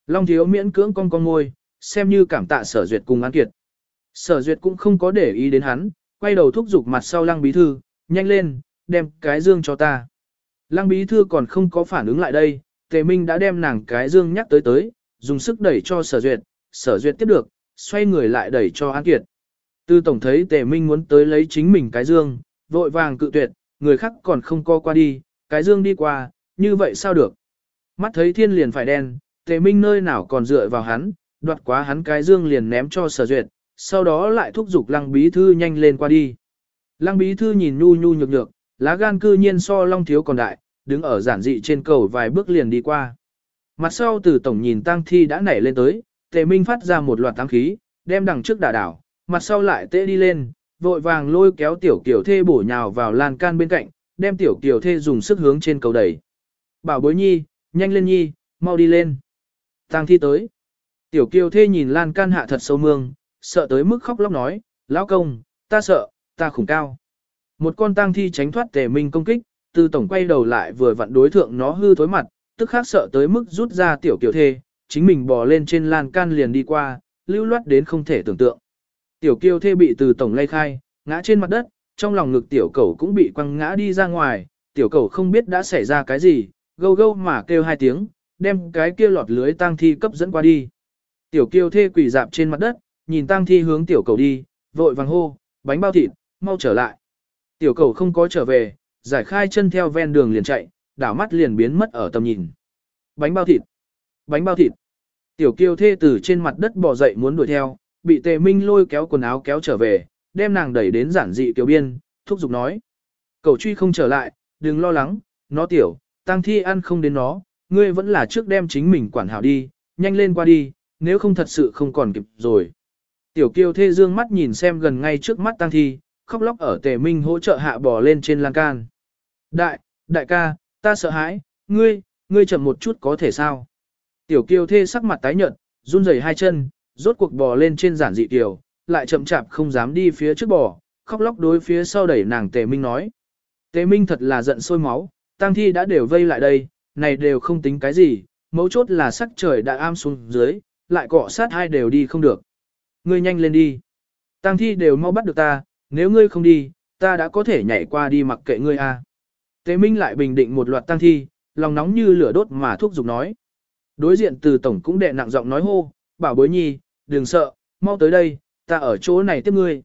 [SPEAKER 1] Long thiếu miễn cưỡng cong cong ngôi, xem như cảm tạ sở duyệt cùng An Kiệt. Sở duyệt cũng không có để ý đến hắn, quay đầu thúc giục mặt sau lăng bí thư, nhanh lên, đem cái dương cho ta. Lăng bí thư còn không có phản ứng lại đây, tề minh đã đem nàng cái dương nhắc tới tới, dùng sức đẩy cho sở duyệt, sở duyệt tiếp được, xoay người lại đẩy cho An Kiệt. Tư tổng thấy tề minh muốn tới lấy chính mình cái dương, vội vàng cự tuyệt, người khác còn không co qua đi, cái dương đi qua, như vậy sao được. Mắt thấy thiên liền phải đen, tề minh nơi nào còn dựa vào hắn, đoạt quá hắn cái dương liền ném cho sở duyệt, sau đó lại thúc giục lăng bí thư nhanh lên qua đi. Lăng bí thư nhìn nhu nhu nhược nhược, lá gan cư nhiên so long thiếu còn đại, đứng ở giản dị trên cầu vài bước liền đi qua. Mặt sau từ tổng nhìn tang thi đã nảy lên tới, tề minh phát ra một loạt tăng khí, đem đằng trước đả đảo, mặt sau lại tê đi lên, vội vàng lôi kéo tiểu kiểu thê bổ nhào vào lan can bên cạnh, đem tiểu kiểu thê dùng sức hướng trên cầu đẩy. Bảo bối nhi, nhanh lên nhi, mau đi lên. Tang thi tới. Tiểu kiều thê nhìn lan can hạ thật sâu mương, sợ tới mức khóc lóc nói, lão công, ta sợ, ta khủng cao. Một con tang thi tránh thoát tề minh công kích, từ tổng quay đầu lại vừa vặn đối thượng nó hư thối mặt, tức khác sợ tới mức rút ra tiểu kiều thê, chính mình bò lên trên lan can liền đi qua, lưu loát đến không thể tưởng tượng. Tiểu kiều thê bị từ tổng lay khai, ngã trên mặt đất, trong lòng ngực tiểu cầu cũng bị quăng ngã đi ra ngoài, tiểu cầu không biết đã xảy ra cái gì, gâu gâu mà kêu hai tiếng, đem cái kia lọt lưới tang thi cấp dẫn qua đi. Tiểu kiều thê quỳ dạp trên mặt đất, nhìn tang thi hướng tiểu cầu đi, vội vàng hô, bánh bao thịt, mau trở lại. Tiểu cầu không có trở về, giải khai chân theo ven đường liền chạy, đảo mắt liền biến mất ở tầm nhìn. Bánh bao thịt, bánh bao thịt. Tiểu kiều thê từ trên mặt đất bò dậy muốn đuổi theo, bị tề minh lôi kéo quần áo kéo trở về, đem nàng đẩy đến giản dị tiểu biên, thúc giục nói. Cầu truy không trở lại, đừng lo lắng, nó tiểu, tang thi ăn không đến nó, ngươi vẫn là trước đem chính mình quản hảo đi, nhanh lên qua đi, nếu không thật sự không còn kịp rồi. Tiểu kiều thê dương mắt nhìn xem gần ngay trước mắt tăng thi, khóc lóc ở tề minh hỗ trợ hạ bò lên trên lan can. Đại, đại ca, ta sợ hãi, ngươi, ngươi chậm một chút có thể sao? Tiểu kiều thê sắc mặt tái nhợt, run rẩy hai chân, rốt cuộc bò lên trên giản dị tiểu, lại chậm chạp không dám đi phía trước bò, khóc lóc đối phía sau đẩy nàng tề minh nói. Tề minh thật là giận sôi máu, tăng thi đã đều vây lại đây, này đều không tính cái gì, mấu chốt là sắc trời đã am xuống dưới, lại cọ sát hai đều đi không được. Ngươi nhanh lên đi. tang thi đều mau bắt được ta, nếu ngươi không đi, ta đã có thể nhảy qua đi mặc kệ ngươi a. À. Tế Minh lại bình định một loạt tang thi, lòng nóng như lửa đốt mà thúc giục nói. Đối diện từ tổng cũng đệ nặng giọng nói hô, bảo bối nhi, đừng sợ, mau tới đây, ta ở chỗ này tiếp ngươi.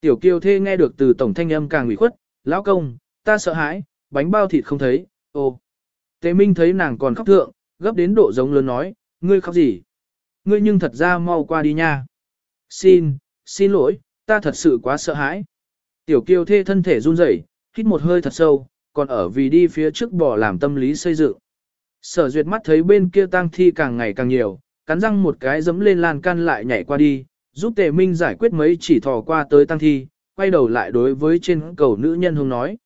[SPEAKER 1] Tiểu kiều thê nghe được từ tổng thanh âm càng ủy khuất, lão công, ta sợ hãi, bánh bao thịt không thấy, ô. Tế Minh thấy nàng còn khóc thượng, gấp đến độ giống lớn nói, ngươi khóc gì? Ngươi nhưng thật ra mau qua đi nha. Xin, xin lỗi, ta thật sự quá sợ hãi. Tiểu kiều thê thân thể run rẩy, hít một hơi thật sâu, còn ở vì đi phía trước bỏ làm tâm lý xây dựng. Sở duyệt mắt thấy bên kia tang thi càng ngày càng nhiều, cắn răng một cái dấm lên lan can lại nhảy qua đi, giúp tề minh giải quyết mấy chỉ thò qua tới tang thi, quay đầu lại đối với trên cầu nữ nhân hông nói.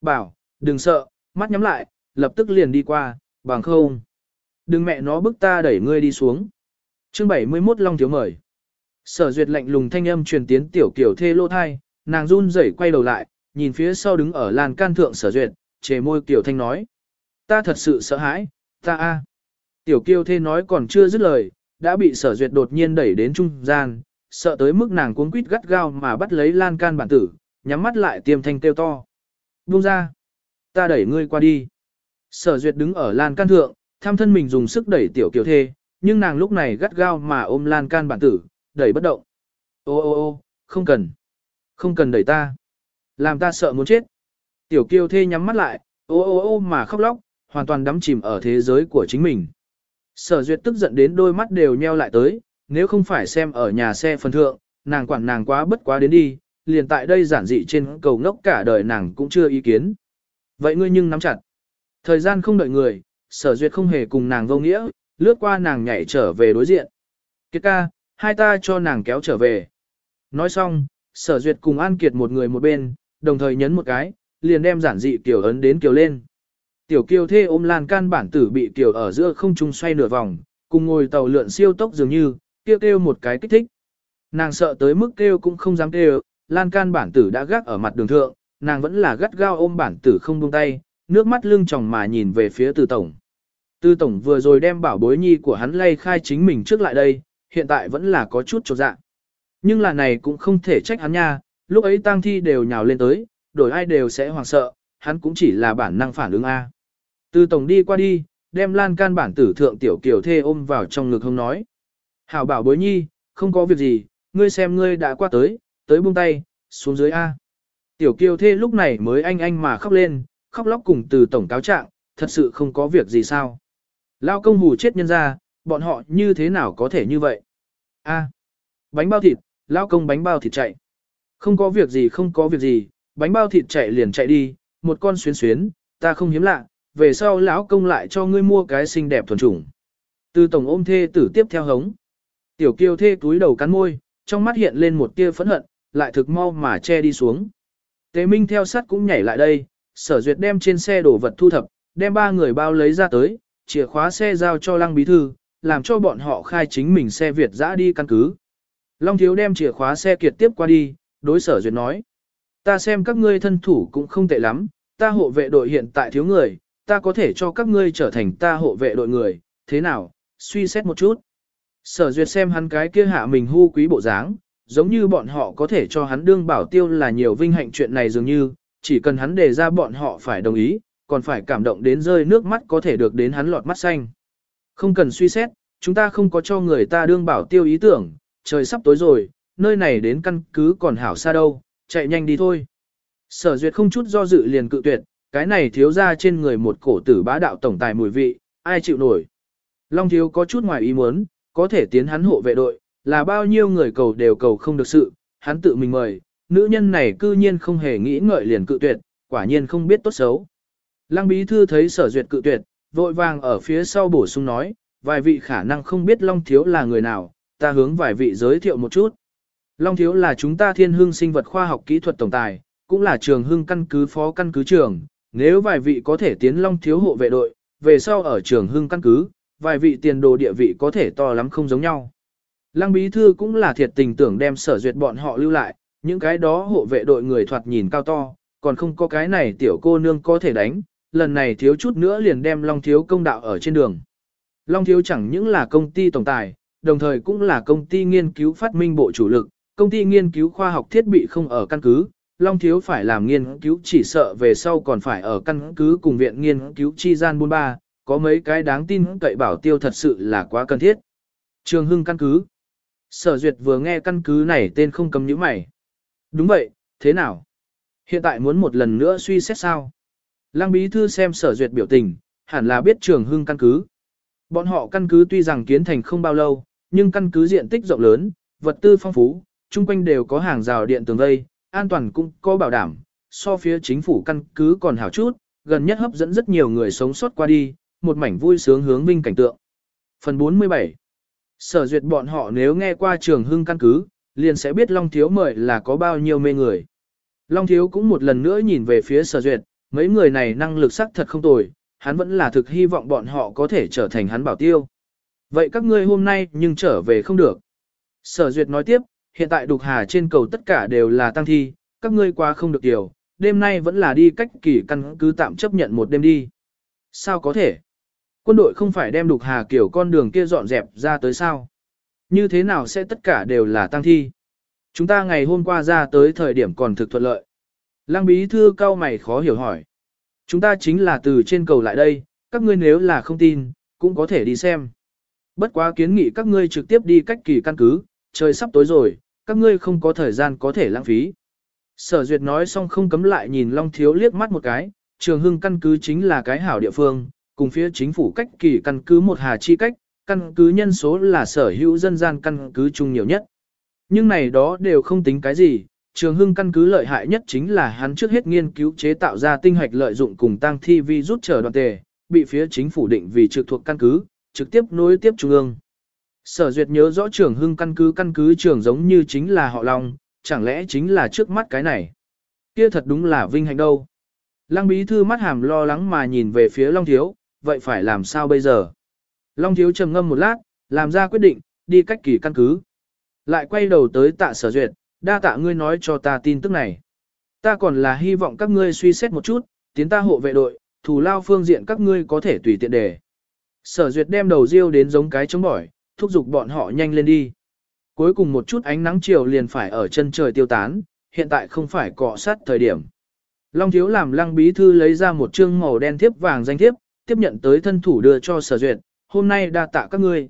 [SPEAKER 1] Bảo, đừng sợ, mắt nhắm lại, lập tức liền đi qua, bằng không. Đừng mẹ nó bức ta đẩy ngươi đi xuống. Chương 71 Long Thiếu mời. Sở duyệt lạnh lùng thanh âm truyền tiến tiểu kiểu thê lô thai, nàng run rẩy quay đầu lại, nhìn phía sau đứng ở làn can thượng sở duyệt, chề môi tiểu thanh nói. Ta thật sự sợ hãi, ta a. Tiểu kiêu thê nói còn chưa dứt lời, đã bị sở duyệt đột nhiên đẩy đến trung gian, sợ tới mức nàng cuống quýt gắt gao mà bắt lấy lan can bản tử, nhắm mắt lại tiêm thanh kêu to. Buông ra, ta đẩy ngươi qua đi. Sở duyệt đứng ở lan can thượng, tham thân mình dùng sức đẩy tiểu kiều thê, nhưng nàng lúc này gắt gao mà ôm lan can bản tử, đẩy bất động. Ô ô ô, không cần. Không cần đẩy ta. Làm ta sợ muốn chết. Tiểu Kiêu thê nhắm mắt lại, ô ô ô mà khóc lóc, hoàn toàn đắm chìm ở thế giới của chính mình. Sở duyệt tức giận đến đôi mắt đều nheo lại tới, nếu không phải xem ở nhà xe phần thượng, nàng quản nàng quá bất quá đến đi, liền tại đây giản dị trên cầu ngốc cả đời nàng cũng chưa ý kiến. Vậy ngươi nhưng nắm chặt. Thời gian không đợi người, sở duyệt không hề cùng nàng vô nghĩa, lướt qua nàng nhảy trở về đối diện. Kiệt ca, hai ta cho nàng kéo trở về. Nói xong, sở duyệt cùng An Kiệt một người một bên, đồng thời nhấn một cái, liền đem giản dị tiểu ấn đến kiều lên. Tiểu kiều thê ôm lan can bản tử bị tiểu ở giữa không trung xoay nửa vòng, cùng ngồi tàu lượn siêu tốc dường như, kêu kêu một cái kích thích. Nàng sợ tới mức kêu cũng không dám kêu, lan can bản tử đã gác ở mặt đường thượng, nàng vẫn là gắt gao ôm bản tử không buông tay, nước mắt lưng tròng mà nhìn về phía từ tổng. tư tổng vừa rồi đem bảo bối nhi của hắn lay khai chính mình trước lại đây, hiện tại vẫn là có chút trột dạ. Nhưng là này cũng không thể trách hắn nha, lúc ấy tang thi đều nhào lên tới, đổi ai đều sẽ hoảng sợ, hắn cũng chỉ là bản năng phản ứng A. Từ tổng đi qua đi, đem lan can bản tử thượng tiểu kiều thê ôm vào trong ngực không nói. Hảo bảo bối nhi, không có việc gì, ngươi xem ngươi đã qua tới, tới buông tay, xuống dưới A. Tiểu kiều thê lúc này mới anh anh mà khóc lên, khóc lóc cùng từ tổng cáo trạng, thật sự không có việc gì sao. Lao công hù chết nhân ra, bọn họ như thế nào có thể như vậy? A. bánh bao thịt, lao công bánh bao thịt chạy. Không có việc gì không có việc gì, bánh bao thịt chạy liền chạy đi, một con xuyến xuyến, ta không hiếm lạ, về sau lão công lại cho ngươi mua cái xinh đẹp thuần chủng. Từ tổng ôm thê tử tiếp theo hống. Tiểu kiều thê túi đầu cắn môi, trong mắt hiện lên một tia phẫn hận, lại thực mau mà che đi xuống. Tế Minh theo sát cũng nhảy lại đây, sở duyệt đem trên xe đổ vật thu thập, đem ba người bao lấy ra tới, chìa khóa xe giao cho lăng bí thư, làm cho bọn họ khai chính mình xe Việt dã đi căn cứ. Long thiếu đem chìa khóa xe kiệt tiếp qua đi, đối sở duyệt nói. Ta xem các ngươi thân thủ cũng không tệ lắm, ta hộ vệ đội hiện tại thiếu người, ta có thể cho các ngươi trở thành ta hộ vệ đội người, thế nào, suy xét một chút. Sở duyệt xem hắn cái kia hạ mình hưu quý bộ dáng, giống như bọn họ có thể cho hắn đương bảo tiêu là nhiều vinh hạnh chuyện này dường như, chỉ cần hắn đề ra bọn họ phải đồng ý, còn phải cảm động đến rơi nước mắt có thể được đến hắn lọt mắt xanh. Không cần suy xét, chúng ta không có cho người ta đương bảo tiêu ý tưởng, trời sắp tối rồi, nơi này đến căn cứ còn hảo xa đâu, chạy nhanh đi thôi. Sở duyệt không chút do dự liền cự tuyệt, cái này thiếu ra trên người một cổ tử bá đạo tổng tài mùi vị, ai chịu nổi. Long thiếu có chút ngoài ý muốn, có thể tiến hắn hộ vệ đội, là bao nhiêu người cầu đều cầu không được sự, hắn tự mình mời, nữ nhân này cư nhiên không hề nghĩ ngợi liền cự tuyệt, quả nhiên không biết tốt xấu. Lăng bí thư thấy sở duyệt cự tuyệt, vội vàng ở phía sau bổ sung nói, vài vị khả năng không biết Long Thiếu là người nào, ta hướng vài vị giới thiệu một chút. Long Thiếu là chúng ta thiên hương sinh vật khoa học kỹ thuật tổng tài, cũng là trường Hương căn cứ phó căn cứ trường, nếu vài vị có thể tiến Long Thiếu hộ vệ đội, về sau ở trường Hương căn cứ, vài vị tiền đồ địa vị có thể to lắm không giống nhau. Lăng bí thư cũng là thiệt tình tưởng đem sở duyệt bọn họ lưu lại, những cái đó hộ vệ đội người thoạt nhìn cao to, còn không có cái này tiểu cô nương có thể đánh, lần này thiếu chút nữa liền đem Long Thiếu công đạo ở trên đường. Long Thiếu chẳng những là công ty tổng tài, đồng thời cũng là công ty nghiên cứu phát minh bộ chủ lực, công ty nghiên cứu khoa học thiết bị không ở căn cứ, Long Thiếu phải làm nghiên cứu chỉ sợ về sau còn phải ở căn cứ cùng viện nghiên cứu chi gian buôn ba, có mấy cái đáng tin cậy bảo tiêu thật sự là quá cần thiết. Trường Hưng căn cứ. Sở Duyệt vừa nghe căn cứ này tên không cầm nhíu mày. Đúng vậy, thế nào? Hiện tại muốn một lần nữa suy xét sao? Lăng bí thư xem sở duyệt biểu tình, hẳn là biết trường hưng căn cứ. Bọn họ căn cứ tuy rằng kiến thành không bao lâu, nhưng căn cứ diện tích rộng lớn, vật tư phong phú, chung quanh đều có hàng rào điện tường vây, an toàn cũng có bảo đảm, so phía chính phủ căn cứ còn hảo chút, gần nhất hấp dẫn rất nhiều người sống sót qua đi, một mảnh vui sướng hướng vinh cảnh tượng. Phần 47 Sở duyệt bọn họ nếu nghe qua trường hưng căn cứ, liền sẽ biết Long Thiếu mời là có bao nhiêu mê người. Long Thiếu cũng một lần nữa nhìn về phía sở duyệt, mấy người này năng lực sắc thật không tồi, hắn vẫn là thực hy vọng bọn họ có thể trở thành hắn bảo tiêu. Vậy các ngươi hôm nay nhưng trở về không được. Sở duyệt nói tiếp, hiện tại đục hà trên cầu tất cả đều là tăng thi, các ngươi qua không được điều, đêm nay vẫn là đi cách kỳ căn cứ tạm chấp nhận một đêm đi. Sao có thể? Quân đội không phải đem đục hà kiểu con đường kia dọn dẹp ra tới sao? Như thế nào sẽ tất cả đều là tăng thi? Chúng ta ngày hôm qua ra tới thời điểm còn thực thuận lợi. Lăng bí thư cao mày khó hiểu hỏi. Chúng ta chính là từ trên cầu lại đây, các ngươi nếu là không tin, cũng có thể đi xem. Bất quá kiến nghị các ngươi trực tiếp đi cách kỳ căn cứ, trời sắp tối rồi, các ngươi không có thời gian có thể lãng phí. Sở duyệt nói xong không cấm lại nhìn Long Thiếu liếc mắt một cái, trường hưng căn cứ chính là cái hảo địa phương, cùng phía chính phủ cách kỳ căn cứ một hà chi cách, căn cứ nhân số là sở hữu dân gian căn cứ chung nhiều nhất. Nhưng này đó đều không tính cái gì, trường hưng căn cứ lợi hại nhất chính là hắn trước hết nghiên cứu chế tạo ra tinh hạch lợi dụng cùng tăng thi vi rút trở đoàn tề, bị phía chính phủ định vì trực thuộc căn cứ, trực tiếp nối tiếp trung ương. Sở duyệt nhớ rõ trường hưng căn cứ căn cứ trường giống như chính là họ Long, chẳng lẽ chính là trước mắt cái này. Kia thật đúng là vinh hạnh đâu. Lăng bí thư mắt hàm lo lắng mà nhìn về phía Long Thiếu, vậy phải làm sao bây giờ? Long Thiếu trầm ngâm một lát, làm ra quyết định, đi cách kỳ căn cứ. Lại quay đầu tới tạ sở duyệt, đa tạ ngươi nói cho ta tin tức này. Ta còn là hy vọng các ngươi suy xét một chút, tiến ta hộ vệ đội, thủ lao phương diện các ngươi có thể tùy tiện đề. Sở duyệt đem đầu riêu đến giống cái chống bỏi, thúc giục bọn họ nhanh lên đi. Cuối cùng một chút ánh nắng chiều liền phải ở chân trời tiêu tán, hiện tại không phải cọ sát thời điểm. Long thiếu làm lăng bí thư lấy ra một chương màu đen thiếp vàng danh thiếp, tiếp nhận tới thân thủ đưa cho sở duyệt, hôm nay đa tạ các ngươi.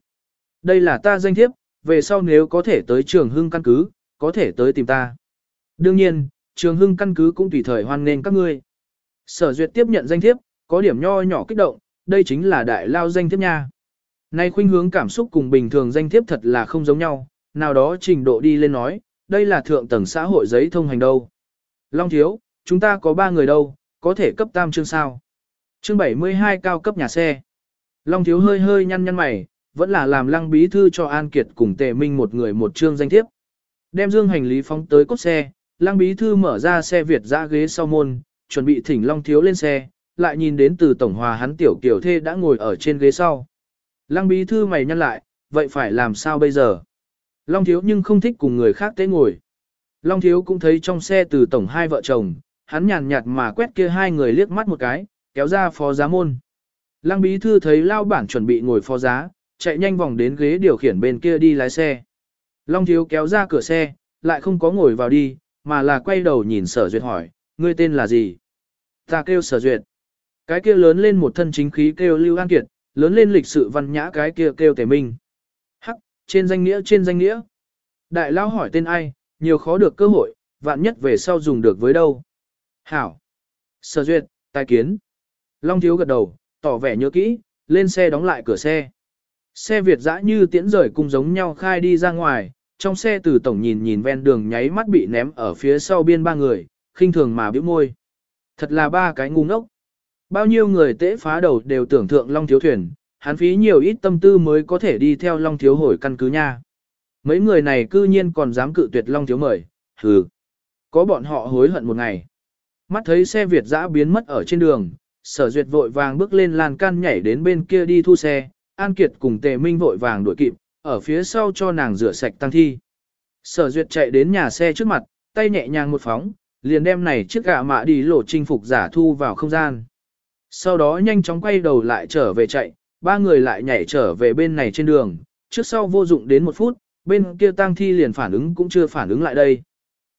[SPEAKER 1] Đây là ta danh thiếp, về sau nếu có thể tới trường hưng căn cứ, có thể tới tìm ta. Đương nhiên, trường hưng căn cứ cũng tùy thời hoan nghênh các ngươi. Sở duyệt tiếp nhận danh thiếp, có điểm nho nhỏ kích động, đây chính là đại lao danh thiếp nha. Nay khuynh hướng cảm xúc cùng bình thường danh thiếp thật là không giống nhau, nào đó trình độ đi lên nói, đây là thượng tầng xã hội giấy thông hành đâu. Long thiếu, chúng ta có ba người đâu, có thể cấp tam chương sao. Chương 72 cao cấp nhà xe. Long thiếu hơi hơi nhăn nhăn mày, vẫn là làm lăng bí thư cho An Kiệt cùng tề minh một người một chương danh thiếp. Đem dương hành lý phóng tới cốt xe, Lang bí thư mở ra xe Việt ra ghế sau môn, chuẩn bị thỉnh Long thiếu lên xe, lại nhìn đến từ tổng hòa hắn tiểu kiểu thê đã ngồi ở trên ghế sau. Lăng bí thư mày nhăn lại, vậy phải làm sao bây giờ? Long thiếu nhưng không thích cùng người khác tế ngồi. Long thiếu cũng thấy trong xe từ tổng hai vợ chồng, hắn nhàn nhạt mà quét kia hai người liếc mắt một cái, kéo ra phó giá môn. Lăng bí thư thấy lao bản chuẩn bị ngồi phó giá, chạy nhanh vòng đến ghế điều khiển bên kia đi lái xe. Long thiếu kéo ra cửa xe, lại không có ngồi vào đi, mà là quay đầu nhìn sở duyệt hỏi, ngươi tên là gì? Ta kêu sở duyệt. Cái kia lớn lên một thân chính khí kêu Lưu An Kiệt, lớn lên lịch sự văn nhã cái kia kêu Tề Minh. Hắc, trên danh nghĩa trên danh nghĩa. Đại lão hỏi tên ai, nhiều khó được cơ hội, vạn nhất về sau dùng được với đâu. Hảo. Sở duyệt, tài kiến. Long thiếu gật đầu, tỏ vẻ nhớ kỹ, lên xe đóng lại cửa xe. Xe Việt dã như tiễn rời cùng giống nhau khai đi ra ngoài, trong xe từ tổng nhìn nhìn ven đường nháy mắt bị ném ở phía sau biên ba người, khinh thường mà bĩu môi. Thật là ba cái ngu ngốc. Bao nhiêu người tễ phá đầu đều tưởng thượng Long Thiếu thuyền, hắn phí nhiều ít tâm tư mới có thể đi theo Long Thiếu hồi căn cứ nha. Mấy người này cư nhiên còn dám cự tuyệt Long Thiếu mời, hừ. Có bọn họ hối hận một ngày. Mắt thấy xe Việt dã biến mất ở trên đường, sở duyệt vội vàng bước lên lan can nhảy đến bên kia đi thu xe, An Kiệt cùng Tề Minh vội vàng đuổi kịp, ở phía sau cho nàng rửa sạch tăng thi. Sở duyệt chạy đến nhà xe trước mặt, tay nhẹ nhàng một phóng, liền đem này chiếc gạ mạ đi lộ chinh phục giả thu vào không gian. Sau đó nhanh chóng quay đầu lại trở về chạy, ba người lại nhảy trở về bên này trên đường, trước sau vô dụng đến một phút, bên kia tang thi liền phản ứng cũng chưa phản ứng lại đây.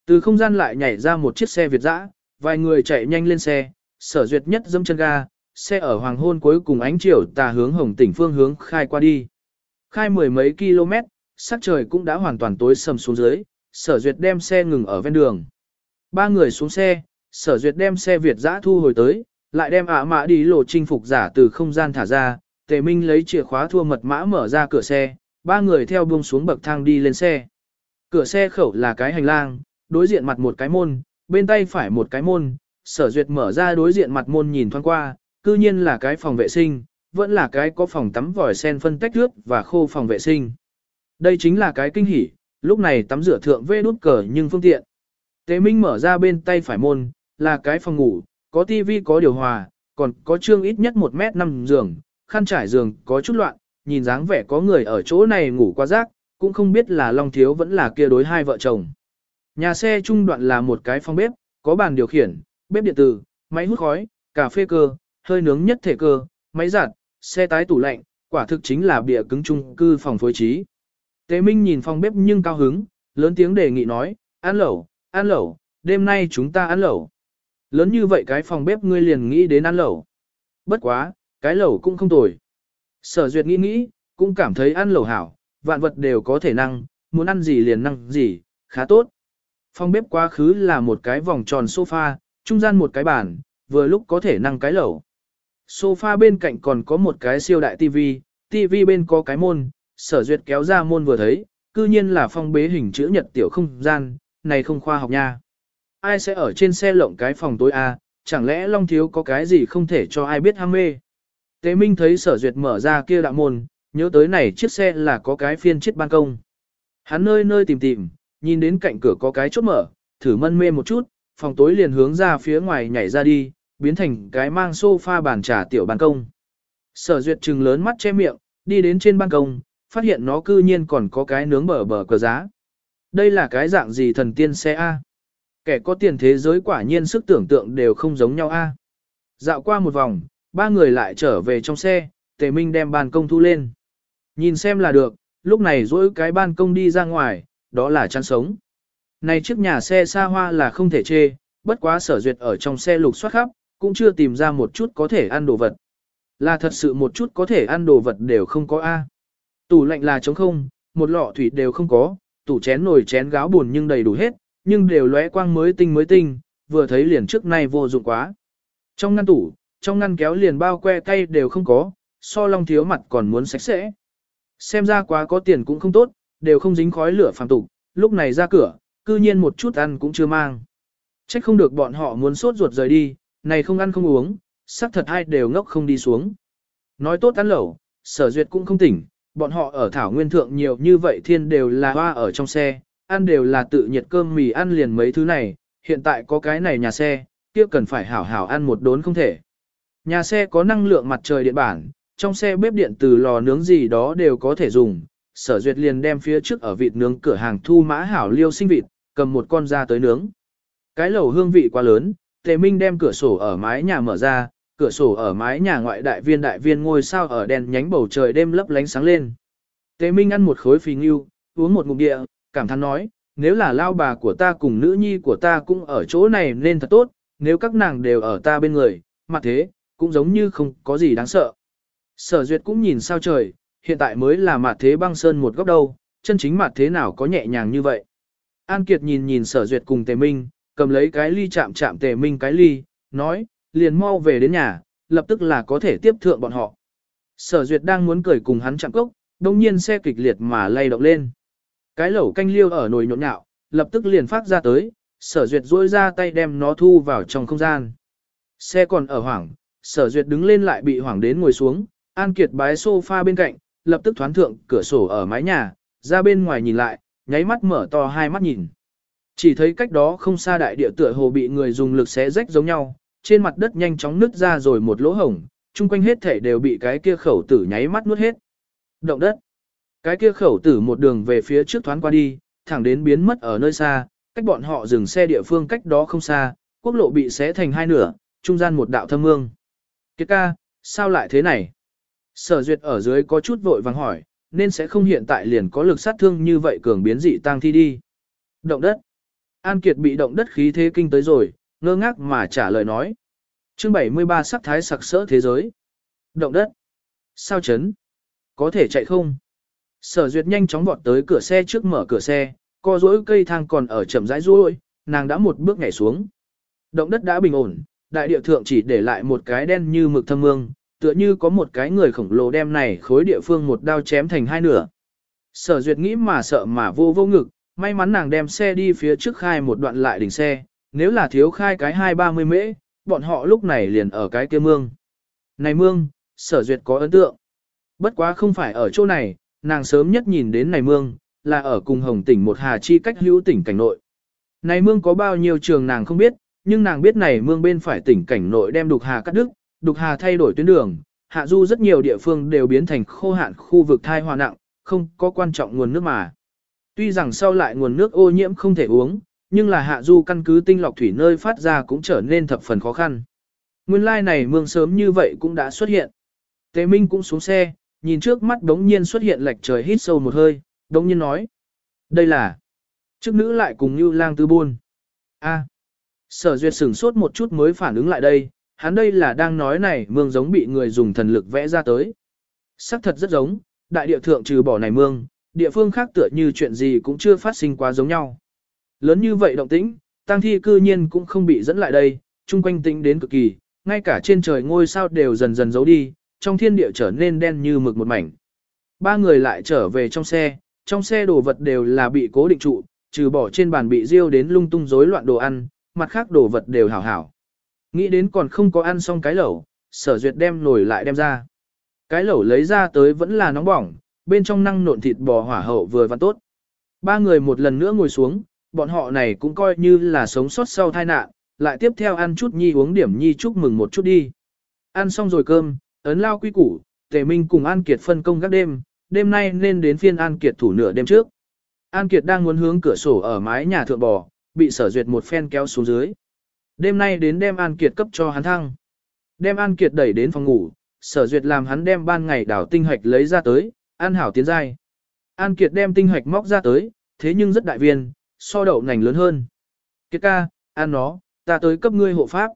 [SPEAKER 1] Từ không gian lại nhảy ra một chiếc xe Việt dã, vài người chạy nhanh lên xe, sở duyệt nhất dâm chân ga, xe ở hoàng hôn cuối cùng ánh chiều tà hướng hồng tỉnh phương hướng khai qua đi. Khai mười mấy km, sắc trời cũng đã hoàn toàn tối sầm xuống dưới, sở duyệt đem xe ngừng ở ven đường. Ba người xuống xe, sở duyệt đem xe Việt dã thu hồi tới, lại đem ả mã đi lộ chinh phục giả từ không gian thả ra, tề minh lấy chìa khóa thua mật mã mở ra cửa xe, ba người theo buông xuống bậc thang đi lên xe. Cửa xe khẩu là cái hành lang, đối diện mặt một cái môn, bên tay phải một cái môn, sở duyệt mở ra đối diện mặt môn nhìn thoáng qua, cư nhiên là cái phòng vệ sinh, vẫn là cái có phòng tắm vòi sen phân tách nước và khô phòng vệ sinh. Đây chính là cái kinh hỉ, lúc này tắm rửa thượng vê đút cờ nhưng phương tiện. Tế Minh mở ra bên tay phải môn, là cái phòng ngủ, có tivi có điều hòa, còn có trương ít nhất 1 mét 5 giường, khăn trải giường có chút loạn, nhìn dáng vẻ có người ở chỗ này ngủ qua rác, cũng không biết là Long Thiếu vẫn là kia đối hai vợ chồng. Nhà xe trung đoạn là một cái phòng bếp, có bàn điều khiển, bếp điện tử, máy hút khói, cà phê cơ, hơi nướng nhất thể cơ, máy giặt, xe tái tủ lạnh, quả thực chính là bịa cứng chung cư phòng phối trí. Tế Minh nhìn phòng bếp nhưng cao hứng, lớn tiếng đề nghị nói, ăn lẩu, ăn lẩu, đêm nay chúng ta ăn lẩu. Lớn như vậy cái phòng bếp ngươi liền nghĩ đến ăn lẩu. Bất quá, cái lẩu cũng không tồi. Sở duyệt nghĩ nghĩ, cũng cảm thấy ăn lẩu hảo, vạn vật đều có thể năng, muốn ăn gì liền năng gì, khá tốt. Phòng bếp quá khứ là một cái vòng tròn sofa, trung gian một cái bàn, vừa lúc có thể năng cái lẩu. Sofa bên cạnh còn có một cái siêu đại tivi, tivi bên có cái môn, sở duyệt kéo ra môn vừa thấy, cư nhiên là phong bế hình chữ nhật tiểu không gian, này không khoa học nha. Ai sẽ ở trên xe lộng cái phòng tối A, chẳng lẽ Long Thiếu có cái gì không thể cho ai biết ham mê. Tế Minh thấy sở duyệt mở ra kia đạo môn, nhớ tới này chiếc xe là có cái phiên chiếc ban công. Hắn nơi nơi tìm tìm, nhìn đến cạnh cửa có cái chốt mở, thử mân mê một chút, phòng tối liền hướng ra phía ngoài nhảy ra đi, biến thành cái mang sofa bàn trà tiểu ban công. Sở duyệt trừng lớn mắt che miệng, đi đến trên ban công, phát hiện nó cư nhiên còn có cái nướng bờ bờ cờ giá. Đây là cái dạng gì thần tiên xe A? Kẻ có tiền thế giới quả nhiên sức tưởng tượng đều không giống nhau A. Dạo qua một vòng, ba người lại trở về trong xe, tề minh đem ban công thu lên. Nhìn xem là được, lúc này dỗi cái ban công đi ra ngoài, đó là chăn sống. Này chiếc nhà xe xa hoa là không thể chê, bất quá sở duyệt ở trong xe lục soát khắp, cũng chưa tìm ra một chút có thể ăn đồ vật. Là thật sự một chút có thể ăn đồ vật đều không có A. Tủ lạnh là trống không, một lọ thủy đều không có, tủ chén nồi chén gáo buồn nhưng đầy đủ hết, nhưng đều lóe quang mới tinh mới tinh, vừa thấy liền trước nay vô dụng quá. Trong ngăn tủ, trong ngăn kéo liền bao que cây đều không có, so long thiếu mặt còn muốn sạch sẽ. Xem ra quá có tiền cũng không tốt, đều không dính khói lửa phàm tục, lúc này ra cửa, cư nhiên một chút ăn cũng chưa mang. Trách không được bọn họ muốn sốt ruột rời đi, này không ăn không uống, sắc thật hai đều ngốc không đi xuống. Nói tốt ăn lẩu, sở duyệt cũng không tỉnh, bọn họ ở thảo nguyên thượng nhiều như vậy thiên đều là hoa ở trong xe, ăn đều là tự nhiệt cơm mì ăn liền mấy thứ này, hiện tại có cái này nhà xe, kia cần phải hảo hảo ăn một đốn không thể. Nhà xe có năng lượng mặt trời điện bản, trong xe bếp điện từ lò nướng gì đó đều có thể dùng, sở duyệt liền đem phía trước ở vịt nướng cửa hàng thu mã hảo liêu sinh vịt, cầm một con ra tới nướng. Cái lẩu hương vị quá lớn, tề minh đem cửa sổ ở mái nhà mở ra, cửa sổ ở mái nhà ngoại đại viên đại viên ngôi sao ở đèn nhánh bầu trời đêm lấp lánh sáng lên. Tề minh ăn một khối phì ngưu, uống một ngụm địa, cảm thán nói, nếu là lao bà của ta cùng nữ nhi của ta cũng ở chỗ này nên thật tốt, nếu các nàng đều ở ta bên người, mặt thế, cũng giống như không có gì đáng sợ. Sở duyệt cũng nhìn sao trời, hiện tại mới là mặt thế băng sơn một góc đâu, chân chính mặt thế nào có nhẹ nhàng như vậy. An Kiệt nhìn nhìn sở duyệt cùng tề minh, cầm lấy cái ly chạm chạm tề minh cái ly, nói, liền mau về đến nhà, lập tức là có thể tiếp thượng bọn họ. Sở duyệt đang muốn cười cùng hắn chạm cốc, đồng nhiên xe kịch liệt mà lay động lên. Cái lẩu canh liêu ở nồi nhộn nhạo, lập tức liền phát ra tới, sở duyệt duỗi ra tay đem nó thu vào trong không gian. Xe còn ở hoảng, sở duyệt đứng lên lại bị hoảng đến ngồi xuống, An Kiệt bái sofa bên cạnh, lập tức thoán thượng cửa sổ ở mái nhà, ra bên ngoài nhìn lại, nháy mắt mở to hai mắt nhìn. Chỉ thấy cách đó không xa đại địa tựa hồ bị người dùng lực xé rách giống nhau, trên mặt đất nhanh chóng nứt ra rồi một lỗ hổng, chung quanh hết thể đều bị cái kia khẩu tử nháy mắt nuốt hết. Động đất. Cái kia khẩu tử một đường về phía trước thoáng qua đi, thẳng đến biến mất ở nơi xa, cách bọn họ dừng xe địa phương cách đó không xa, quốc lộ bị xé thành hai nửa, trung gian một đạo thâm mương. Kiệt ca, sao lại thế này? Sở duyệt ở dưới có chút vội vàng hỏi, nên sẽ không hiện tại liền có lực sát thương như vậy cường biến dị tăng thi đi. Động đất. An Kiệt bị động đất khí thế kinh tới rồi, ngơ ngác mà trả lời nói. chương 73 sắc thái sặc sỡ thế giới. Động đất. Sao chấn? Có thể chạy không? Sở duyệt nhanh chóng vọt tới cửa xe trước mở cửa xe, co rỗi cây thang còn ở chậm rãi rối, nàng đã một bước nhảy xuống. Động đất đã bình ổn, đại địa thượng chỉ để lại một cái đen như mực thâm mương, tựa như có một cái người khổng lồ đem này khối địa phương một đao chém thành hai nửa. Sở duyệt nghĩ mà sợ mà vô vô ngực, may mắn nàng đem xe đi phía trước khai một đoạn lại đỉnh xe, nếu là thiếu khai cái hai ba mươi mễ, bọn họ lúc này liền ở cái kia mương. Này mương, sở duyệt có ấn tượng. Bất quá không phải ở chỗ này, nàng sớm nhất nhìn đến này mương, là ở cùng hồng tỉnh một hà chi cách hữu tỉnh cảnh nội. Này mương có bao nhiêu trường nàng không biết, nhưng nàng biết này mương bên phải tỉnh cảnh nội đem đục hà cắt đứt, đục hà thay đổi tuyến đường, hạ du rất nhiều địa phương đều biến thành khô hạn khu vực thai hòa nặng, không có quan trọng nguồn nước mà. Tuy rằng sau lại nguồn nước ô nhiễm không thể uống, nhưng là hạ du căn cứ tinh lọc thủy nơi phát ra cũng trở nên thập phần khó khăn. Nguyên lai này mương sớm như vậy cũng đã xuất hiện. Tề Minh cũng xuống xe, nhìn trước mắt đống nhiên xuất hiện lệch trời hít sâu một hơi, đống nhiên nói. Đây là... trước nữ lại cùng như lang tư buôn. a Sở duyệt sửng sốt một chút mới phản ứng lại đây, hắn đây là đang nói này mương giống bị người dùng thần lực vẽ ra tới. Sắc thật rất giống, đại địa thượng trừ bỏ này mương, địa phương khác tựa như chuyện gì cũng chưa phát sinh quá giống nhau. Lớn như vậy động tĩnh, tăng thi cư nhiên cũng không bị dẫn lại đây, chung quanh tĩnh đến cực kỳ, ngay cả trên trời ngôi sao đều dần dần giấu đi, trong thiên địa trở nên đen như mực một mảnh. Ba người lại trở về trong xe, trong xe đồ vật đều là bị cố định trụ, trừ bỏ trên bàn bị riêu đến lung tung rối loạn đồ ăn, mặt khác đồ vật đều hảo hảo. Nghĩ đến còn không có ăn xong cái lẩu, sở duyệt đem nổi lại đem ra. Cái lẩu lấy ra tới vẫn là nóng bỏng, bên trong năng nộn thịt bò hỏa hậu vừa văn tốt. Ba người một lần nữa ngồi xuống, bọn họ này cũng coi như là sống sót sau tai nạn, lại tiếp theo ăn chút nhi uống điểm nhi chúc mừng một chút đi. Ăn xong rồi cơm, ấn lao quy củ, tề minh cùng An Kiệt phân công các đêm, đêm nay nên đến phiên An Kiệt thủ nửa đêm trước. An Kiệt đang muốn hướng cửa sổ ở mái nhà thượng bò, bị sở duyệt một phen kéo xuống dưới. Đêm nay đến đem An Kiệt cấp cho hắn thăng. Đem An Kiệt đẩy đến phòng ngủ, sở duyệt làm hắn đem ban ngày đảo tinh hạch lấy ra tới, An hảo tiến giai. An Kiệt đem tinh hoạch móc ra tới, thế nhưng rất đại viên, so đậu nành lớn hơn. Kiệt ca, ăn nó, ta tới cấp ngươi hộ pháp.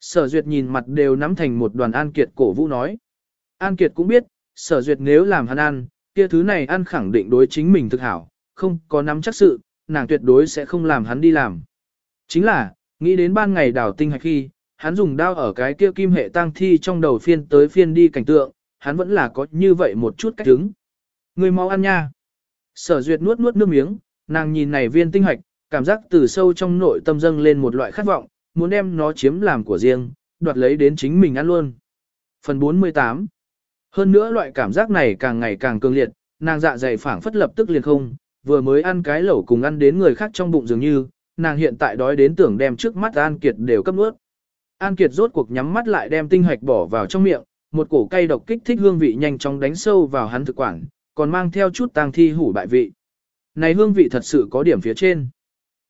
[SPEAKER 1] Sở Duyệt nhìn mặt đều nắm thành một đoàn An Kiệt cổ vũ nói. An Kiệt cũng biết, Sở Duyệt nếu làm hắn ăn, kia thứ này ăn khẳng định đối chính mình thực hảo, không có nắm chắc sự, nàng tuyệt đối sẽ không làm hắn đi làm. Chính là, nghĩ đến ban ngày đào tinh hạch khi, hắn dùng đao ở cái kia kim hệ tăng thi trong đầu phiên tới phiên đi cảnh tượng, hắn vẫn là có như vậy một chút cách đứng. Người mau ăn nha. Sở duyệt nuốt nuốt nước miếng, nàng nhìn này viên tinh hạch, cảm giác từ sâu trong nội tâm dâng lên một loại khát vọng, muốn đem nó chiếm làm của riêng, đoạt lấy đến chính mình ăn luôn. Phần 48 Hơn nữa loại cảm giác này càng ngày càng cường liệt, nàng dạ dày phảng phất lập tức liền không, vừa mới ăn cái lẩu cùng ăn đến người khác trong bụng dường như, nàng hiện tại đói đến tưởng đem trước mắt An Kiệt đều cấp nuốt. An Kiệt rốt cuộc nhắm mắt lại đem tinh hoạch bỏ vào trong miệng, một cổ cay độc kích thích hương vị nhanh chóng đánh sâu vào hắn thực quản, còn mang theo chút tang thi hủ bại vị. Này hương vị thật sự có điểm phía trên.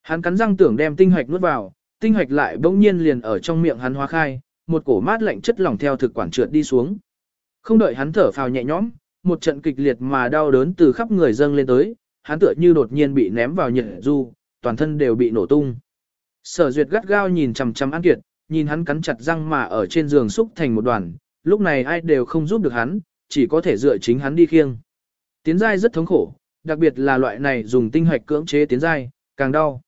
[SPEAKER 1] Hắn cắn răng tưởng đem tinh hoạch nuốt vào, tinh hoạch lại bỗng nhiên liền ở trong miệng hắn hóa khai, một cổ mát lạnh chất lỏng theo thực quản trượt đi xuống. Không đợi hắn thở phào nhẹ nhõm, một trận kịch liệt mà đau đớn từ khắp người dâng lên tới, hắn tựa như đột nhiên bị ném vào nhiệt du, toàn thân đều bị nổ tung. Sở duyệt gắt gao nhìn chằm chằm An Kiệt, nhìn hắn cắn chặt răng mà ở trên giường xúc thành một đoàn, lúc này ai đều không giúp được hắn, chỉ có thể dựa chính hắn đi khiêng. Tiến giai rất thống khổ, đặc biệt là loại này dùng tinh hoạch cưỡng chế tiến giai, càng đau.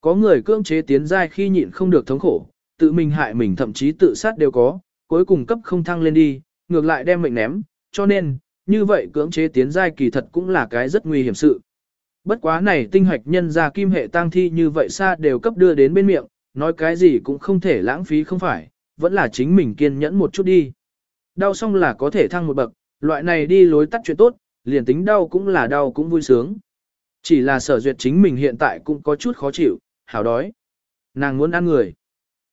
[SPEAKER 1] Có người cưỡng chế tiến giai khi nhịn không được thống khổ, tự mình hại mình thậm chí tự sát đều có, cuối cùng cấp không thăng lên đi, ngược lại đem mệnh ném, cho nên, như vậy cưỡng chế tiến giai kỳ thật cũng là cái rất nguy hiểm sự. Bất quá này tinh hoạch nhân ra kim hệ tang thi như vậy xa đều cấp đưa đến bên miệng, nói cái gì cũng không thể lãng phí không phải, vẫn là chính mình kiên nhẫn một chút đi. Đau xong là có thể thăng một bậc, loại này đi lối tắt chuyện tốt, liền tính đau cũng là đau cũng vui sướng. Chỉ là sở duyệt chính mình hiện tại cũng có chút khó chịu, hảo đói. Nàng muốn ăn người.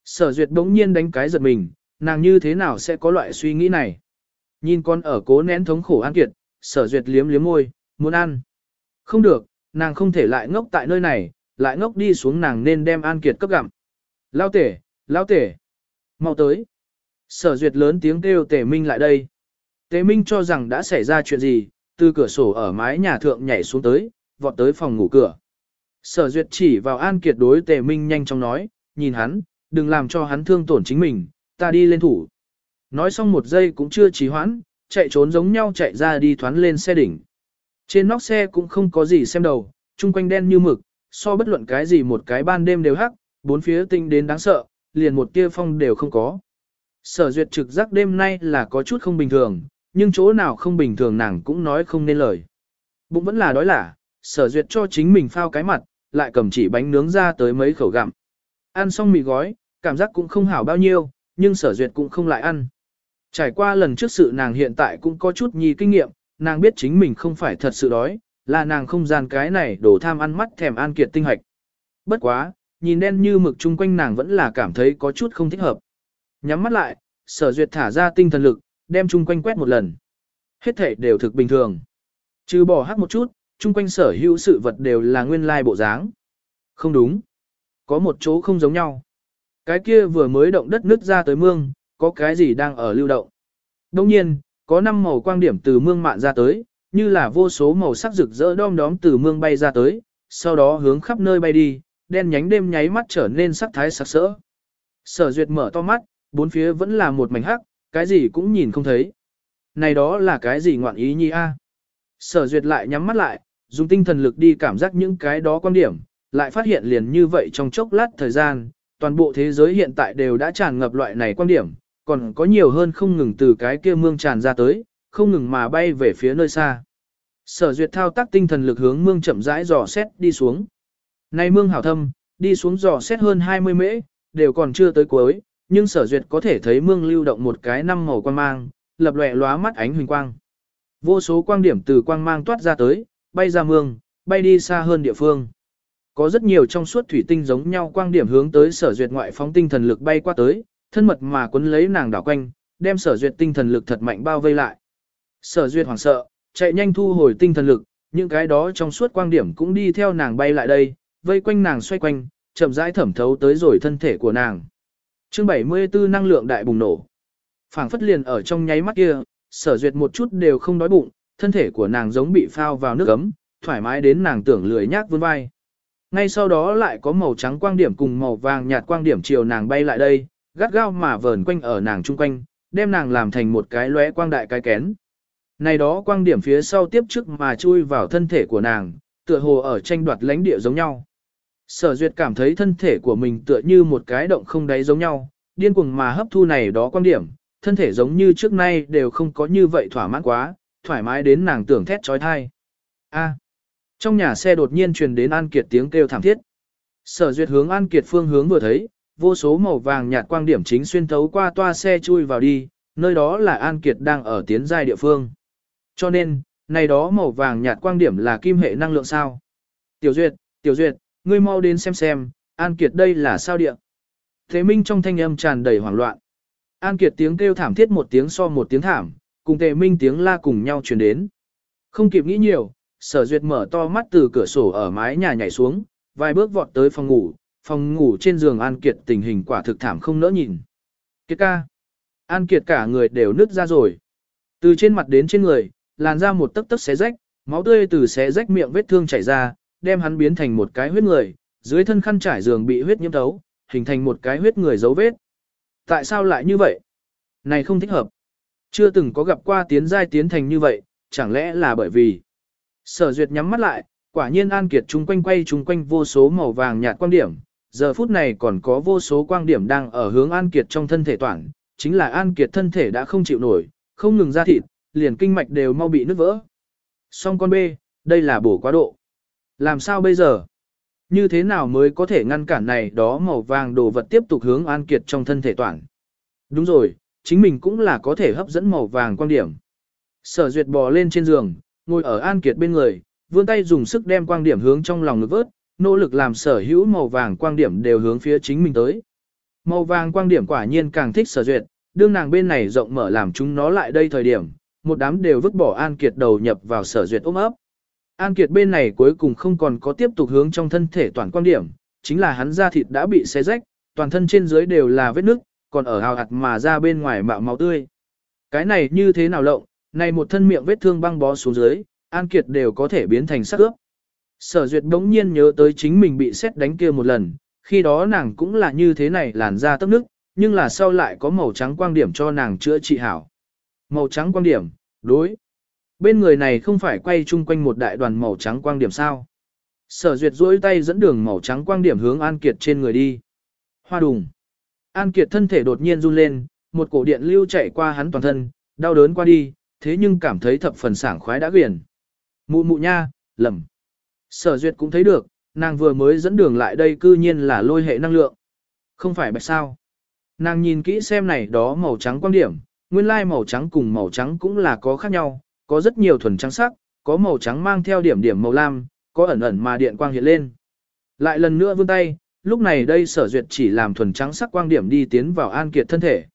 [SPEAKER 1] Sở duyệt bỗng nhiên đánh cái giật mình, nàng như thế nào sẽ có loại suy nghĩ này. Nhìn con ở cố nén thống khổ an kiệt, sở duyệt liếm liếm môi, muốn ăn. Không được, nàng không thể lại ngốc tại nơi này, lại ngốc đi xuống nàng nên đem an kiệt cấp gặm. Lao tể, lao tể, mau tới. Sở duyệt lớn tiếng kêu Tề minh lại đây. Tề minh cho rằng đã xảy ra chuyện gì, từ cửa sổ ở mái nhà thượng nhảy xuống tới, vọt tới phòng ngủ cửa. Sở duyệt chỉ vào an kiệt đối tề minh nhanh chóng nói, nhìn hắn, đừng làm cho hắn thương tổn chính mình, ta đi lên thủ. Nói xong một giây cũng chưa trì hoãn, chạy trốn giống nhau chạy ra đi thoán lên xe đỉnh. Trên nóc xe cũng không có gì xem đầu, chung quanh đen như mực, so bất luận cái gì một cái ban đêm đều hắc, bốn phía tinh đến đáng sợ, liền một tia phong đều không có. Sở duyệt trực giác đêm nay là có chút không bình thường, nhưng chỗ nào không bình thường nàng cũng nói không nên lời. Bụng vẫn là đói lả, sở duyệt cho chính mình phao cái mặt, lại cầm chỉ bánh nướng ra tới mấy khẩu gặm. Ăn xong mì gói, cảm giác cũng không hảo bao nhiêu, nhưng sở duyệt cũng không lại ăn. Trải qua lần trước sự nàng hiện tại cũng có chút nhi kinh nghiệm, nàng biết chính mình không phải thật sự đói, là nàng không gian cái này đổ tham ăn mắt thèm an kiệt tinh hạch. Bất quá, nhìn đen như mực chung quanh nàng vẫn là cảm thấy có chút không thích hợp. Nhắm mắt lại, sở duyệt thả ra tinh thần lực, đem chung quanh quét một lần. Hết thể đều thực bình thường. Trừ bỏ hắc một chút, chung quanh sở hữu sự vật đều là nguyên lai bộ dáng. Không đúng. Có một chỗ không giống nhau. Cái kia vừa mới động đất nứt ra tới mương, có cái gì đang ở lưu động. Đồng nhiên, có năm màu quang điểm từ mương mạn ra tới, như là vô số màu sắc rực rỡ đom đóm từ mương bay ra tới, sau đó hướng khắp nơi bay đi, đen nhánh đêm nháy mắt trở nên sắc thái sắc sỡ. Sở duyệt mở to mắt, bốn phía vẫn là một mảnh hắc, cái gì cũng nhìn không thấy. Này đó là cái gì ngoạn ý nhi a? Sở duyệt lại nhắm mắt lại, dùng tinh thần lực đi cảm giác những cái đó quan điểm, lại phát hiện liền như vậy trong chốc lát thời gian, toàn bộ thế giới hiện tại đều đã tràn ngập loại này quan điểm, còn có nhiều hơn không ngừng từ cái kia mương tràn ra tới, không ngừng mà bay về phía nơi xa. Sở duyệt thao tác tinh thần lực hướng mương chậm rãi dò xét đi xuống. Này mương hảo thâm, đi xuống dò xét hơn 20 mễ, đều còn chưa tới cuối, nhưng sở duyệt có thể thấy mương lưu động một cái năm màu quang mang, lập lòe lóa mắt ánh huỳnh quang. Vô số quang điểm từ quang mang toát ra tới, bay ra mương, bay đi xa hơn địa phương. Có rất nhiều trong suốt thủy tinh giống nhau quang điểm hướng tới sở duyệt ngoại phóng tinh thần lực bay qua tới, thân mật mà quấn lấy nàng đảo quanh, đem sở duyệt tinh thần lực thật mạnh bao vây lại. Sở duyệt hoảng sợ, chạy nhanh thu hồi tinh thần lực, những cái đó trong suốt quang điểm cũng đi theo nàng bay lại đây, vây quanh nàng xoay quanh, chậm rãi thẩm thấu tới rồi thân thể của nàng. Chương 74 năng lượng đại bùng nổ. Phảng phất liền ở trong nháy mắt kia, sở duyệt một chút đều không đói bụng, thân thể của nàng giống bị phao vào nước ấm, thoải mái đến nàng tưởng lười nhác vươn vai. Ngay sau đó lại có màu trắng quang điểm cùng màu vàng nhạt quang điểm chiều nàng bay lại đây, gắt gao mà vờn quanh ở nàng chung quanh, đem nàng làm thành một cái lóe quang đại cái kén. Này đó quang điểm phía sau tiếp trước mà chui vào thân thể của nàng, tựa hồ ở tranh đoạt lãnh địa giống nhau. Sở duyệt cảm thấy thân thể của mình tựa như một cái động không đáy giống nhau, điên cuồng mà hấp thu này đó quang điểm, thân thể giống như trước nay đều không có như vậy thỏa mãn quá, thoải mái đến nàng tưởng thét trói thai. A. trong nhà xe đột nhiên truyền đến An Kiệt tiếng kêu thảm thiết. Sở duyệt hướng An Kiệt phương hướng vừa thấy, vô số màu vàng nhạt quang điểm chính xuyên thấu qua toa xe chui vào đi, nơi đó là An Kiệt đang ở tiến giai địa phương. Cho nên, này đó màu vàng nhạt quang điểm là kim hệ năng lượng sao. Tiểu Duyệt, Tiểu Duyệt, ngươi mau đến xem xem, An Kiệt đây là sao địa. Thế Minh trong thanh âm tràn đầy hoảng loạn. An Kiệt tiếng kêu thảm thiết một tiếng so một tiếng thảm, cùng Tề Minh tiếng la cùng nhau truyền đến. Không kịp nghĩ nhiều, Sở Duyệt mở to mắt từ cửa sổ ở mái nhà nhảy xuống, vài bước vọt tới phòng ngủ, phòng ngủ trên giường An Kiệt tình hình quả thực thảm không nỡ nhìn. Kiệt ca. An Kiệt cả người đều nứt ra rồi. Từ trên mặt đến trên người, làn ra một tấc tấc xé rách, máu tươi từ xé rách miệng vết thương chảy ra, đem hắn biến thành một cái huyết người, dưới thân khăn trải giường bị huyết nhiễm thấu, hình thành một cái huyết người dấu vết. Tại sao lại như vậy? Này không thích hợp. Chưa từng có gặp qua tiến giai tiến thành như vậy, chẳng lẽ là bởi vì... Sở duyệt nhắm mắt lại, quả nhiên An Kiệt chung quanh quay chung quanh vô số màu vàng nhạt quang điểm, giờ phút này còn có vô số quang điểm đang ở hướng An Kiệt trong thân thể toàn, chính là An Kiệt thân thể đã không chịu nổi, không ngừng ra thịt, liền kinh mạch đều mau bị nứt vỡ. Song con B, đây là bổ quá độ. Làm sao bây giờ? Như thế nào mới có thể ngăn cản này đó màu vàng đồ vật tiếp tục hướng An Kiệt trong thân thể toàn? Đúng rồi, chính mình cũng là có thể hấp dẫn màu vàng quan điểm. Sở duyệt bò lên trên giường, ngồi ở An Kiệt bên người, vươn tay dùng sức đem quang điểm hướng trong lòng ngực vớt, nỗ lực làm sở hữu màu vàng quang điểm đều hướng phía chính mình tới. Màu vàng quang điểm quả nhiên càng thích sở duyệt, đương nàng bên này rộng mở làm chúng nó lại đây thời điểm, một đám đều vứt bỏ An Kiệt đầu nhập vào sở duyệt ôm ấp. An Kiệt bên này cuối cùng không còn có tiếp tục hướng trong thân thể toàn quan điểm, chính là hắn da thịt đã bị xé rách, toàn thân trên dưới đều là vết nứt, còn ở hào hạt mà ra bên ngoài mạo máu tươi. Cái này như thế nào lộng, này một thân miệng vết thương băng bó xuống dưới, An Kiệt đều có thể biến thành sắc ướp. Sở duyệt đống nhiên nhớ tới chính mình bị xét đánh kia một lần, khi đó nàng cũng là như thế này làn da tấp nước, nhưng là sau lại có màu trắng quang điểm cho nàng chữa trị hảo. Màu trắng quang điểm, đối. Bên người này không phải quay chung quanh một đại đoàn màu trắng quang điểm sao. Sở duyệt duỗi tay dẫn đường màu trắng quang điểm hướng An Kiệt trên người đi. Hoa đùng. An Kiệt thân thể đột nhiên run lên, một cổ điện lưu chạy qua hắn toàn thân, đau đớn qua đi, thế nhưng cảm thấy thập phần sảng khoái đã quyển. Mụ mụ nha, lầm. Sở duyệt cũng thấy được, nàng vừa mới dẫn đường lại đây cư nhiên là lôi hệ năng lượng. Không phải bạch sao. Nàng nhìn kỹ xem này đó màu trắng quang điểm, nguyên lai màu trắng cùng màu trắng cũng là có khác nhau, có rất nhiều thuần trắng sắc, có màu trắng mang theo điểm điểm màu lam, có ẩn ẩn mà điện quang hiện lên. Lại lần nữa vươn tay, lúc này đây sở duyệt chỉ làm thuần trắng sắc quang điểm đi tiến vào An Kiệt thân thể.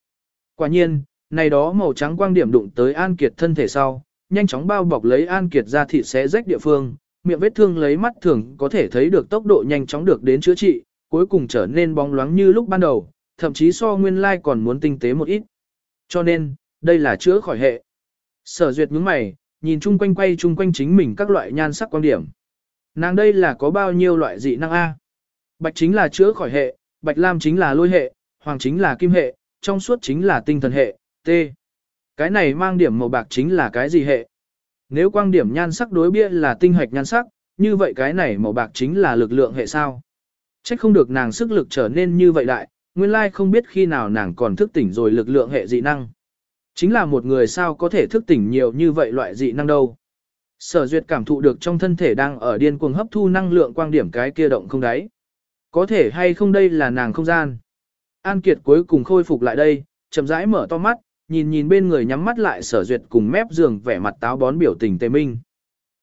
[SPEAKER 1] Quả nhiên, này đó màu trắng quang điểm đụng tới An Kiệt thân thể sau, nhanh chóng bao bọc lấy An Kiệt ra thịt xé rách địa phương, miệng vết thương lấy mắt thường có thể thấy được tốc độ nhanh chóng được đến chữa trị, cuối cùng trở nên bóng loáng như lúc ban đầu, thậm chí so nguyên lai còn muốn tinh tế một ít. Cho nên, đây là chữa khỏi hệ. Sở duyệt nhướng mày, nhìn chung quanh quay chung quanh chính mình các loại nhan sắc quan điểm. Nàng đây là có bao nhiêu loại dị năng A? Bạch chính là chữa khỏi hệ, bạch lam chính là lôi hệ, hoàng chính là kim hệ, trong suốt chính là tinh thần hệ, T. Cái này mang điểm màu bạc chính là cái gì hệ? Nếu quang điểm nhan sắc đối bia là tinh hoạch nhan sắc, như vậy cái này màu bạc chính là lực lượng hệ sao? Trách không được nàng sức lực trở nên như vậy đại, nguyên lai không biết khi nào nàng còn thức tỉnh rồi lực lượng hệ dị năng. Chính là một người sao có thể thức tỉnh nhiều như vậy loại dị năng đâu. Sở duyệt cảm thụ được trong thân thể đang ở điên cuồng hấp thu năng lượng quang điểm cái kia động không đáy. Có thể hay không đây là nàng không gian. An Kiệt cuối cùng khôi phục lại đây, chậm rãi mở to mắt, nhìn nhìn bên người nhắm mắt lại sở duyệt cùng mép giường vẻ mặt táo bón biểu tình tề minh.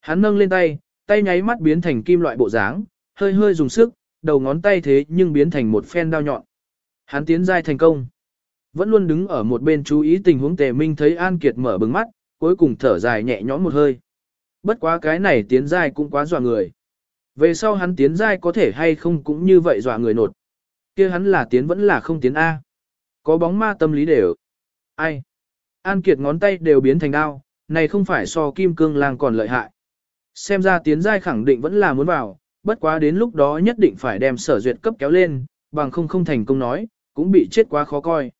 [SPEAKER 1] Hắn nâng lên tay, tay nháy mắt biến thành kim loại bộ dáng, hơi hơi dùng sức, đầu ngón tay thế nhưng biến thành một phen đao nhọn. Hắn tiến giai thành công. Vẫn luôn đứng ở một bên chú ý tình huống tề minh thấy An Kiệt mở bừng mắt, cuối cùng thở dài nhẹ nhõm một hơi. Bất quá cái này tiến giai cũng quá dọa người. Về sau hắn tiến giai có thể hay không cũng như vậy dọa người nột. kia hắn là tiến vẫn là không tiến A. Có bóng ma tâm lý đều. Ai? An Kiệt ngón tay đều biến thành đao, này không phải so kim cương lang còn lợi hại. Xem ra tiến giai khẳng định vẫn là muốn vào, bất quá đến lúc đó nhất định phải đem sở duyệt cấp kéo lên, bằng không không thành công nói, cũng bị chết quá khó coi.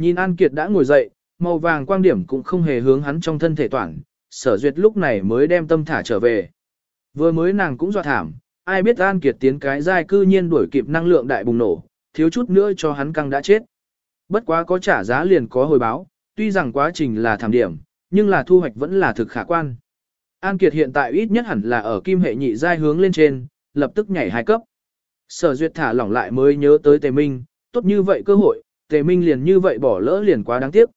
[SPEAKER 1] Nhìn An Kiệt đã ngồi dậy, màu vàng quang điểm cũng không hề hướng hắn trong thân thể toàn, sở duyệt lúc này mới đem tâm thả trở về. Vừa mới nàng cũng dọa thảm, ai biết An Kiệt tiến cái giai cư nhiên đuổi kịp năng lượng đại bùng nổ, thiếu chút nữa cho hắn căng đã chết. Bất quá có trả giá liền có hồi báo, tuy rằng quá trình là thảm điểm, nhưng là thu hoạch vẫn là thực khả quan. An Kiệt hiện tại ít nhất hẳn là ở kim hệ nhị giai hướng lên trên, lập tức nhảy hai cấp. Sở duyệt thả lỏng lại mới nhớ tới Tề Minh, tốt như vậy cơ hội, Tề Minh liền như vậy bỏ lỡ liền quá đáng tiếc.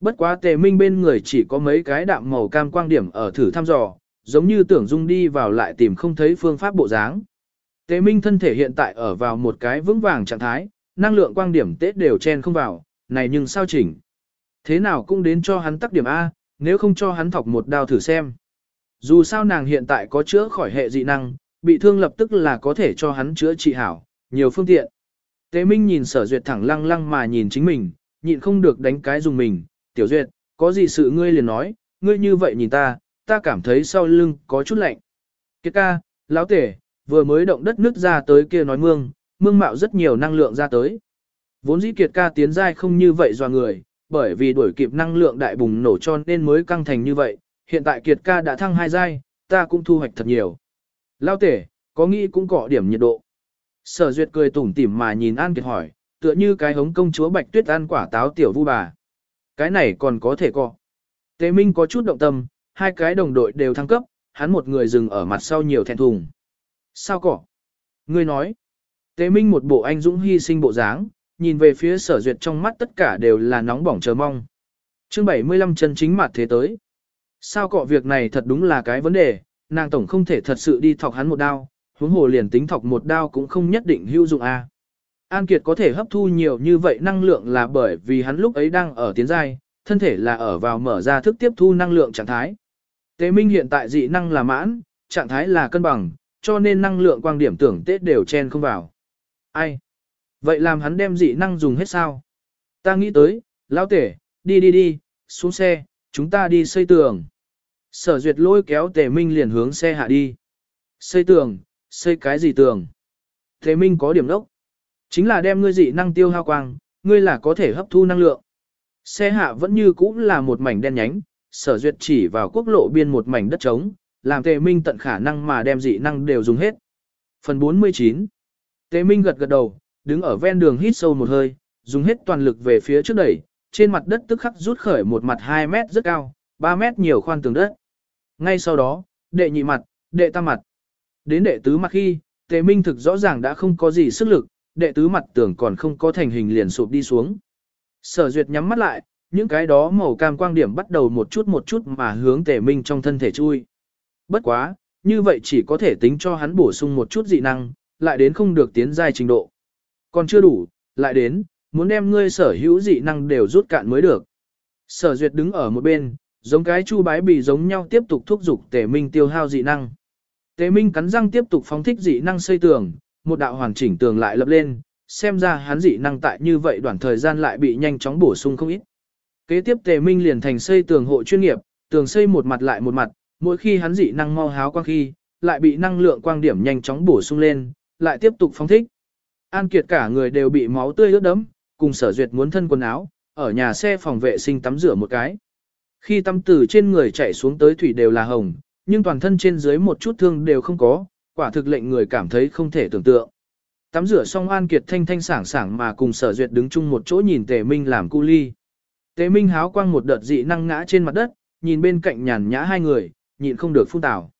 [SPEAKER 1] Bất quá Tề Minh bên người chỉ có mấy cái đạm màu cam quang điểm ở thử thăm dò, giống như tưởng dung đi vào lại tìm không thấy phương pháp bộ dáng. Tề Minh thân thể hiện tại ở vào một cái vững vàng trạng thái, năng lượng quang điểm tết đều chen không vào, này nhưng sao chỉnh. Thế nào cũng đến cho hắn tắc điểm A, nếu không cho hắn thọc một đao thử xem. Dù sao nàng hiện tại có chữa khỏi hệ dị năng, bị thương lập tức là có thể cho hắn chữa trị hảo, nhiều phương tiện. Tế Minh nhìn sở duyệt thẳng lăng lăng mà nhìn chính mình, nhịn không được đánh cái dùng mình, tiểu duyệt, có gì sự ngươi liền nói, ngươi như vậy nhìn ta, ta cảm thấy sau lưng có chút lạnh. Kiệt ca, lão tể, vừa mới động đất nước ra tới kia nói mương, mương mạo rất nhiều năng lượng ra tới. Vốn dĩ kiệt ca tiến giai không như vậy dò người, bởi vì đuổi kịp năng lượng đại bùng nổ cho nên mới căng thành như vậy, hiện tại kiệt ca đã thăng hai giai, ta cũng thu hoạch thật nhiều. Lao tể, có nghĩ cũng cọ điểm nhiệt độ. Sở duyệt cười tủm tỉm mà nhìn An Kiệt hỏi, tựa như cái hống công chúa bạch tuyết ăn quả táo tiểu vu bà. Cái này còn có thể cọ. Tế Minh có chút động tâm, hai cái đồng đội đều thăng cấp, hắn một người dừng ở mặt sau nhiều thẹn thùng. Sao cỏ? Ngươi nói. Tế Minh một bộ anh dũng hy sinh bộ dáng, nhìn về phía sở duyệt trong mắt tất cả đều là nóng bỏng chờ mong. chương 75 chân chính mặt thế tới. Sao cọ việc này thật đúng là cái vấn đề, nàng tổng không thể thật sự đi thọc hắn một đao, huống hồ liền tính thọc một đao cũng không nhất định hữu dụng a. An Kiệt có thể hấp thu nhiều như vậy năng lượng là bởi vì hắn lúc ấy đang ở tiến giai, thân thể là ở vào mở ra thức tiếp thu năng lượng trạng thái. Tế Minh hiện tại dị năng là mãn, trạng thái là cân bằng, cho nên năng lượng quang điểm tưởng tết đều chen không vào. Ai? Vậy làm hắn đem dị năng dùng hết sao? Ta nghĩ tới, lão tể, đi đi đi, xuống xe, chúng ta đi xây tường. Sở duyệt lôi kéo tề minh liền hướng xe hạ đi. Xây tường, xây cái gì tường? Tề minh có điểm đốc. Chính là đem ngươi dị năng tiêu hao quang, ngươi là có thể hấp thu năng lượng. Xe hạ vẫn như cũ là một mảnh đen nhánh, sở duyệt chỉ vào quốc lộ biên một mảnh đất trống, làm tề minh tận khả năng mà đem dị năng đều dùng hết. Phần 49 Tề minh gật gật đầu, đứng ở ven đường hít sâu một hơi, dùng hết toàn lực về phía trước đẩy, trên mặt đất tức khắc rút khởi một mặt 2 mét rất cao, 3 mét nhiều khoan tường đất. Ngay sau đó, đệ nhị mặt, đệ tam mặt. Đến đệ tứ mặt khi, tề minh thực rõ ràng đã không có gì sức lực, đệ tứ mặt tưởng còn không có thành hình liền sụp đi xuống. Sở duyệt nhắm mắt lại, những cái đó màu cam quang điểm bắt đầu một chút một chút mà hướng tề minh trong thân thể chui. Bất quá, như vậy chỉ có thể tính cho hắn bổ sung một chút dị năng, lại đến không được tiến giai trình độ. Còn chưa đủ, lại đến, muốn đem ngươi sở hữu dị năng đều rút cạn mới được. Sở duyệt đứng ở một bên, giống cái chu bái bì giống nhau tiếp tục thúc giục tề minh tiêu hao dị năng. Tề minh cắn răng tiếp tục phóng thích dị năng xây tường, một đạo hoàn chỉnh tường lại lập lên, xem ra hắn dị năng tại như vậy đoạn thời gian lại bị nhanh chóng bổ sung không ít. Kế tiếp tề minh liền thành xây tường hộ chuyên nghiệp, tường xây một mặt lại một mặt, mỗi khi hắn dị năng mau háo quang khi, lại bị năng lượng quang điểm nhanh chóng bổ sung lên, lại tiếp tục phóng thích. An Kiệt cả người đều bị máu tươi ướt đẫm, cùng sở duyệt muốn thân quần áo, ở nhà xe phòng vệ sinh tắm rửa một cái. Khi tắm từ trên người chảy xuống tới thủy đều là hồng, nhưng toàn thân trên dưới một chút thương đều không có, quả thực lệnh người cảm thấy không thể tưởng tượng. Tắm rửa xong An Kiệt thanh thanh sảng sảng mà cùng sở duyệt đứng chung một chỗ nhìn Tề Minh làm cu ly. Tề Minh háo quang một đợt dị năng ngã trên mặt đất, nhìn bên cạnh nhàn nhã hai người, nhịn không được phun tảo.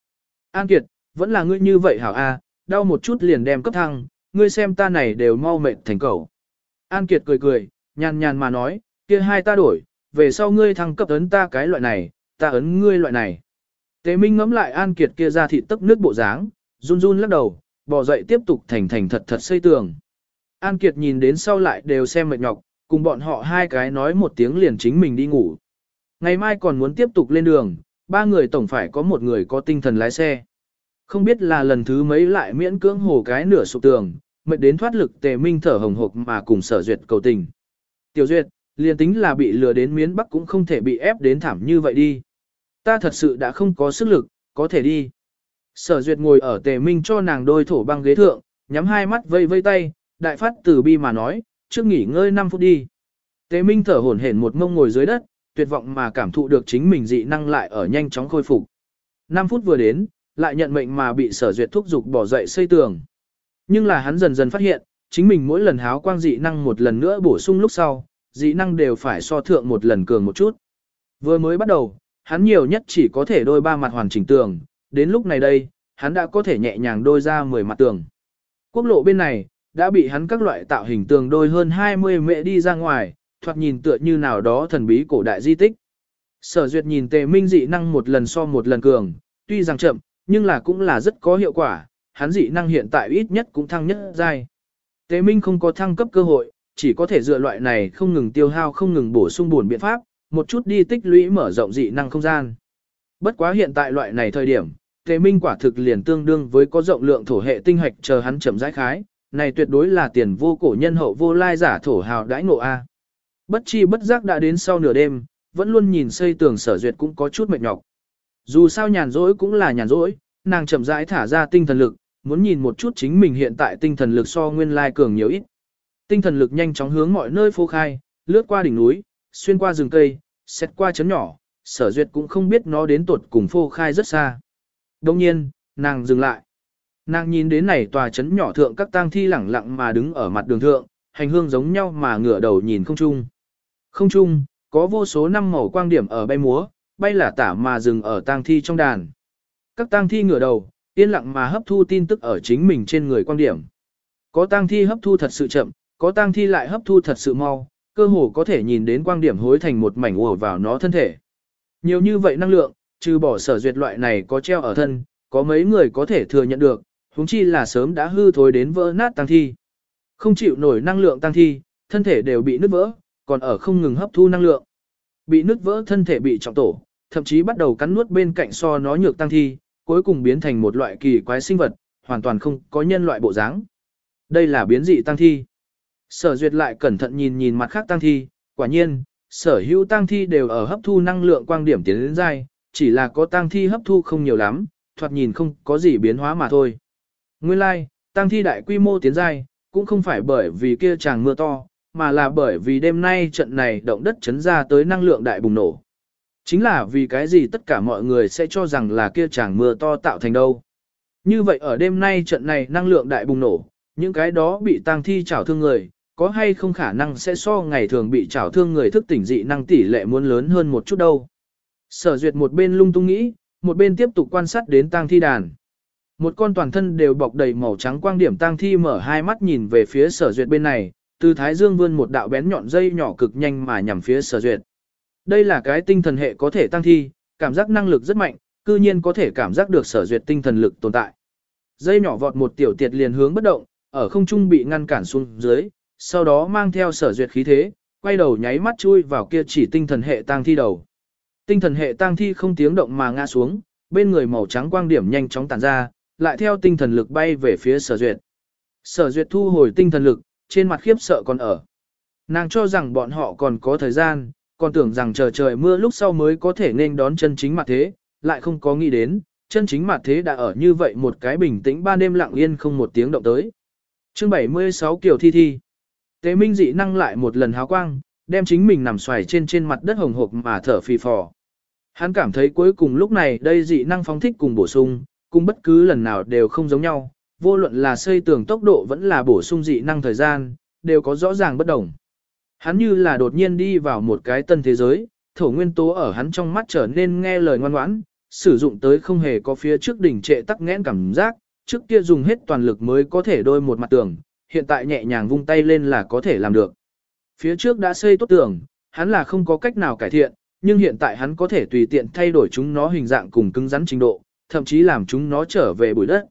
[SPEAKER 1] An Kiệt, vẫn là ngươi như vậy hảo a, đau một chút liền đem cấp thăng, ngươi xem ta này đều mau mệt thành cầu. An Kiệt cười cười, nhàn nhàn mà nói, kia hai ta đổi, về sau ngươi thăng cấp ấn ta cái loại này, ta ấn ngươi loại này. Tế Minh ngẫm lại An Kiệt kia ra thịt tấp nước bộ dáng, run run lắc đầu, bò dậy tiếp tục thành thành thật thật xây tường. An Kiệt nhìn đến sau lại đều xem mệt nhọc, cùng bọn họ hai cái nói một tiếng liền chính mình đi ngủ. Ngày mai còn muốn tiếp tục lên đường, ba người tổng phải có một người có tinh thần lái xe. Không biết là lần thứ mấy lại miễn cưỡng hồ cái nửa sụp tường, mệt đến thoát lực tề minh thở hồng hộc mà cùng sở duyệt cầu tình. Tiểu duyệt, liền tính là bị lừa đến miến bắc cũng không thể bị ép đến thảm như vậy đi. Ta thật sự đã không có sức lực, có thể đi. Sở duyệt ngồi ở tề minh cho nàng đôi thổ băng ghế thượng, nhắm hai mắt vây vây tay, đại phát từ bi mà nói, trước nghỉ ngơi 5 phút đi. Tề minh thở hổn hển một mông ngồi dưới đất, tuyệt vọng mà cảm thụ được chính mình dị năng lại ở nhanh chóng khôi phục. 5 phút vừa đến, lại nhận mệnh mà bị sở duyệt thúc giục bỏ dậy xây tường. Nhưng là hắn dần dần phát hiện, chính mình mỗi lần háo quang dị năng một lần nữa bổ sung lúc sau, dị năng đều phải so thượng một lần cường một chút. Vừa mới bắt đầu, hắn nhiều nhất chỉ có thể đôi ba mặt hoàn chỉnh tường, đến lúc này đây, hắn đã có thể nhẹ nhàng đôi ra 10 mặt tường. Quốc lộ bên này, đã bị hắn các loại tạo hình tường đôi hơn 20 mệ đi ra ngoài, thoạt nhìn tựa như nào đó thần bí cổ đại di tích. Sở duyệt nhìn tề minh dị năng một lần so một lần cường, tuy rằng chậm, nhưng là cũng là rất có hiệu quả, hắn dị năng hiện tại ít nhất cũng thăng nhất giai. Tề minh không có thăng cấp cơ hội, chỉ có thể dựa loại này không ngừng tiêu hao không ngừng bổ sung buồn biện pháp, một chút đi tích lũy mở rộng dị năng không gian. Bất quá hiện tại loại này thời điểm, tề minh quả thực liền tương đương với có rộng lượng thổ hệ tinh hạch chờ hắn chậm rãi khái, này tuyệt đối là tiền vô cổ nhân hậu vô lai giả thổ hào đãi ngộ A. Bất chi bất giác đã đến sau nửa đêm, vẫn luôn nhìn xây tường sở duyệt cũng có chút mệt nhọc. Dù sao nhàn rỗi cũng là nhàn rỗi, nàng chậm rãi thả ra tinh thần lực, muốn nhìn một chút chính mình hiện tại tinh thần lực so nguyên lai cường nhiều ít. Tinh thần lực nhanh chóng hướng mọi nơi phô khai, lướt qua đỉnh núi, xuyên qua rừng cây, xét qua chấn nhỏ, sở duyệt cũng không biết nó đến tuột cùng phô khai rất xa. Đồng nhiên, nàng dừng lại. Nàng nhìn đến này tòa chấn nhỏ thượng các tang thi lẳng lặng mà đứng ở mặt đường thượng, hành hương giống nhau mà ngửa đầu nhìn không chung. Không chung, có vô số năm màu quang điểm ở bay múa, bay là tả mà dừng ở tang thi trong đàn. Các tang thi ngửa đầu, yên lặng mà hấp thu tin tức ở chính mình trên người quang điểm. Có tang thi hấp thu thật sự chậm, có tang thi lại hấp thu thật sự mau, cơ hồ có thể nhìn đến quang điểm hối thành một mảnh ùa vào nó thân thể. Nhiều như vậy năng lượng, trừ bỏ sở duyệt loại này có treo ở thân, có mấy người có thể thừa nhận được, huống chi là sớm đã hư thối đến vỡ nát tăng thi. Không chịu nổi năng lượng tăng thi, thân thể đều bị nứt vỡ, còn ở không ngừng hấp thu năng lượng. Bị nứt vỡ thân thể bị trọng tổ, thậm chí bắt đầu cắn nuốt bên cạnh so nó nhược tăng thi, cuối cùng biến thành một loại kỳ quái sinh vật, hoàn toàn không có nhân loại bộ dáng. Đây là biến dị tăng thi. Sở duyệt lại cẩn thận nhìn nhìn mặt khác tăng thi, quả nhiên, sở hữu tăng thi đều ở hấp thu năng lượng quang điểm tiến đến dai, chỉ là có tăng thi hấp thu không nhiều lắm, thoạt nhìn không có gì biến hóa mà thôi. Nguyên lai, like, tăng thi đại quy mô tiến dai, cũng không phải bởi vì kia chàng mưa to, mà là bởi vì đêm nay trận này động đất chấn ra tới năng lượng đại bùng nổ. Chính là vì cái gì tất cả mọi người sẽ cho rằng là kia chàng mưa to tạo thành đâu. Như vậy ở đêm nay trận này năng lượng đại bùng nổ, những cái đó bị tăng thi chảo thương người, có hay không khả năng sẽ so ngày thường bị trảo thương người thức tỉnh dị năng tỷ lệ muốn lớn hơn một chút đâu. Sở duyệt một bên lung tung nghĩ, một bên tiếp tục quan sát đến tang thi đàn. Một con toàn thân đều bọc đầy màu trắng quang điểm tang thi mở hai mắt nhìn về phía sở duyệt bên này, từ thái dương vươn một đạo bén nhọn dây nhỏ cực nhanh mà nhằm phía sở duyệt. Đây là cái tinh thần hệ có thể tăng thi, cảm giác năng lực rất mạnh, cư nhiên có thể cảm giác được sở duyệt tinh thần lực tồn tại. Dây nhỏ vọt một tiểu tiệt liền hướng bất động, ở không trung bị ngăn cản xuống dưới, sau đó mang theo sở duyệt khí thế, quay đầu nháy mắt chui vào kia chỉ tinh thần hệ tang thi đầu. Tinh thần hệ tang thi không tiếng động mà ngã xuống, bên người màu trắng quang điểm nhanh chóng tản ra, lại theo tinh thần lực bay về phía sở duyệt. Sở duyệt thu hồi tinh thần lực, trên mặt khiếp sợ còn ở. Nàng cho rằng bọn họ còn có thời gian, còn tưởng rằng chờ trời mưa lúc sau mới có thể nên đón chân chính mặt thế, lại không có nghĩ đến, chân chính mặt thế đã ở như vậy một cái bình tĩnh ba đêm lặng yên không một tiếng động tới. Chương 76 Kiều Thi Thi Tế minh dị năng lại một lần háo quang, đem chính mình nằm xoài trên trên mặt đất hồng hộc mà thở phì phò. Hắn cảm thấy cuối cùng lúc này đây dị năng phóng thích cùng bổ sung, cùng bất cứ lần nào đều không giống nhau, vô luận là xây tường tốc độ vẫn là bổ sung dị năng thời gian, đều có rõ ràng bất đồng. Hắn như là đột nhiên đi vào một cái tân thế giới, thổ nguyên tố ở hắn trong mắt trở nên nghe lời ngoan ngoãn, sử dụng tới không hề có phía trước đỉnh trệ tắc nghẽn cảm giác, trước kia dùng hết toàn lực mới có thể đôi một mặt tường, hiện tại nhẹ nhàng vung tay lên là có thể làm được. Phía trước đã xây tốt tường, hắn là không có cách nào cải thiện, nhưng hiện tại hắn có thể tùy tiện thay đổi chúng nó hình dạng cùng cứng rắn trình độ, thậm chí làm chúng nó trở về bụi đất.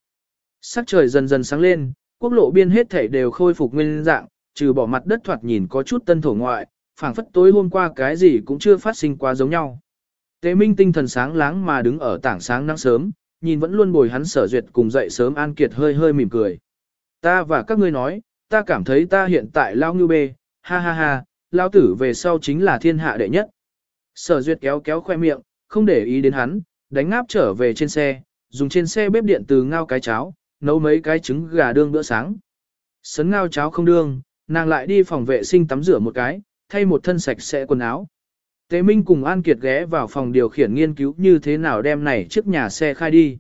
[SPEAKER 1] Sắc trời dần dần sáng lên, quốc lộ biên hết thảy đều khôi phục nguyên dạng, trừ bỏ mặt đất thoạt nhìn có chút tân thổ ngoại, phảng phất tối hôm qua cái gì cũng chưa phát sinh quá giống nhau. Tế Minh tinh thần sáng láng mà đứng ở tảng sáng nắng sớm, nhìn vẫn luôn bồi hắn sở duyệt cùng dậy sớm An Kiệt hơi hơi mỉm cười. Ta và các ngươi nói, ta cảm thấy ta hiện tại lao ngư bê, ha ha ha, lao tử về sau chính là thiên hạ đệ nhất. Sở duyệt kéo kéo khoe miệng, không để ý đến hắn, đánh ngáp trở về trên xe, dùng trên xe bếp điện từ ngao cái cháo, nấu mấy cái trứng gà đương bữa sáng. Sấn ngao cháo không đương, nàng lại đi phòng vệ sinh tắm rửa một cái, thay một thân sạch sẽ quần áo. Tế Minh cùng An Kiệt ghé vào phòng điều khiển nghiên cứu như thế nào đem này trước nhà xe khai đi.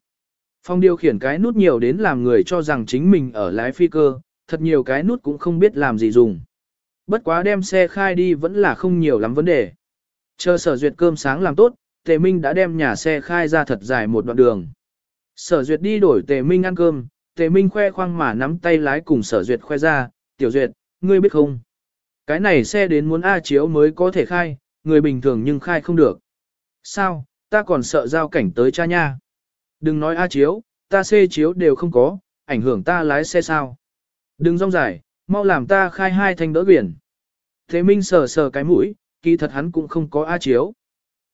[SPEAKER 1] Phòng điều khiển cái nút nhiều đến làm người cho rằng chính mình ở lái phi cơ, thật nhiều cái nút cũng không biết làm gì dùng. Bất quá đem xe khai đi vẫn là không nhiều lắm vấn đề. Chờ sở duyệt cơm sáng làm tốt, Tề Minh đã đem nhà xe khai ra thật dài một đoạn đường. Sở duyệt đi đổi Tề Minh ăn cơm, Tề Minh khoe khoang mà nắm tay lái cùng sở duyệt khoe ra, tiểu duyệt, ngươi biết không? Cái này xe đến muốn A chiếu mới có thể khai, người bình thường nhưng khai không được. Sao, ta còn sợ giao cảnh tới cha nha. Đừng nói A chiếu, ta C chiếu đều không có, ảnh hưởng ta lái xe sao. Đừng rong dài, mau làm ta khai hai thanh đỡ biển. Thế Minh sờ sờ cái mũi, kỳ thật hắn cũng không có A chiếu.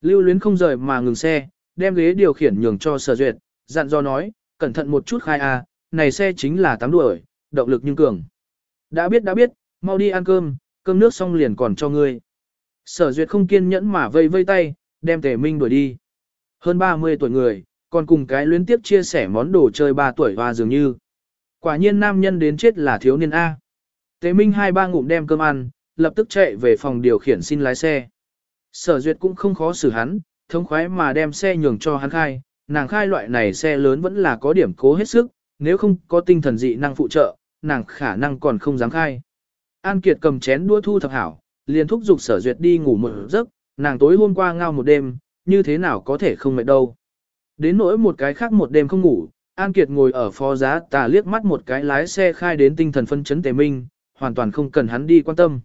[SPEAKER 1] Lưu luyến không rời mà ngừng xe, đem ghế điều khiển nhường cho sở duyệt, dặn do nói, cẩn thận một chút khai A, này xe chính là tám đuổi, động lực nhưng cường. Đã biết đã biết, mau đi ăn cơm, cơm nước xong liền còn cho ngươi. Sở duyệt không kiên nhẫn mà vây vây tay, đem tề minh đuổi đi. Hơn 30 tuổi người, còn cùng cái luyến tiếp chia sẻ món đồ chơi 3 tuổi hoa dường như. Quả nhiên nam nhân đến chết là thiếu niên A. tế minh hai ba ngụm đem cơm ăn, lập tức chạy về phòng điều khiển xin lái xe. Sở duyệt cũng không khó xử hắn, thông khoái mà đem xe nhường cho hắn khai, nàng khai loại này xe lớn vẫn là có điểm cố hết sức, nếu không có tinh thần dị năng phụ trợ, nàng khả năng còn không dám khai. An Kiệt cầm chén đua thu thập hảo, liền thúc giục sở duyệt đi ngủ một giấc, nàng tối hôm qua ngao một đêm, như thế nào có thể không mệt đâu. Đến nỗi một cái khác một đêm không ngủ, An Kiệt ngồi ở phó giá tà liếc mắt một cái lái xe khai đến tinh thần phân chấn tề minh, hoàn toàn không cần hắn đi quan tâm.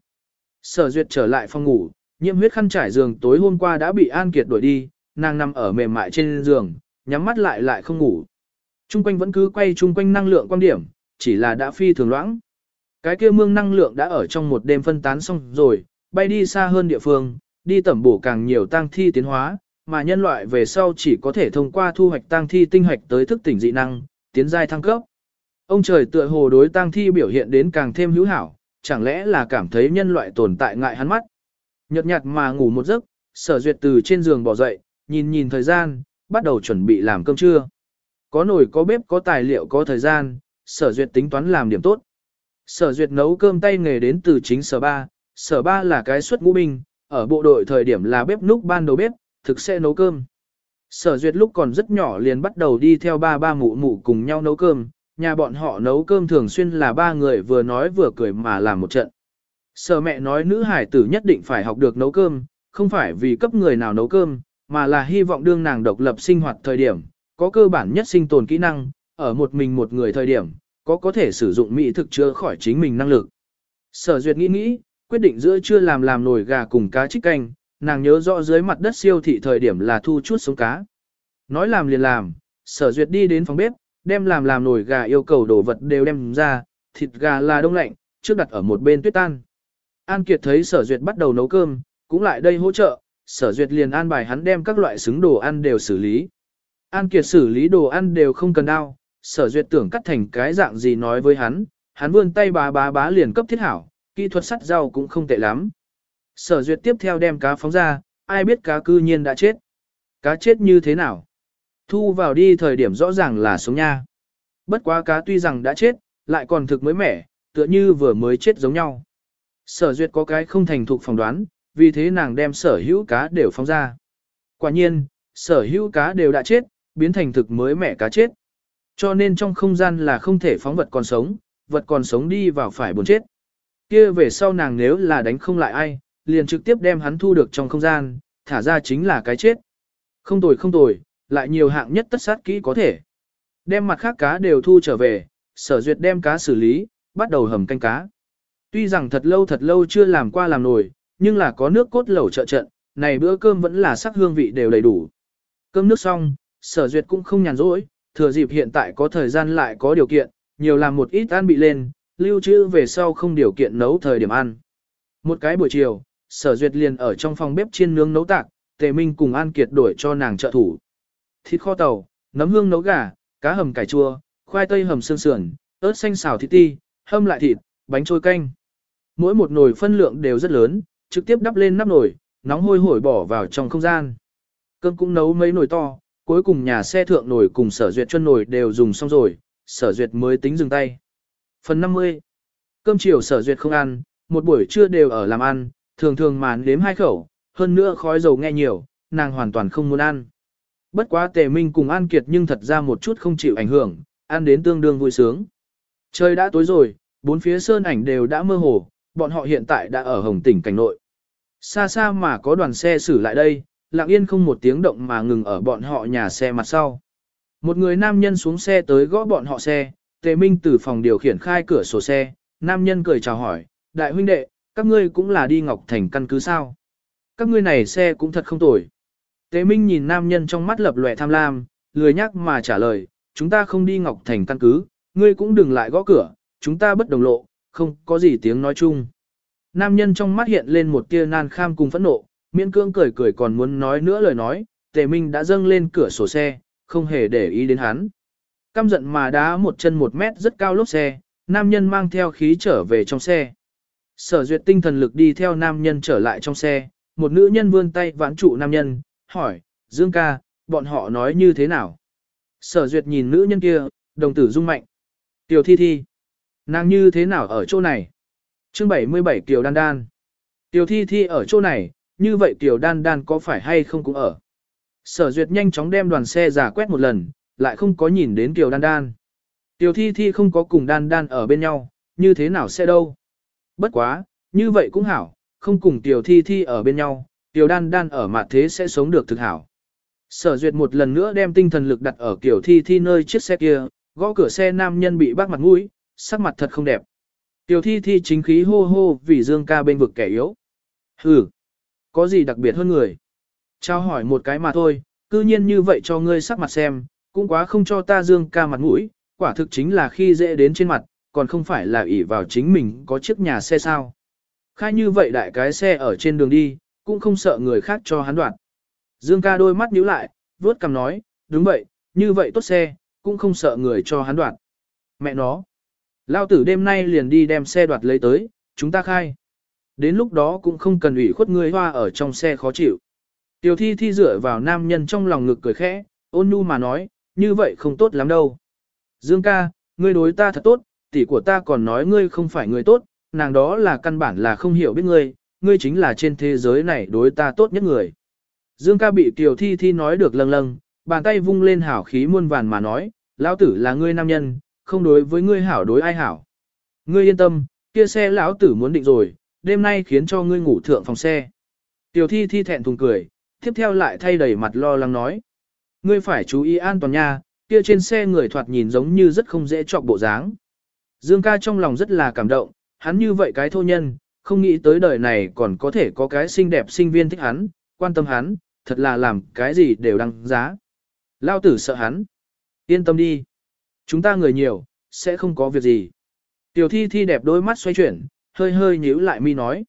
[SPEAKER 1] Sở duyệt trở lại phòng ngủ, nhiễm huyết khăn trải giường tối hôm qua đã bị An Kiệt đuổi đi, nàng nằm ở mềm mại trên giường, nhắm mắt lại lại không ngủ. Trung quanh vẫn cứ quay trung quanh năng lượng quan điểm, chỉ là đã phi thường loãng. Cái kia mương năng lượng đã ở trong một đêm phân tán xong rồi, bay đi xa hơn địa phương, đi tẩm bổ càng nhiều tăng thi tiến hóa, mà nhân loại về sau chỉ có thể thông qua thu hoạch tang thi tinh hoạch tới thức tỉnh dị năng, tiến giai thăng cấp. Ông trời tựa hồ đối tang thi biểu hiện đến càng thêm hữu hảo, chẳng lẽ là cảm thấy nhân loại tồn tại ngại hắn mắt. Nhật nhạt mà ngủ một giấc, sở duyệt từ trên giường bỏ dậy, nhìn nhìn thời gian, bắt đầu chuẩn bị làm cơm trưa. Có nồi có bếp có tài liệu có thời gian, sở duyệt tính toán làm điểm tốt. Sở duyệt nấu cơm tay nghề đến từ chính sở ba, sở ba là cái xuất ngũ binh, ở bộ đội thời điểm là bếp núc ban đầu bếp, thực sẽ nấu cơm. Sở duyệt lúc còn rất nhỏ liền bắt đầu đi theo ba ba mụ mụ cùng nhau nấu cơm, nhà bọn họ nấu cơm thường xuyên là ba người vừa nói vừa cười mà làm một trận. Sở mẹ nói nữ hải tử nhất định phải học được nấu cơm, không phải vì cấp người nào nấu cơm, mà là hy vọng đương nàng độc lập sinh hoạt thời điểm, có cơ bản nhất sinh tồn kỹ năng, ở một mình một người thời điểm, có có thể sử dụng mỹ thực chữa khỏi chính mình năng lực. Sở duyệt nghĩ nghĩ, quyết định giữa trưa làm làm nồi gà cùng cá trích canh, nàng nhớ rõ dưới mặt đất siêu thị thời điểm là thu chút sống cá. Nói làm liền làm, sở duyệt đi đến phòng bếp, đem làm làm nồi gà yêu cầu đồ vật đều đem ra, thịt gà là đông lạnh, trước đặt ở một bên tuyết tan. An Kiệt thấy sở duyệt bắt đầu nấu cơm, cũng lại đây hỗ trợ, sở duyệt liền an bài hắn đem các loại xứng đồ ăn đều xử lý. An Kiệt xử lý đồ ăn đều không cần đao, sở duyệt tưởng cắt thành cái dạng gì nói với hắn, hắn vươn tay bá bá bá liền cấp thiết hảo, kỹ thuật sắt rau cũng không tệ lắm. Sở duyệt tiếp theo đem cá phóng ra, ai biết cá cư nhiên đã chết. Cá chết như thế nào? Thu vào đi thời điểm rõ ràng là sống nha. Bất quá cá tuy rằng đã chết, lại còn thực mới mẻ, tựa như vừa mới chết giống nhau. Sở duyệt có cái không thành thục phỏng đoán, vì thế nàng đem sở hữu cá đều phóng ra. Quả nhiên, sở hữu cá đều đã chết, biến thành thực mới mẻ cá chết. Cho nên trong không gian là không thể phóng vật còn sống, vật còn sống đi vào phải buồn chết. Kia về sau nàng nếu là đánh không lại ai, liền trực tiếp đem hắn thu được trong không gian, thả ra chính là cái chết. Không tồi không tồi, lại nhiều hạng nhất tất sát kỹ có thể. Đem mặt khác cá đều thu trở về, sở duyệt đem cá xử lý, bắt đầu hầm canh cá. Tuy rằng thật lâu thật lâu chưa làm qua làm nổi, nhưng là có nước cốt lẩu trợ trận, này bữa cơm vẫn là sắc hương vị đều đầy đủ. Cơm nước xong, sở duyệt cũng không nhàn rỗi, thừa dịp hiện tại có thời gian lại có điều kiện, nhiều làm một ít ăn bị lên, lưu trữ về sau không điều kiện nấu thời điểm ăn. Một cái buổi chiều, sở duyệt liền ở trong phòng bếp chiên nướng nấu tạc, tề minh cùng An Kiệt đổi cho nàng trợ thủ. Thịt kho tàu, nấm hương nấu gà, cá hầm cải chua, khoai tây hầm xương sườn, ớt xanh xào thịt ti, hâm lại thịt, bánh trôi canh. Mỗi một nồi phân lượng đều rất lớn, trực tiếp đắp lên nắp nồi, nóng hôi hổi bỏ vào trong không gian. cơm cũng nấu mấy nồi to, cuối cùng nhà xe thượng nồi cùng sở duyệt chân nồi đều dùng xong rồi, sở duyệt mới tính dừng tay. Phần 50 Cơm chiều sở duyệt không ăn, một buổi trưa đều ở làm ăn, thường thường màn đếm hai khẩu, hơn nữa khói dầu nghe nhiều, nàng hoàn toàn không muốn ăn. Bất quá tề minh cùng An Kiệt nhưng thật ra một chút không chịu ảnh hưởng, ăn đến tương đương vui sướng. Trời đã tối rồi, bốn phía sơn ảnh đều đã mơ hồ, bọn họ hiện tại đã ở Hồng tỉnh cảnh nội. Xa xa mà có đoàn xe xử lại đây, lặng yên không một tiếng động mà ngừng ở bọn họ nhà xe mặt sau. Một người nam nhân xuống xe tới gõ bọn họ xe, tề minh từ phòng điều khiển khai cửa sổ xe, nam nhân cười chào hỏi, đại huynh đệ, các ngươi cũng là đi Ngọc Thành căn cứ sao? Các ngươi này xe cũng thật không tồi. Tề Minh nhìn nam nhân trong mắt lập lòe tham lam, lười nhắc mà trả lời, chúng ta không đi Ngọc Thành căn cứ, ngươi cũng đừng lại gõ cửa, chúng ta bất đồng lộ, không có gì tiếng nói chung. Nam nhân trong mắt hiện lên một tia nan kham cùng phẫn nộ, miễn cương cười cười còn muốn nói nữa lời nói, Tề Minh đã dâng lên cửa sổ xe, không hề để ý đến hắn. Căm giận mà đá một chân một mét rất cao lốp xe, nam nhân mang theo khí trở về trong xe. Sở duyệt tinh thần lực đi theo nam nhân trở lại trong xe, một nữ nhân vươn tay vãn trụ nam nhân, hỏi, Dương ca, bọn họ nói như thế nào? Sở duyệt nhìn nữ nhân kia, đồng tử rung mạnh. Tiểu thi thi, nàng như thế nào ở chỗ này? chương 77 Kiều Đan Đan. Tiểu thi thi ở chỗ này, như vậy Kiều Đan Đan có phải hay không cũng ở? Sở duyệt nhanh chóng đem đoàn xe giả quét một lần, lại không có nhìn đến Kiều Đan Đan. Tiểu thi thi không có cùng Đan Đan ở bên nhau, như thế nào sẽ đâu? Bất quá, như vậy cũng hảo, không cùng Tiểu Thi Thi ở bên nhau, Tiểu Đan Đan ở mặt thế sẽ sống được thực hảo. Sở duyệt một lần nữa đem tinh thần lực đặt ở Tiểu Thi Thi nơi chiếc xe kia, gõ cửa xe nam nhân bị bác mặt mũi, sắc mặt thật không đẹp. Tiểu Thi Thi chính khí hô hô vì Dương ca bên vực kẻ yếu. Hừ, có gì đặc biệt hơn người? Trao hỏi một cái mà thôi, cư nhiên như vậy cho ngươi sắc mặt xem, cũng quá không cho ta Dương ca mặt mũi, quả thực chính là khi dễ đến trên mặt, còn không phải là ỷ vào chính mình có chiếc nhà xe sao. Khai như vậy đại cái xe ở trên đường đi, cũng không sợ người khác cho hắn đoạt. Dương ca đôi mắt nhíu lại, vuốt cằm nói, đúng vậy, như vậy tốt xe, cũng không sợ người cho hắn đoạt. Mẹ nó, lao tử đêm nay liền đi đem xe đoạt lấy tới, chúng ta khai. Đến lúc đó cũng không cần ủy khuất người hoa ở trong xe khó chịu. Tiểu thi thi dựa vào nam nhân trong lòng ngực cười khẽ, ôn nhu mà nói, như vậy không tốt lắm đâu. Dương ca, ngươi đối ta thật tốt, tỷ của ta còn nói ngươi không phải người tốt, nàng đó là căn bản là không hiểu biết ngươi, ngươi chính là trên thế giới này đối ta tốt nhất người. Dương ca bị Kiều Thi Thi nói được lâng lâng, bàn tay vung lên hảo khí muôn vàn mà nói, lão tử là ngươi nam nhân, không đối với ngươi hảo đối ai hảo. Ngươi yên tâm, kia xe lão tử muốn định rồi, đêm nay khiến cho ngươi ngủ thượng phòng xe. Tiểu Thi Thi thẹn thùng cười, tiếp theo lại thay đầy mặt lo lắng nói. Ngươi phải chú ý an toàn nha, kia trên xe người thoạt nhìn giống như rất không dễ chọc bộ dáng. Dương ca trong lòng rất là cảm động, hắn như vậy cái thô nhân, không nghĩ tới đời này còn có thể có cái xinh đẹp sinh viên thích hắn, quan tâm hắn, thật là làm cái gì đều đăng giá. Lao tử sợ hắn. Yên tâm đi. Chúng ta người nhiều, sẽ không có việc gì. Tiểu thi thi đẹp đôi mắt xoay chuyển, hơi hơi nhíu lại mi nói.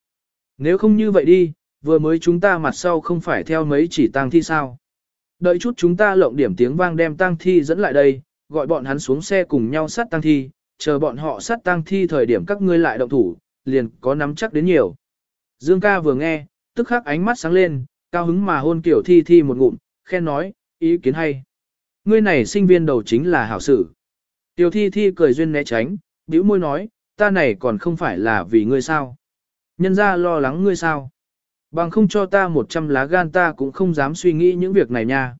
[SPEAKER 1] Nếu không như vậy đi, vừa mới chúng ta mặt sau không phải theo mấy chỉ tang thi sao. Đợi chút chúng ta lộng điểm tiếng vang đem tang thi dẫn lại đây, gọi bọn hắn xuống xe cùng nhau sát tang thi, chờ bọn họ sát tang thi thời điểm các ngươi lại động thủ, liền có nắm chắc đến nhiều. Dương ca vừa nghe, tức khắc ánh mắt sáng lên, cao hứng mà hôn kiểu thi thi một ngụm, khen nói, ý kiến hay. Ngươi này sinh viên đầu chính là hảo sử. Tiểu thi thi cười duyên né tránh, bĩu môi nói, ta này còn không phải là vì ngươi sao. Nhân ra lo lắng ngươi sao. Bằng không cho ta một trăm lá gan ta cũng không dám suy nghĩ những việc này nha.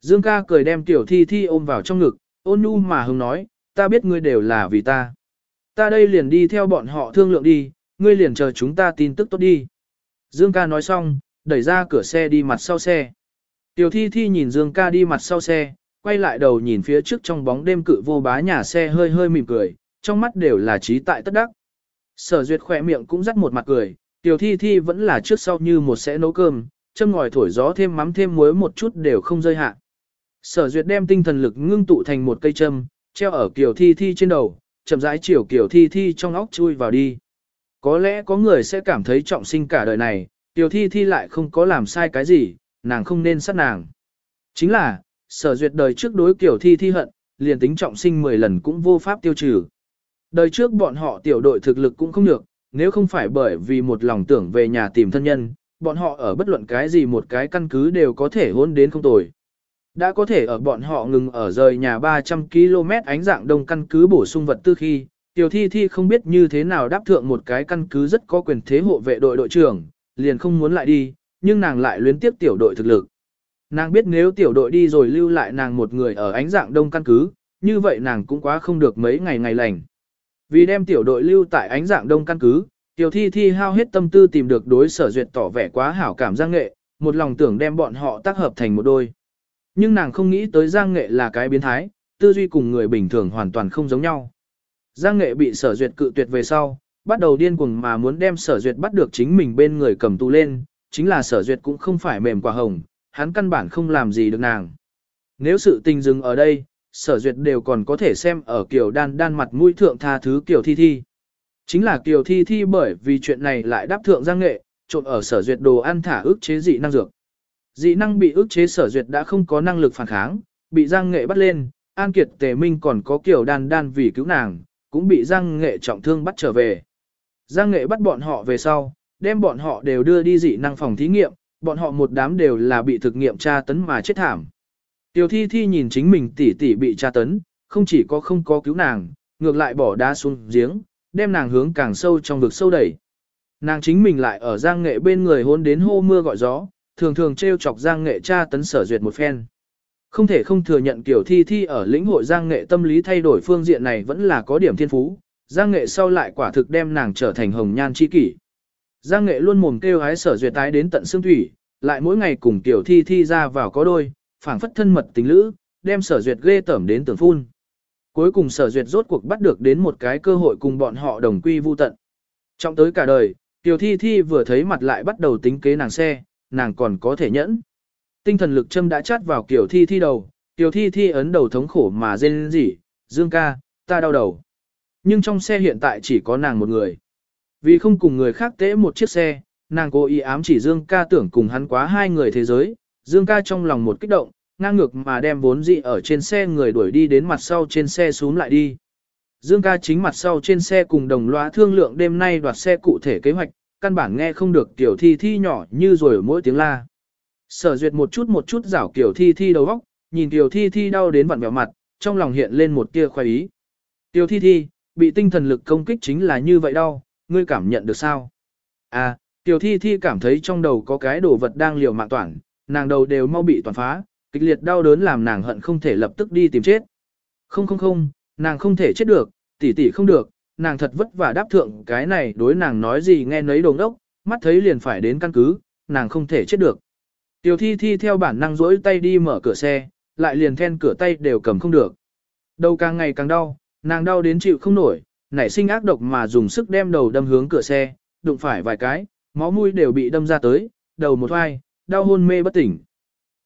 [SPEAKER 1] Dương ca cười đem tiểu thi thi ôm vào trong ngực, ôn nhu mà hứng nói, ta biết ngươi đều là vì ta. Ta đây liền đi theo bọn họ thương lượng đi, ngươi liền chờ chúng ta tin tức tốt đi. Dương ca nói xong, đẩy ra cửa xe đi mặt sau xe. Tiểu thi thi nhìn Dương ca đi mặt sau xe, quay lại đầu nhìn phía trước trong bóng đêm cự vô bá nhà xe hơi hơi mỉm cười, trong mắt đều là trí tại tất đắc. Sở duyệt khỏe miệng cũng rắc một mặt cười, tiểu thi thi vẫn là trước sau như một sẽ nấu cơm, châm ngòi thổi gió thêm mắm thêm muối một chút đều không rơi hạ. Sở duyệt đem tinh thần lực ngưng tụ thành một cây châm, treo ở kiểu thi thi trên đầu, chậm rãi chiều kiểu thi thi trong óc chui vào đi. Có lẽ có người sẽ cảm thấy trọng sinh cả đời này, tiểu thi thi lại không có làm sai cái gì, nàng không nên sát nàng. Chính là, sở duyệt đời trước đối kiểu thi thi hận, liền tính trọng sinh 10 lần cũng vô pháp tiêu trừ. Đời trước bọn họ tiểu đội thực lực cũng không được, nếu không phải bởi vì một lòng tưởng về nhà tìm thân nhân, bọn họ ở bất luận cái gì một cái căn cứ đều có thể hôn đến không tồi. Đã có thể ở bọn họ ngừng ở rời nhà 300 km ánh dạng đông căn cứ bổ sung vật tư khi, Tiểu Thi Thi không biết như thế nào đáp thượng một cái căn cứ rất có quyền thế hộ vệ đội đội trưởng, liền không muốn lại đi, nhưng nàng lại luyến tiếp tiểu đội thực lực. Nàng biết nếu tiểu đội đi rồi lưu lại nàng một người ở ánh dạng đông căn cứ, như vậy nàng cũng quá không được mấy ngày ngày lành. Vì đem tiểu đội lưu tại ánh dạng đông căn cứ, tiểu thi thi hao hết tâm tư tìm được đối sở duyệt tỏ vẻ quá hảo cảm giang nghệ, một lòng tưởng đem bọn họ tác hợp thành một đôi. Nhưng nàng không nghĩ tới giang nghệ là cái biến thái, tư duy cùng người bình thường hoàn toàn không giống nhau. Giang nghệ bị sở duyệt cự tuyệt về sau, bắt đầu điên cuồng mà muốn đem sở duyệt bắt được chính mình bên người cầm tù lên, chính là sở duyệt cũng không phải mềm quả hồng, hắn căn bản không làm gì được nàng. Nếu sự tình dừng ở đây, sở duyệt đều còn có thể xem ở kiểu đan đan mặt mũi thượng tha thứ kiểu thi thi. Chính là kiểu thi thi bởi vì chuyện này lại đáp thượng giang nghệ, trộn ở sở duyệt đồ ăn thả ức chế dị năng dược. Dị năng bị ức chế sở duyệt đã không có năng lực phản kháng, bị giang nghệ bắt lên, an kiệt tề minh còn có kiểu đan đan vì cứu nàng, cũng bị giang nghệ trọng thương bắt trở về. Giang nghệ bắt bọn họ về sau, đem bọn họ đều đưa đi dị năng phòng thí nghiệm, bọn họ một đám đều là bị thực nghiệm tra tấn mà chết thảm. Tiểu thi thi nhìn chính mình tỷ tỷ bị tra tấn, không chỉ có không có cứu nàng, ngược lại bỏ đá xuống giếng, đem nàng hướng càng sâu trong vực sâu đẩy. Nàng chính mình lại ở giang nghệ bên người hôn đến hô mưa gọi gió, thường thường trêu chọc giang nghệ tra tấn sở duyệt một phen. Không thể không thừa nhận kiểu thi thi ở lĩnh hội giang nghệ tâm lý thay đổi phương diện này vẫn là có điểm thiên phú, giang nghệ sau lại quả thực đem nàng trở thành hồng nhan chi kỷ. Giang nghệ luôn mồm kêu hái sở duyệt tái đến tận xương thủy, lại mỗi ngày cùng tiểu thi thi ra vào có đôi, phảng phất thân mật tình lữ, đem sở duyệt ghê tởm đến tưởng phun. Cuối cùng sở duyệt rốt cuộc bắt được đến một cái cơ hội cùng bọn họ đồng quy vu tận. Trong tới cả đời, tiểu thi thi vừa thấy mặt lại bắt đầu tính kế nàng xe, nàng còn có thể nhẫn. Tinh thần lực châm đã chát vào kiểu thi thi đầu, kiểu thi thi ấn đầu thống khổ mà rên rỉ, dương ca, ta đau đầu. Nhưng trong xe hiện tại chỉ có nàng một người. Vì không cùng người khác tễ một chiếc xe, nàng cố ý ám chỉ Dương ca tưởng cùng hắn quá hai người thế giới, Dương ca trong lòng một kích động, ngang ngược mà đem vốn dị ở trên xe người đuổi đi đến mặt sau trên xe xuống lại đi. Dương ca chính mặt sau trên xe cùng đồng loa thương lượng đêm nay đoạt xe cụ thể kế hoạch, căn bản nghe không được tiểu thi thi nhỏ như rồi mỗi tiếng la. Sở duyệt một chút một chút rảo kiểu thi thi đầu óc, nhìn tiểu thi thi đau đến vặn vẹo mặt, trong lòng hiện lên một tia khoái ý. Tiểu thi thi, bị tinh thần lực công kích chính là như vậy đau, ngươi cảm nhận được sao? À, tiểu thi thi cảm thấy trong đầu có cái đồ vật đang liều mạng toàn, nàng đầu đều mau bị toàn phá, kịch liệt đau đớn làm nàng hận không thể lập tức đi tìm chết. Không không không, nàng không thể chết được, tỷ tỷ không được, nàng thật vất vả đáp thượng cái này đối nàng nói gì nghe nấy đồng đốc, mắt thấy liền phải đến căn cứ, nàng không thể chết được. Tiểu thi thi theo bản năng rỗi tay đi mở cửa xe, lại liền then cửa tay đều cầm không được. Đầu càng ngày càng đau, nàng đau đến chịu không nổi, nảy sinh ác độc mà dùng sức đem đầu đâm hướng cửa xe, đụng phải vài cái, máu mũi đều bị đâm ra tới, đầu một hoai, đau hôn mê bất tỉnh.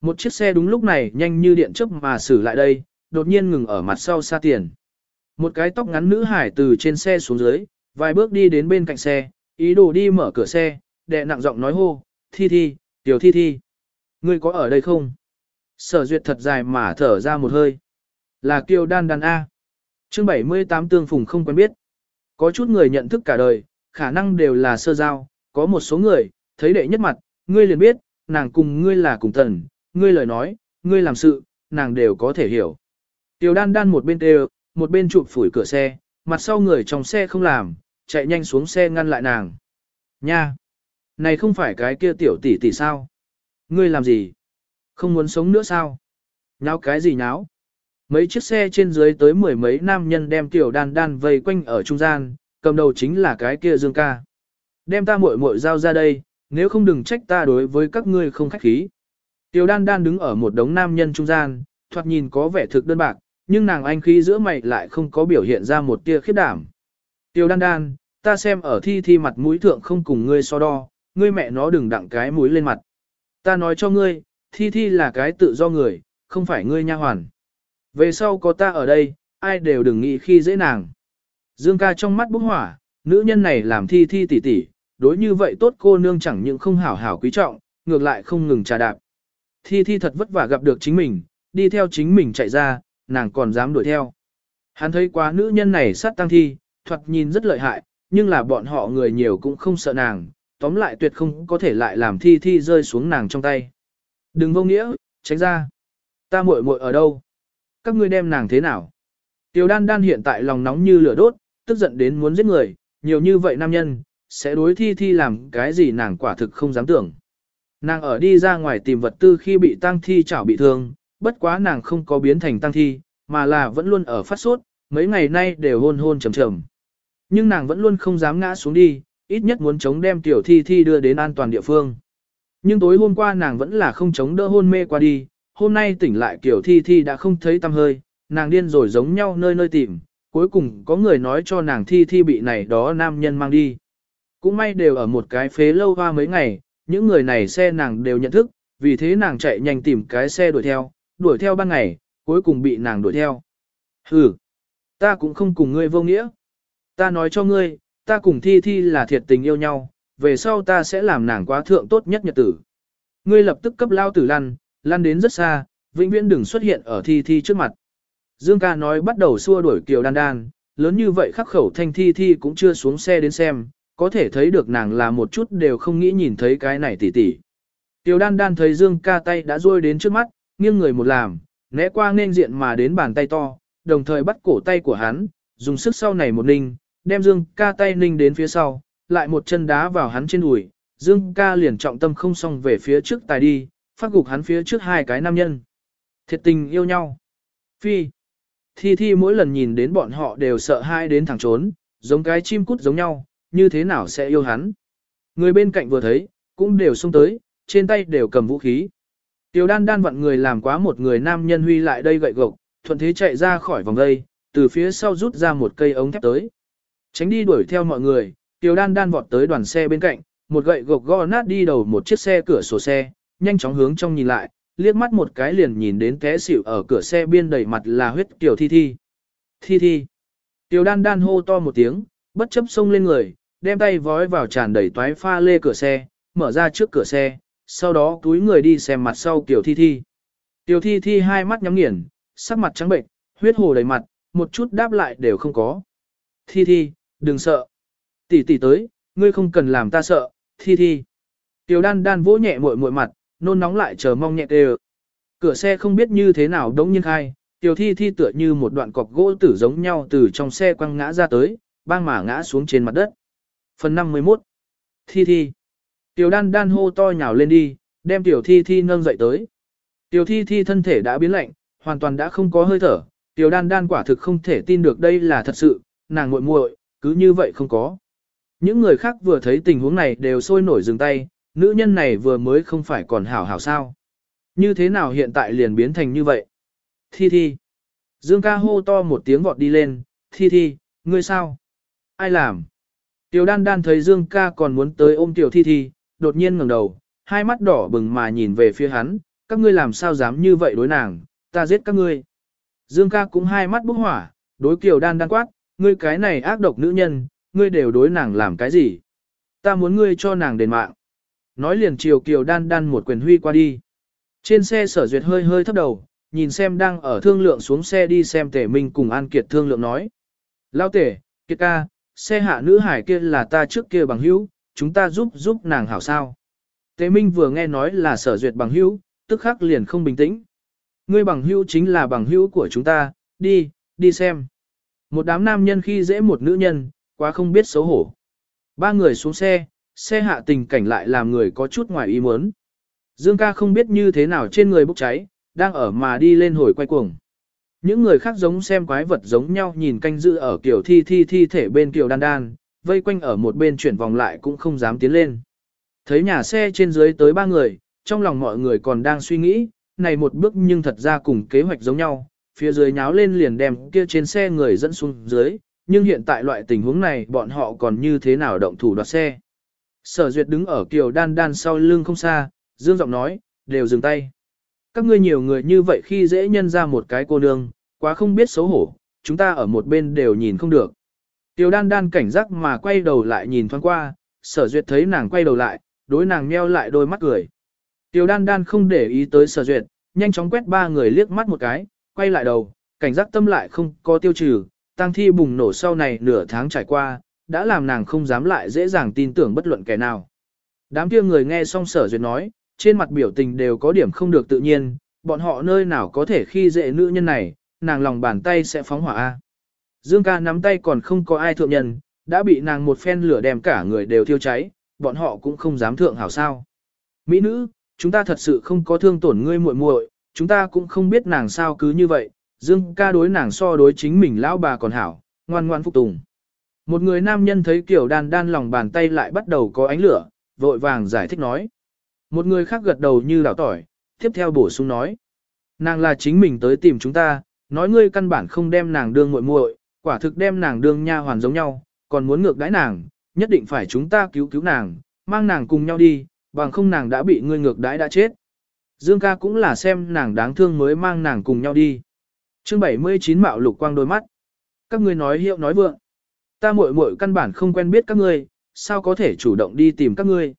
[SPEAKER 1] Một chiếc xe đúng lúc này nhanh như điện chớp mà xử lại đây, đột nhiên ngừng ở mặt sau xa tiền. Một cái tóc ngắn nữ hải từ trên xe xuống dưới, vài bước đi đến bên cạnh xe, ý đồ đi mở cửa xe, đệ nặng giọng nói hô, thi thi, tiểu thi thi. Ngươi có ở đây không? Sở duyệt thật dài mà thở ra một hơi. Là kiều đan đan A. chương 78 tương phùng không quen biết. Có chút người nhận thức cả đời, khả năng đều là sơ giao, có một số người, thấy đệ nhất mặt, ngươi liền biết, nàng cùng ngươi là cùng tần, ngươi lời nói, ngươi làm sự, nàng đều có thể hiểu. Tiểu đan đan một bên đều, một bên chụp phủi cửa xe, mặt sau người trong xe không làm, chạy nhanh xuống xe ngăn lại nàng. Nha! Này không phải cái kia tiểu tỷ tỷ sao? Ngươi làm gì? Không muốn sống nữa sao? Nháo cái gì nháo? Mấy chiếc xe trên dưới tới mười mấy nam nhân đem tiểu đan đan vây quanh ở trung gian, cầm đầu chính là cái kia Dương ca. Đem ta muội muội giao ra đây, nếu không đừng trách ta đối với các ngươi không khách khí. Tiểu đan đan đứng ở một đống nam nhân trung gian, thoạt nhìn có vẻ thực đơn bạc, nhưng nàng anh khí giữa mày lại không có biểu hiện ra một tia khiếp đảm. Tiêu đan đan, ta xem ở thi thi mặt mũi thượng không cùng ngươi so đo, ngươi mẹ nó đừng đặng cái mũi lên mặt. Ta nói cho ngươi, thi thi là cái tự do người, không phải ngươi nha hoàn. Về sau có ta ở đây, ai đều đừng nghĩ khi dễ nàng. Dương ca trong mắt bốc hỏa, nữ nhân này làm thi thi tỉ tỉ, đối như vậy tốt cô nương chẳng những không hảo hảo quý trọng, ngược lại không ngừng trà đạp. Thi thi thật vất vả gặp được chính mình, đi theo chính mình chạy ra, nàng còn dám đuổi theo. Hắn thấy quá nữ nhân này sát tăng thi, thoạt nhìn rất lợi hại, nhưng là bọn họ người nhiều cũng không sợ nàng, tóm lại tuyệt không có thể lại làm thi thi rơi xuống nàng trong tay. Đừng vô nghĩa, tránh ra. Ta muội muội ở đâu? Các ngươi đem nàng thế nào? Tiểu đan đan hiện tại lòng nóng như lửa đốt, tức giận đến muốn giết người, nhiều như vậy nam nhân, sẽ đối thi thi làm cái gì nàng quả thực không dám tưởng. Nàng ở đi ra ngoài tìm vật tư khi bị tăng thi chảo bị thương, bất quá nàng không có biến thành tăng thi, mà là vẫn luôn ở phát sốt, mấy ngày nay đều hôn hôn trầm trầm. Nhưng nàng vẫn luôn không dám ngã xuống đi, ít nhất muốn chống đem tiểu thi thi đưa đến an toàn địa phương. Nhưng tối hôm qua nàng vẫn là không chống đỡ hôn mê qua đi, hôm nay tỉnh lại kiểu thi thi đã không thấy tâm hơi, nàng điên rồi giống nhau nơi nơi tìm, cuối cùng có người nói cho nàng thi thi bị này đó nam nhân mang đi. Cũng may đều ở một cái phế lâu hoa mấy ngày, những người này xe nàng đều nhận thức, vì thế nàng chạy nhanh tìm cái xe đuổi theo, đuổi theo ban ngày, cuối cùng bị nàng đuổi theo. Hừ, ta cũng không cùng ngươi vô nghĩa. Ta nói cho ngươi, ta cùng thi thi là thiệt tình yêu nhau, về sau ta sẽ làm nàng quá thượng tốt nhất nhật tử. Ngươi lập tức cấp lao tử lăn, lăn đến rất xa, vĩnh viễn đừng xuất hiện ở thi thi trước mặt. Dương ca nói bắt đầu xua đuổi Kiều Đan Đan, lớn như vậy khắc khẩu thanh thi thi cũng chưa xuống xe đến xem, có thể thấy được nàng là một chút đều không nghĩ nhìn thấy cái này tỉ tỉ. Tiểu Đan Đan thấy Dương ca tay đã rôi đến trước mắt, nghiêng người một làm, né qua nên diện mà đến bàn tay to, đồng thời bắt cổ tay của hắn, dùng sức sau này một ninh, đem Dương ca tay ninh đến phía sau, lại một chân đá vào hắn trên đùi, Dương ca liền trọng tâm không xong về phía trước tài đi, phát gục hắn phía trước hai cái nam nhân. Thiệt tình yêu nhau. Phi. Thi Thi mỗi lần nhìn đến bọn họ đều sợ hai đến thẳng trốn, giống cái chim cút giống nhau, như thế nào sẽ yêu hắn. Người bên cạnh vừa thấy, cũng đều xông tới, trên tay đều cầm vũ khí. Tiểu đan đan vặn người làm quá một người nam nhân huy lại đây gậy gộc, thuận thế chạy ra khỏi vòng dây, từ phía sau rút ra một cây ống thép tới. Tránh đi đuổi theo mọi người, tiểu đan đan vọt tới đoàn xe bên cạnh, một gậy gộc gõ nát đi đầu một chiếc xe cửa sổ xe, nhanh chóng hướng trong nhìn lại, liếc mắt một cái liền nhìn đến té xỉu ở cửa xe biên đầy mặt là huyết tiểu thi thi. Thi thi. Tiểu đan đan hô to một tiếng, bất chấp xông lên người, đem tay vói vào tràn đầy toái pha lê cửa xe, mở ra trước cửa xe, sau đó túi người đi xem mặt sau tiểu thi thi. Tiểu thi thi hai mắt nhắm nghiền, sắc mặt trắng bệnh, huyết hồ đầy mặt, một chút đáp lại đều không có. Thi thi, đừng sợ. Tỷ tỷ tới, ngươi không cần làm ta sợ, thi thi. Tiểu đan đan vỗ nhẹ muội muội mặt, nôn nóng lại chờ mong nhẹ đều. Cửa xe không biết như thế nào đống nhiên khai, tiểu thi thi tựa như một đoạn cọc gỗ tử giống nhau từ trong xe quăng ngã ra tới, bang mà ngã xuống trên mặt đất. Phần 51 Thi thi Tiểu đan đan hô to nhào lên đi, đem tiểu thi thi nâng dậy tới. Tiểu thi thi thân thể đã biến lạnh, hoàn toàn đã không có hơi thở, tiểu đan đan quả thực không thể tin được đây là thật sự, nàng muội muội cứ như vậy không có. Những người khác vừa thấy tình huống này đều sôi nổi dừng tay, nữ nhân này vừa mới không phải còn hảo hảo sao. Như thế nào hiện tại liền biến thành như vậy? Thi thi. Dương ca hô to một tiếng vọt đi lên, thi thi, ngươi sao? Ai làm? Tiểu đan đan thấy Dương ca còn muốn tới ôm tiểu thi thi, đột nhiên ngẩng đầu, hai mắt đỏ bừng mà nhìn về phía hắn, các ngươi làm sao dám như vậy đối nàng, ta giết các ngươi. Dương ca cũng hai mắt bốc hỏa, đối kiều đan đan quát, ngươi cái này ác độc nữ nhân, ngươi đều đối nàng làm cái gì? Ta muốn ngươi cho nàng đền mạng. Nói liền chiều kiều đan đan một quyền huy qua đi. Trên xe sở duyệt hơi hơi thấp đầu, nhìn xem đang ở thương lượng xuống xe đi xem tể minh cùng An Kiệt thương lượng nói. Lao tể, kiệt ca, xe hạ nữ hải kia là ta trước kia bằng hữu, chúng ta giúp giúp nàng hảo sao. Tế Minh vừa nghe nói là sở duyệt bằng hữu, tức khắc liền không bình tĩnh. Ngươi bằng hữu chính là bằng hữu của chúng ta, đi, đi xem. Một đám nam nhân khi dễ một nữ nhân, quá không biết xấu hổ. Ba người xuống xe, xe hạ tình cảnh lại làm người có chút ngoài ý muốn. Dương ca không biết như thế nào trên người bốc cháy, đang ở mà đi lên hồi quay cuồng. Những người khác giống xem quái vật giống nhau nhìn canh giữ ở kiểu thi thi thi thể bên kiểu đan đan, vây quanh ở một bên chuyển vòng lại cũng không dám tiến lên. Thấy nhà xe trên dưới tới ba người, trong lòng mọi người còn đang suy nghĩ, này một bước nhưng thật ra cùng kế hoạch giống nhau, phía dưới nháo lên liền đem kia trên xe người dẫn xuống dưới, nhưng hiện tại loại tình huống này bọn họ còn như thế nào động thủ đoạt xe. Sở duyệt đứng ở kiều đan đan sau lưng không xa, dương giọng nói, đều dừng tay. Các ngươi nhiều người như vậy khi dễ nhân ra một cái cô nương, quá không biết xấu hổ, chúng ta ở một bên đều nhìn không được. Tiểu đan đan cảnh giác mà quay đầu lại nhìn thoáng qua, sở duyệt thấy nàng quay đầu lại, đối nàng meo lại đôi mắt cười. Tiểu đan đan không để ý tới sở duyệt, nhanh chóng quét ba người liếc mắt một cái, quay lại đầu, cảnh giác tâm lại không có tiêu trừ, tăng thi bùng nổ sau này nửa tháng trải qua, đã làm nàng không dám lại dễ dàng tin tưởng bất luận kẻ nào. Đám kia người nghe xong sở duyệt nói, trên mặt biểu tình đều có điểm không được tự nhiên, bọn họ nơi nào có thể khi dễ nữ nhân này, nàng lòng bàn tay sẽ phóng hỏa A. Dương ca nắm tay còn không có ai thượng nhân, đã bị nàng một phen lửa đem cả người đều thiêu cháy, bọn họ cũng không dám thượng hảo sao. Mỹ nữ, chúng ta thật sự không có thương tổn ngươi muội muội, chúng ta cũng không biết nàng sao cứ như vậy, Dương ca đối nàng so đối chính mình lão bà còn hảo, ngoan ngoan phục tùng. Một người nam nhân thấy kiểu đan đan lòng bàn tay lại bắt đầu có ánh lửa, vội vàng giải thích nói. Một người khác gật đầu như đảo tỏi, tiếp theo bổ sung nói. Nàng là chính mình tới tìm chúng ta, nói ngươi căn bản không đem nàng đương muội muội, quả thực đem nàng đương nha hoàn giống nhau, còn muốn ngược đãi nàng, nhất định phải chúng ta cứu cứu nàng, mang nàng cùng nhau đi, bằng không nàng đã bị ngươi ngược đãi đã chết. Dương ca cũng là xem nàng đáng thương mới mang nàng cùng nhau đi. Chương 79 mạo lục quang đôi mắt. Các ngươi nói hiệu nói vượng. Ta muội muội căn bản không quen biết các ngươi, sao có thể chủ động đi tìm các ngươi.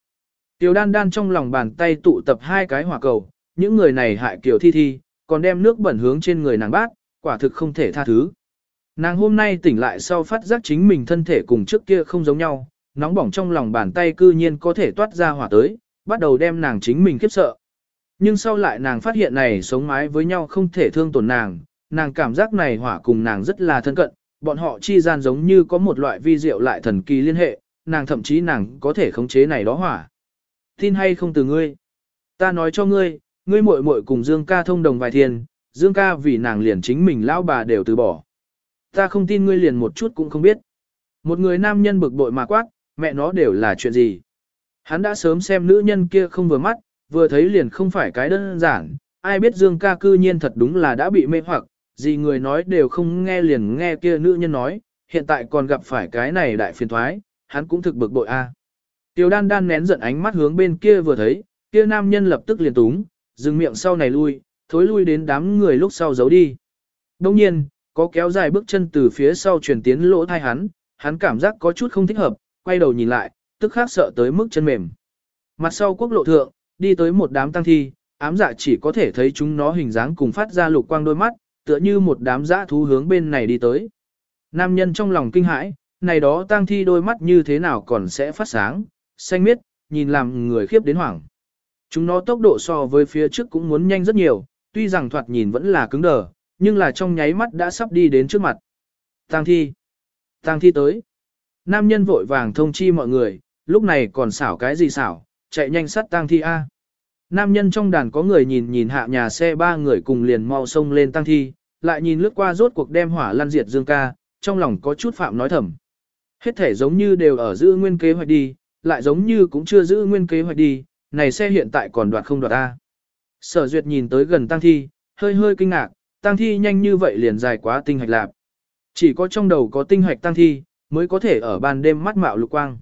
[SPEAKER 1] Tiểu đan đan trong lòng bàn tay tụ tập hai cái hỏa cầu, những người này hại Kiều thi thi, còn đem nước bẩn hướng trên người nàng bát, quả thực không thể tha thứ. Nàng hôm nay tỉnh lại sau phát giác chính mình thân thể cùng trước kia không giống nhau, nóng bỏng trong lòng bàn tay cư nhiên có thể toát ra hỏa tới, bắt đầu đem nàng chính mình khiếp sợ. Nhưng sau lại nàng phát hiện này sống mái với nhau không thể thương tổn nàng, nàng cảm giác này hỏa cùng nàng rất là thân cận, bọn họ chi gian giống như có một loại vi diệu lại thần kỳ liên hệ, nàng thậm chí nàng có thể khống chế này đó hỏa. Tin hay không từ ngươi? Ta nói cho ngươi, ngươi muội muội cùng Dương ca thông đồng vài thiên, Dương ca vì nàng liền chính mình lão bà đều từ bỏ. Ta không tin ngươi liền một chút cũng không biết. Một người nam nhân bực bội mà quát, mẹ nó đều là chuyện gì. Hắn đã sớm xem nữ nhân kia không vừa mắt, vừa thấy liền không phải cái đơn giản, ai biết Dương ca cư nhiên thật đúng là đã bị mê hoặc, gì người nói đều không nghe liền nghe kia nữ nhân nói, hiện tại còn gặp phải cái này đại phiền thoái, hắn cũng thực bực bội a. Tiểu đan đan nén giận ánh mắt hướng bên kia vừa thấy, kia nam nhân lập tức liền túng, dừng miệng sau này lui, thối lui đến đám người lúc sau giấu đi. Đông nhiên, có kéo dài bước chân từ phía sau truyền tiến lỗ thai hắn, hắn cảm giác có chút không thích hợp, quay đầu nhìn lại, tức khác sợ tới mức chân mềm. Mặt sau quốc lộ thượng, đi tới một đám tăng thi, ám dạ chỉ có thể thấy chúng nó hình dáng cùng phát ra lục quang đôi mắt, tựa như một đám dã thú hướng bên này đi tới. Nam nhân trong lòng kinh hãi, này đó tăng thi đôi mắt như thế nào còn sẽ phát sáng, xanh miết, nhìn làm người khiếp đến hoảng. Chúng nó tốc độ so với phía trước cũng muốn nhanh rất nhiều, tuy rằng thoạt nhìn vẫn là cứng đờ, nhưng là trong nháy mắt đã sắp đi đến trước mặt. tang thi. tang thi tới. Nam nhân vội vàng thông chi mọi người, lúc này còn xảo cái gì xảo, chạy nhanh sát tang thi A. Nam nhân trong đàn có người nhìn nhìn hạ nhà xe ba người cùng liền mau sông lên tang thi, lại nhìn lướt qua rốt cuộc đem hỏa lan diệt dương ca, trong lòng có chút phạm nói thầm. Hết thể giống như đều ở giữ nguyên kế hoạch đi, lại giống như cũng chưa giữ nguyên kế hoạch đi, này xe hiện tại còn đoạt không đoạt A. Sở duyệt nhìn tới gần tang thi, hơi hơi kinh ngạc, tăng thi nhanh như vậy liền dài quá tinh hạch lạp. Chỉ có trong đầu có tinh hạch tăng thi, mới có thể ở ban đêm mắt mạo lục quang.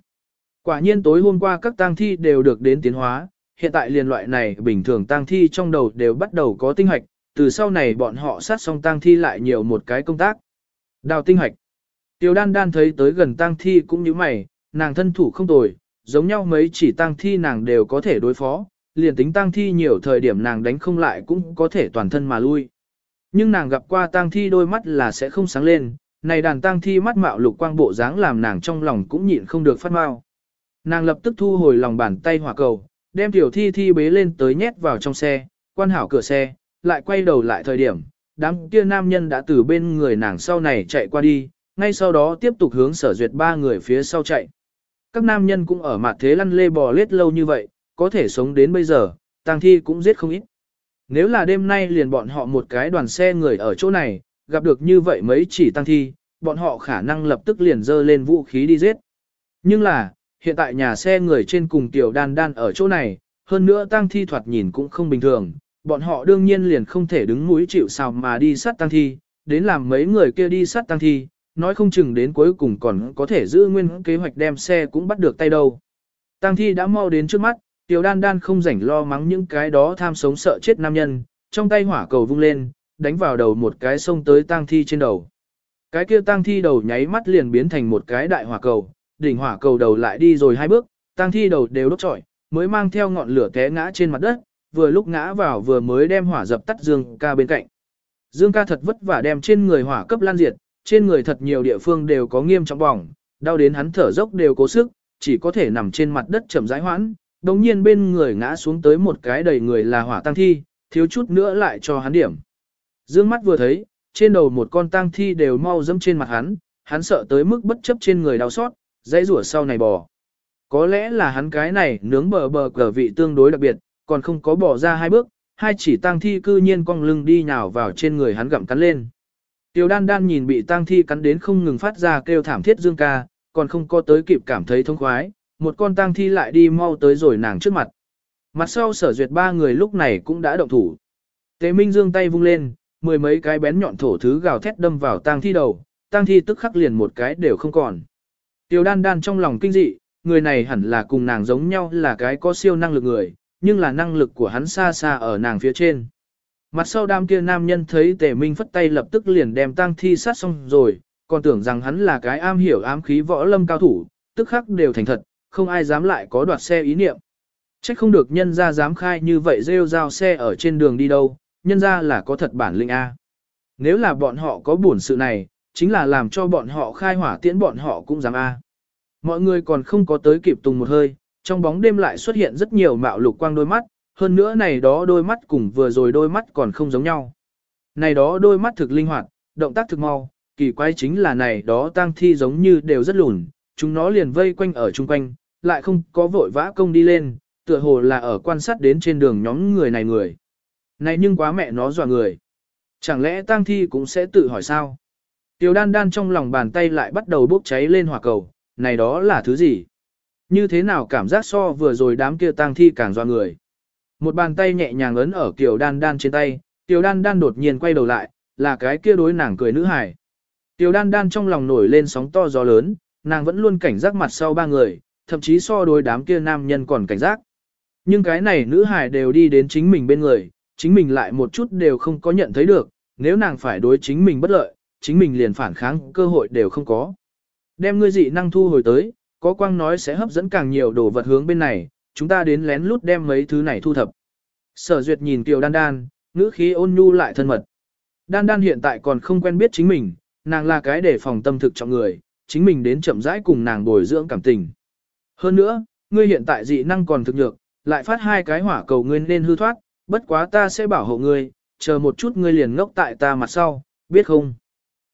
[SPEAKER 1] Quả nhiên tối hôm qua các tăng thi đều được đến tiến hóa, hiện tại liền loại này bình thường tăng thi trong đầu đều bắt đầu có tinh hạch, từ sau này bọn họ sát xong tăng thi lại nhiều một cái công tác. Đào tinh hạch. Tiêu đan đan thấy tới gần tăng thi cũng như mày, nàng thân thủ không tồi, giống nhau mấy chỉ tăng thi nàng đều có thể đối phó, liền tính tăng thi nhiều thời điểm nàng đánh không lại cũng có thể toàn thân mà lui. Nhưng nàng gặp qua tang thi đôi mắt là sẽ không sáng lên, này đàn tang thi mắt mạo lục quang bộ dáng làm nàng trong lòng cũng nhịn không được phát mau. Nàng lập tức thu hồi lòng bàn tay hỏa cầu, đem tiểu thi thi bế lên tới nhét vào trong xe, quan hảo cửa xe, lại quay đầu lại thời điểm, đám kia nam nhân đã từ bên người nàng sau này chạy qua đi, ngay sau đó tiếp tục hướng sở duyệt ba người phía sau chạy. Các nam nhân cũng ở mặt thế lăn lê bò lết lâu như vậy, có thể sống đến bây giờ, tang thi cũng giết không ít. Nếu là đêm nay liền bọn họ một cái đoàn xe người ở chỗ này, gặp được như vậy mấy chỉ tăng thi, bọn họ khả năng lập tức liền dơ lên vũ khí đi giết. Nhưng là, hiện tại nhà xe người trên cùng tiểu đan đan ở chỗ này, hơn nữa tăng thi thoạt nhìn cũng không bình thường, bọn họ đương nhiên liền không thể đứng mũi chịu sào mà đi sát tăng thi, đến làm mấy người kia đi sát tăng thi, nói không chừng đến cuối cùng còn có thể giữ nguyên kế hoạch đem xe cũng bắt được tay đâu. Tăng thi đã mau đến trước mắt, tiểu đan đan không rảnh lo mắng những cái đó tham sống sợ chết nam nhân, trong tay hỏa cầu vung lên, đánh vào đầu một cái sông tới tang thi trên đầu. Cái kia tang thi đầu nháy mắt liền biến thành một cái đại hỏa cầu, đỉnh hỏa cầu đầu lại đi rồi hai bước, tang thi đầu đều đốt trọi, mới mang theo ngọn lửa té ngã trên mặt đất, vừa lúc ngã vào vừa mới đem hỏa dập tắt Dương ca bên cạnh. Dương ca thật vất vả đem trên người hỏa cấp lan diệt, trên người thật nhiều địa phương đều có nghiêm trọng bỏng, đau đến hắn thở dốc đều cố sức, chỉ có thể nằm trên mặt đất chậm rãi hoãn, đồng nhiên bên người ngã xuống tới một cái đầy người là hỏa tăng thi, thiếu chút nữa lại cho hắn điểm. Dương mắt vừa thấy, trên đầu một con tang thi đều mau dẫm trên mặt hắn, hắn sợ tới mức bất chấp trên người đau xót, dãy rủa sau này bò. Có lẽ là hắn cái này nướng bờ bờ cờ vị tương đối đặc biệt, còn không có bỏ ra hai bước, hai chỉ tang thi cư nhiên cong lưng đi nhào vào trên người hắn gặm cắn lên. Tiểu đan đan nhìn bị tang thi cắn đến không ngừng phát ra kêu thảm thiết dương ca, còn không có tới kịp cảm thấy thông khoái, một con tang thi lại đi mau tới rồi nàng trước mặt. Mặt sau sở duyệt ba người lúc này cũng đã động thủ. Tế Minh dương tay vung lên, mười mấy cái bén nhọn thổ thứ gào thét đâm vào tang thi đầu, tang thi tức khắc liền một cái đều không còn. Tiểu đan đan trong lòng kinh dị, người này hẳn là cùng nàng giống nhau là cái có siêu năng lực người, nhưng là năng lực của hắn xa xa ở nàng phía trên. Mặt sau đám kia nam nhân thấy tề minh phất tay lập tức liền đem tang thi sát xong rồi, còn tưởng rằng hắn là cái am hiểu ám khí võ lâm cao thủ, tức khắc đều thành thật, không ai dám lại có đoạt xe ý niệm. Trách không được nhân ra dám khai như vậy rêu rao xe ở trên đường đi đâu, nhân ra là có thật bản lĩnh A. Nếu là bọn họ có buồn sự này, chính là làm cho bọn họ khai hỏa tiễn bọn họ cũng dám A. Mọi người còn không có tới kịp tùng một hơi, trong bóng đêm lại xuất hiện rất nhiều mạo lục quang đôi mắt, hơn nữa này đó đôi mắt cùng vừa rồi đôi mắt còn không giống nhau. Này đó đôi mắt thực linh hoạt, động tác thực mau, kỳ quái chính là này đó tang thi giống như đều rất lùn, chúng nó liền vây quanh ở chung quanh, lại không có vội vã công đi lên, tựa hồ là ở quan sát đến trên đường nhóm người này người. Này nhưng quá mẹ nó dọa người. Chẳng lẽ tang thi cũng sẽ tự hỏi sao? Tiểu đan đan trong lòng bàn tay lại bắt đầu bốc cháy lên hỏa cầu, này đó là thứ gì? Như thế nào cảm giác so vừa rồi đám kia tang thi càng dọa người? Một bàn tay nhẹ nhàng ấn ở kiểu Đan Đan trên tay, tiểu Đan Đan đột nhiên quay đầu lại, là cái kia đối nàng cười nữ hài. Tiểu Đan Đan trong lòng nổi lên sóng to gió lớn, nàng vẫn luôn cảnh giác mặt sau ba người, thậm chí so đối đám kia nam nhân còn cảnh giác. Nhưng cái này nữ hải đều đi đến chính mình bên người, chính mình lại một chút đều không có nhận thấy được, nếu nàng phải đối chính mình bất lợi, chính mình liền phản kháng cơ hội đều không có. Đem ngươi dị năng thu hồi tới, có quang nói sẽ hấp dẫn càng nhiều đồ vật hướng bên này, chúng ta đến lén lút đem mấy thứ này thu thập. Sở duyệt nhìn Kiều Đan Đan, ngữ khí ôn nhu lại thân mật. Đan Đan hiện tại còn không quen biết chính mình, nàng là cái để phòng tâm thực trọng người, chính mình đến chậm rãi cùng nàng bồi dưỡng cảm tình. Hơn nữa, ngươi hiện tại dị năng còn thực nhược, lại phát hai cái hỏa cầu ngươi nên hư thoát, bất quá ta sẽ bảo hộ ngươi, chờ một chút ngươi liền ngốc tại ta mặt sau, biết không?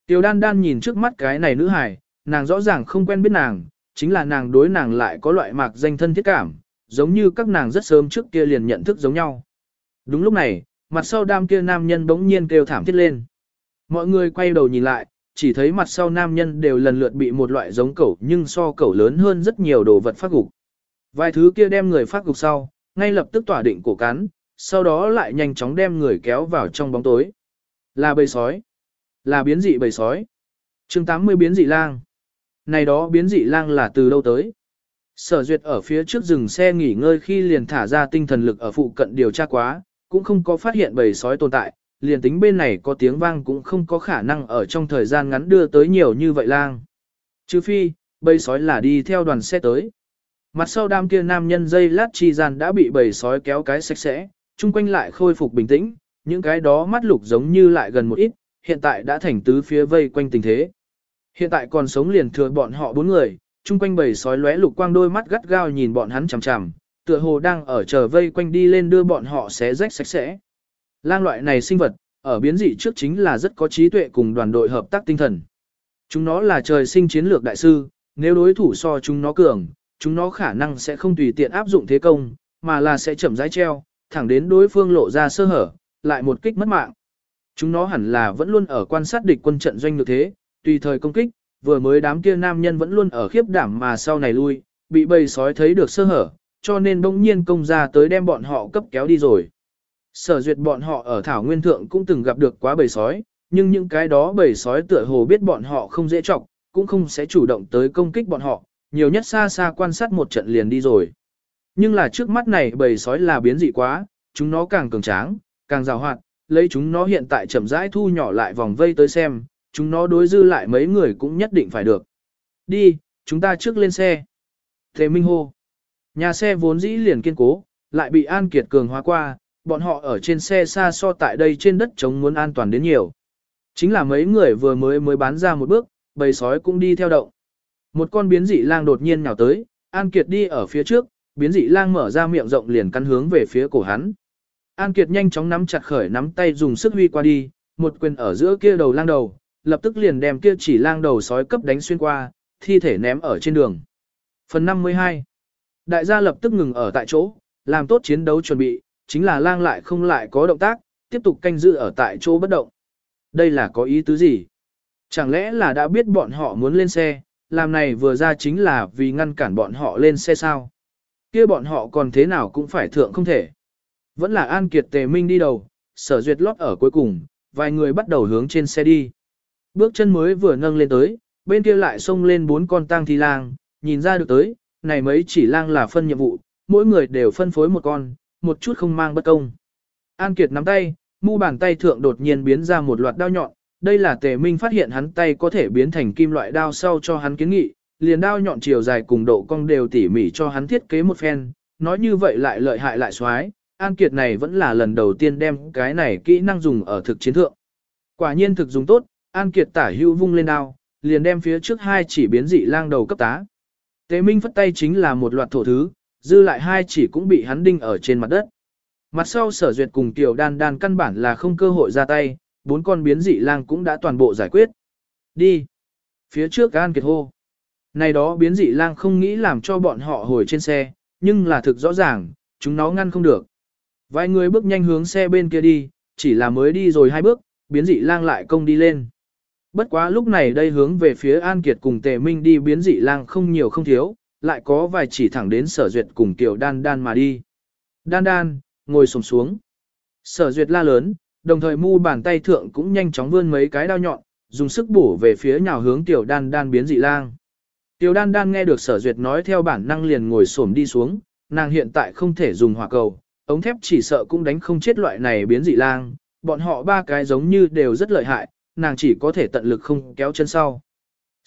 [SPEAKER 1] Tiểu đan đan nhìn trước mắt cái này nữ hải, nàng rõ ràng không quen biết nàng, chính là nàng đối nàng lại có loại mạc danh thân thiết cảm, giống như các nàng rất sớm trước kia liền nhận thức giống nhau. Đúng lúc này, mặt sau đam kia nam nhân bỗng nhiên kêu thảm thiết lên. Mọi người quay đầu nhìn lại, chỉ thấy mặt sau nam nhân đều lần lượt bị một loại giống cẩu nhưng so cẩu lớn hơn rất nhiều đồ vật phát gục. Vài thứ kia đem người phát gục sau, ngay lập tức tỏa định cổ cắn, sau đó lại nhanh chóng đem người kéo vào trong bóng tối. Là bầy sói. Là biến dị bầy sói. chương 80 biến dị lang. Này đó biến dị lang là từ đâu tới? Sở duyệt ở phía trước dừng xe nghỉ ngơi khi liền thả ra tinh thần lực ở phụ cận điều tra quá, cũng không có phát hiện bầy sói tồn tại, liền tính bên này có tiếng vang cũng không có khả năng ở trong thời gian ngắn đưa tới nhiều như vậy lang. Chứ phi, bầy sói là đi theo đoàn xe tới. Mặt sau đám kia nam nhân dây lát chi gian đã bị bầy sói kéo cái sạch sẽ, chung quanh lại khôi phục bình tĩnh, những cái đó mắt lục giống như lại gần một ít, hiện tại đã thành tứ phía vây quanh tình thế. Hiện tại còn sống liền thừa bọn họ bốn người, chung quanh bầy sói lóe lục quang đôi mắt gắt gao nhìn bọn hắn chằm chằm, tựa hồ đang ở chờ vây quanh đi lên đưa bọn họ xé rách sạch sẽ. Lang loại này sinh vật, ở biến dị trước chính là rất có trí tuệ cùng đoàn đội hợp tác tinh thần. Chúng nó là trời sinh chiến lược đại sư, nếu đối thủ so chúng nó cường, chúng nó khả năng sẽ không tùy tiện áp dụng thế công, mà là sẽ chậm rãi treo, thẳng đến đối phương lộ ra sơ hở, lại một kích mất mạng. Chúng nó hẳn là vẫn luôn ở quan sát địch quân trận doanh như thế, tùy thời công kích, vừa mới đám kia nam nhân vẫn luôn ở khiếp đảm mà sau này lui, bị bầy sói thấy được sơ hở, cho nên bỗng nhiên công ra tới đem bọn họ cấp kéo đi rồi. Sở duyệt bọn họ ở Thảo Nguyên Thượng cũng từng gặp được quá bầy sói, nhưng những cái đó bầy sói tựa hồ biết bọn họ không dễ trọng, cũng không sẽ chủ động tới công kích bọn họ, nhiều nhất xa xa quan sát một trận liền đi rồi. Nhưng là trước mắt này bầy sói là biến dị quá, chúng nó càng cường tráng, càng rào hoạt, lấy chúng nó hiện tại chậm rãi thu nhỏ lại vòng vây tới xem, chúng nó đối dư lại mấy người cũng nhất định phải được. Đi, chúng ta trước lên xe. Thế Minh hô. Nhà xe vốn dĩ liền kiên cố, lại bị An Kiệt cường hóa qua, bọn họ ở trên xe xa so tại đây trên đất trống muốn an toàn đến nhiều. Chính là mấy người vừa mới mới bán ra một bước, bầy sói cũng đi theo động. Một con biến dị lang đột nhiên nhào tới, An Kiệt đi ở phía trước, biến dị lang mở ra miệng rộng liền cắn hướng về phía cổ hắn. An Kiệt nhanh chóng nắm chặt khởi nắm tay dùng sức huy qua đi, một quyền ở giữa kia đầu lang đầu, lập tức liền đem kia chỉ lang đầu sói cấp đánh xuyên qua, thi thể ném ở trên đường. Phần 52 Đại gia lập tức ngừng ở tại chỗ, làm tốt chiến đấu chuẩn bị, chính là lang lại không lại có động tác, tiếp tục canh giữ ở tại chỗ bất động. Đây là có ý tứ gì? Chẳng lẽ là đã biết bọn họ muốn lên xe, làm này vừa ra chính là vì ngăn cản bọn họ lên xe sao? kia bọn họ còn thế nào cũng phải thượng không thể. Vẫn là An Kiệt Tề Minh đi đầu, sở duyệt lót ở cuối cùng, vài người bắt đầu hướng trên xe đi. Bước chân mới vừa nâng lên tới, bên kia lại xông lên bốn con tang thi lang, nhìn ra được tới, này mấy chỉ lang là phân nhiệm vụ, mỗi người đều phân phối một con, một chút không mang bất công. An Kiệt nắm tay, mu bàn tay thượng đột nhiên biến ra một loạt đao nhọn, đây là tề minh phát hiện hắn tay có thể biến thành kim loại đao sau cho hắn kiến nghị, liền đao nhọn chiều dài cùng độ cong đều tỉ mỉ cho hắn thiết kế một phen, nói như vậy lại lợi hại lại xoái, An Kiệt này vẫn là lần đầu tiên đem cái này kỹ năng dùng ở thực chiến thượng. Quả nhiên thực dùng tốt, An Kiệt tả hữu vung lên đao, liền đem phía trước hai chỉ biến dị lang đầu cấp tá. Tế Minh phất tay chính là một loạt thổ thứ, dư lại hai chỉ cũng bị hắn đinh ở trên mặt đất. Mặt sau sở duyệt cùng tiểu đan đan căn bản là không cơ hội ra tay, bốn con biến dị lang cũng đã toàn bộ giải quyết. Đi. Phía trước An Kiệt hô. Này đó biến dị lang không nghĩ làm cho bọn họ hồi trên xe, nhưng là thực rõ ràng, chúng nó ngăn không được. Vài người bước nhanh hướng xe bên kia đi, chỉ là mới đi rồi hai bước, biến dị lang lại công đi lên. Bất quá lúc này đây hướng về phía An Kiệt cùng Tề Minh đi biến dị lang không nhiều không thiếu, lại có vài chỉ thẳng đến sở duyệt cùng tiểu đan đan mà đi. Đan đan, ngồi sồm xuống. Sở duyệt la lớn, đồng thời mu bàn tay thượng cũng nhanh chóng vươn mấy cái đao nhọn, dùng sức bổ về phía nhào hướng tiểu đan đan biến dị lang. Tiểu đan đan nghe được sở duyệt nói theo bản năng liền ngồi xổm đi xuống, nàng hiện tại không thể dùng hỏa cầu, ống thép chỉ sợ cũng đánh không chết loại này biến dị lang, bọn họ ba cái giống như đều rất lợi hại, nàng chỉ có thể tận lực không kéo chân sau.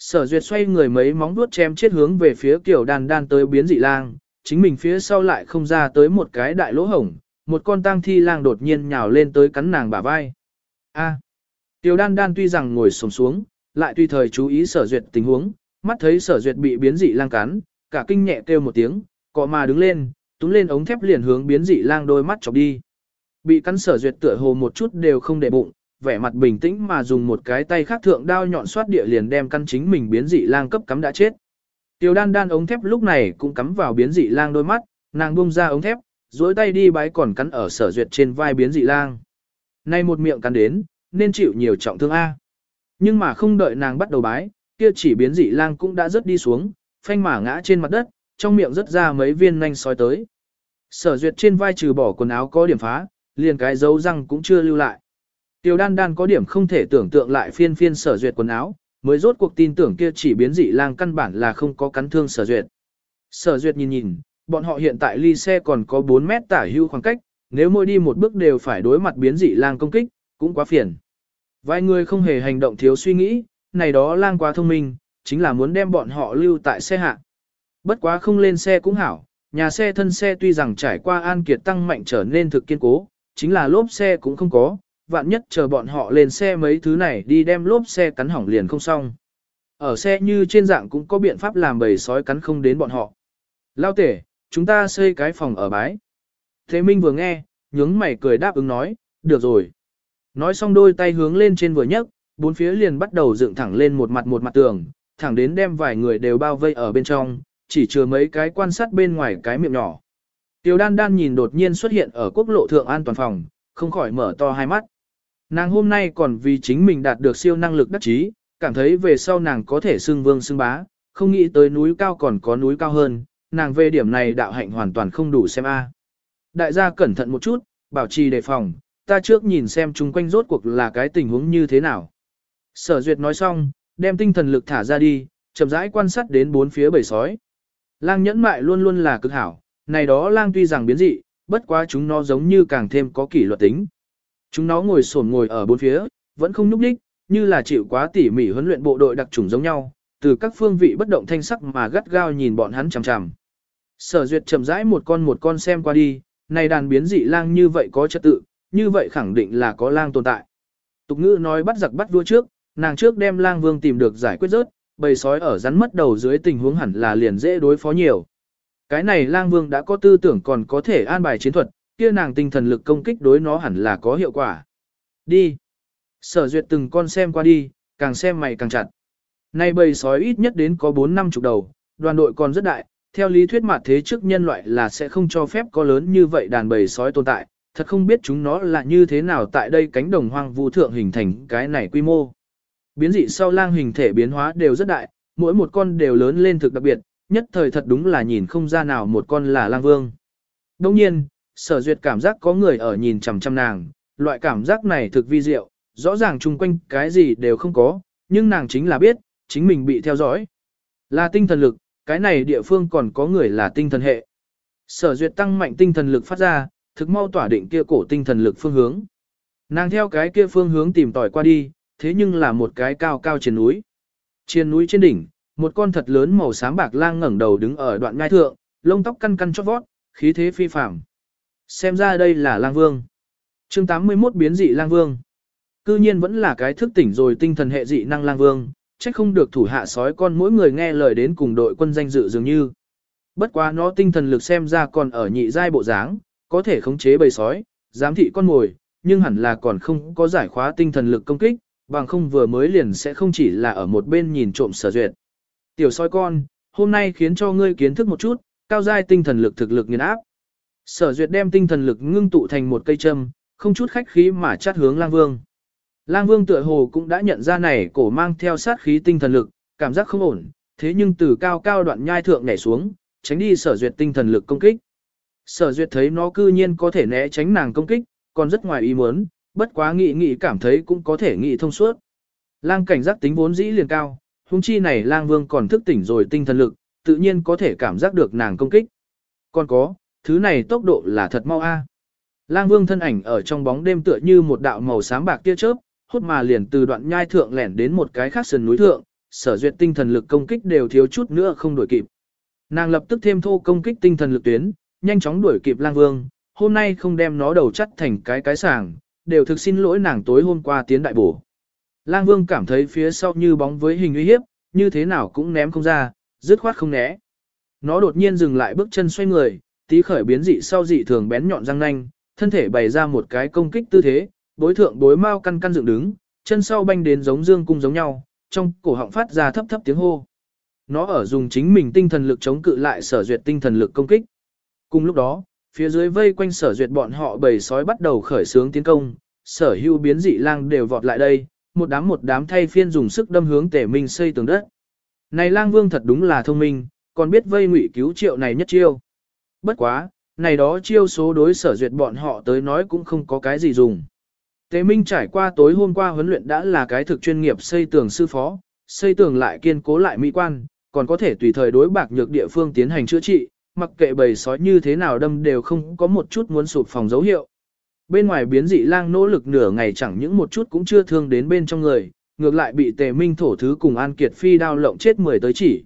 [SPEAKER 1] Sở duyệt xoay người mấy móng vuốt chém chết hướng về phía kiểu đan đan tới biến dị lang, chính mình phía sau lại không ra tới một cái đại lỗ hổng, một con tang thi lang đột nhiên nhào lên tới cắn nàng bả vai. A. Tiểu đan đan tuy rằng ngồi sồm xuống, lại tùy thời chú ý sở duyệt tình huống, mắt thấy sở duyệt bị biến dị lang cắn, cả kinh nhẹ kêu một tiếng, cọ mà đứng lên, túm lên ống thép liền hướng biến dị lang đôi mắt chọc đi. Bị cắn sở duyệt tựa hồ một chút đều không để bụng, vẻ mặt bình tĩnh mà dùng một cái tay khác thượng đao nhọn xoát địa liền đem căn chính mình biến dị lang cấp cắm đã chết. Tiểu đan đan ống thép lúc này cũng cắm vào biến dị lang đôi mắt, nàng buông ra ống thép, duỗi tay đi bái còn cắn ở sở duyệt trên vai biến dị lang. Nay một miệng cắn đến, nên chịu nhiều trọng thương A. Nhưng mà không đợi nàng bắt đầu bái, kia chỉ biến dị lang cũng đã rớt đi xuống, phanh mà ngã trên mặt đất, trong miệng rớt ra mấy viên nanh sói tới. Sở duyệt trên vai trừ bỏ quần áo có điểm phá, liền cái dấu răng cũng chưa lưu lại. Tiểu đan đan có điểm không thể tưởng tượng lại phiên phiên sở duyệt quần áo, mới rốt cuộc tin tưởng kia chỉ biến dị lang căn bản là không có cắn thương sở duyệt. Sở duyệt nhìn nhìn, bọn họ hiện tại ly xe còn có 4 mét tả hưu khoảng cách, nếu mỗi đi một bước đều phải đối mặt biến dị lang công kích, cũng quá phiền. Vài người không hề hành động thiếu suy nghĩ, này đó lang quá thông minh, chính là muốn đem bọn họ lưu tại xe hạ. Bất quá không lên xe cũng hảo, nhà xe thân xe tuy rằng trải qua an kiệt tăng mạnh trở nên thực kiên cố, chính là lốp xe cũng không có, vạn nhất chờ bọn họ lên xe mấy thứ này đi đem lốp xe cắn hỏng liền không xong. Ở xe như trên dạng cũng có biện pháp làm bầy sói cắn không đến bọn họ. Lao tể, chúng ta xây cái phòng ở bái. Thế Minh vừa nghe, nhướng mày cười đáp ứng nói, được rồi. Nói xong đôi tay hướng lên trên vừa nhấc, bốn phía liền bắt đầu dựng thẳng lên một mặt một mặt tường, thẳng đến đem vài người đều bao vây ở bên trong, chỉ chừa mấy cái quan sát bên ngoài cái miệng nhỏ. Tiểu đan đan nhìn đột nhiên xuất hiện ở quốc lộ thượng an toàn phòng, không khỏi mở to hai mắt. Nàng hôm nay còn vì chính mình đạt được siêu năng lực đắc chí, cảm thấy về sau nàng có thể xưng vương xưng bá, không nghĩ tới núi cao còn có núi cao hơn, nàng về điểm này đạo hạnh hoàn toàn không đủ xem a. Đại gia cẩn thận một chút, bảo trì đề phòng, ta trước nhìn xem chung quanh rốt cuộc là cái tình huống như thế nào. Sở duyệt nói xong, đem tinh thần lực thả ra đi, chậm rãi quan sát đến bốn phía bầy sói. Lang nhẫn mại luôn luôn là cực hảo, này đó lang tuy rằng biến dị, bất quá chúng nó giống như càng thêm có kỷ luật tính. Chúng nó ngồi sổn ngồi ở bốn phía, vẫn không nhúc đích, như là chịu quá tỉ mỉ huấn luyện bộ đội đặc trùng giống nhau, từ các phương vị bất động thanh sắc mà gắt gao nhìn bọn hắn chằm chằm. Sở duyệt chậm rãi một con một con xem qua đi, này đàn biến dị lang như vậy có trật tự, như vậy khẳng định là có lang tồn tại. Tục ngữ nói bắt giặc bắt vua trước, nàng trước đem lang vương tìm được giải quyết rớt, bầy sói ở rắn mất đầu dưới tình huống hẳn là liền dễ đối phó nhiều. Cái này lang vương đã có tư tưởng còn có thể an bài chiến thuật, kia nàng tinh thần lực công kích đối nó hẳn là có hiệu quả. Đi. Sở duyệt từng con xem qua đi, càng xem mày càng chặt. Nay bầy sói ít nhất đến có 4 năm chục đầu, đoàn đội còn rất đại, theo lý thuyết mặt thế trước nhân loại là sẽ không cho phép có lớn như vậy đàn bầy sói tồn tại, thật không biết chúng nó là như thế nào tại đây cánh đồng hoang vu thượng hình thành cái này quy mô. Biến dị sau lang hình thể biến hóa đều rất đại, mỗi một con đều lớn lên thực đặc biệt, nhất thời thật đúng là nhìn không ra nào một con là lang vương. Đông nhiên, sở duyệt cảm giác có người ở nhìn chằm chằm nàng, loại cảm giác này thực vi diệu, rõ ràng chung quanh cái gì đều không có, nhưng nàng chính là biết, chính mình bị theo dõi. Là tinh thần lực, cái này địa phương còn có người là tinh thần hệ. Sở duyệt tăng mạnh tinh thần lực phát ra, thực mau tỏa định kia cổ tinh thần lực phương hướng. Nàng theo cái kia phương hướng tìm tỏi qua đi, thế nhưng là một cái cao cao trên núi. Trên núi trên đỉnh, một con thật lớn màu xám bạc lang ngẩng đầu đứng ở đoạn ngai thượng, lông tóc căn căn chót vót, khí thế phi phàm. Xem ra đây là lang vương. chương 81 biến dị lang vương. Cư nhiên vẫn là cái thức tỉnh rồi tinh thần hệ dị năng lang vương, trách không được thủ hạ sói con mỗi người nghe lời đến cùng đội quân danh dự dường như. Bất quá nó tinh thần lực xem ra còn ở nhị giai bộ dáng, có thể khống chế bầy sói, giám thị con mồi, nhưng hẳn là còn không có giải khóa tinh thần lực công kích, bằng không vừa mới liền sẽ không chỉ là ở một bên nhìn trộm sở duyệt. Tiểu sói con, hôm nay khiến cho ngươi kiến thức một chút, cao giai tinh thần lực thực lực nghiền áp. Sở duyệt đem tinh thần lực ngưng tụ thành một cây châm, không chút khách khí mà chát hướng lang vương. Lang vương tựa hồ cũng đã nhận ra này cổ mang theo sát khí tinh thần lực, cảm giác không ổn, thế nhưng từ cao cao đoạn nhai thượng nhảy xuống, tránh đi sở duyệt tinh thần lực công kích. Sở duyệt thấy nó cư nhiên có thể né tránh nàng công kích, còn rất ngoài ý muốn, bất quá nghĩ nghĩ cảm thấy cũng có thể nghĩ thông suốt. Lang cảnh giác tính vốn dĩ liền cao, huống chi này lang vương còn thức tỉnh rồi tinh thần lực, tự nhiên có thể cảm giác được nàng công kích. Còn có, thứ này tốc độ là thật mau a. Lang vương thân ảnh ở trong bóng đêm tựa như một đạo màu xám bạc tia chớp, hút mà liền từ đoạn nhai thượng lẻn đến một cái khác sườn núi thượng, sở duyệt tinh thần lực công kích đều thiếu chút nữa không đuổi kịp. Nàng lập tức thêm thô công kích tinh thần lực tuyến, nhanh chóng đuổi kịp lang vương, hôm nay không đem nó đầu chắt thành cái cái sàng, đều thực xin lỗi nàng tối hôm qua tiến đại bổ. Lang vương cảm thấy phía sau như bóng với hình uy hiếp, như thế nào cũng ném không ra, dứt khoát không né. Nó đột nhiên dừng lại bước chân xoay người, tí khởi biến dị sau dị thường bén nhọn răng nanh, thân thể bày ra một cái công kích tư thế, bối thượng bối mau căn căn dựng đứng, chân sau banh đến giống dương cung giống nhau, trong cổ họng phát ra thấp thấp tiếng hô. Nó ở dùng chính mình tinh thần lực chống cự lại sở duyệt tinh thần lực công kích. Cùng lúc đó, phía dưới vây quanh sở duyệt bọn họ bầy sói bắt đầu khởi xướng tiến công, sở hưu biến dị lang đều vọt lại đây, một đám một đám thay phiên dùng sức đâm hướng tể minh xây tường đất. Này lang vương thật đúng là thông minh, còn biết vây ngụy cứu triệu này nhất chiêu. Bất quá, này đó chiêu số đối sở duyệt bọn họ tới nói cũng không có cái gì dùng. Tề Minh trải qua tối hôm qua huấn luyện đã là cái thực chuyên nghiệp xây tường sư phó, xây tường lại kiên cố lại mỹ quan, còn có thể tùy thời đối bạc nhược địa phương tiến hành chữa trị, mặc kệ bầy sói như thế nào đâm đều không có một chút muốn sụp phòng dấu hiệu. Bên ngoài biến dị lang nỗ lực nửa ngày chẳng những một chút cũng chưa thương đến bên trong người, ngược lại bị tề minh thổ thứ cùng An Kiệt Phi đao lộng chết mười tới chỉ.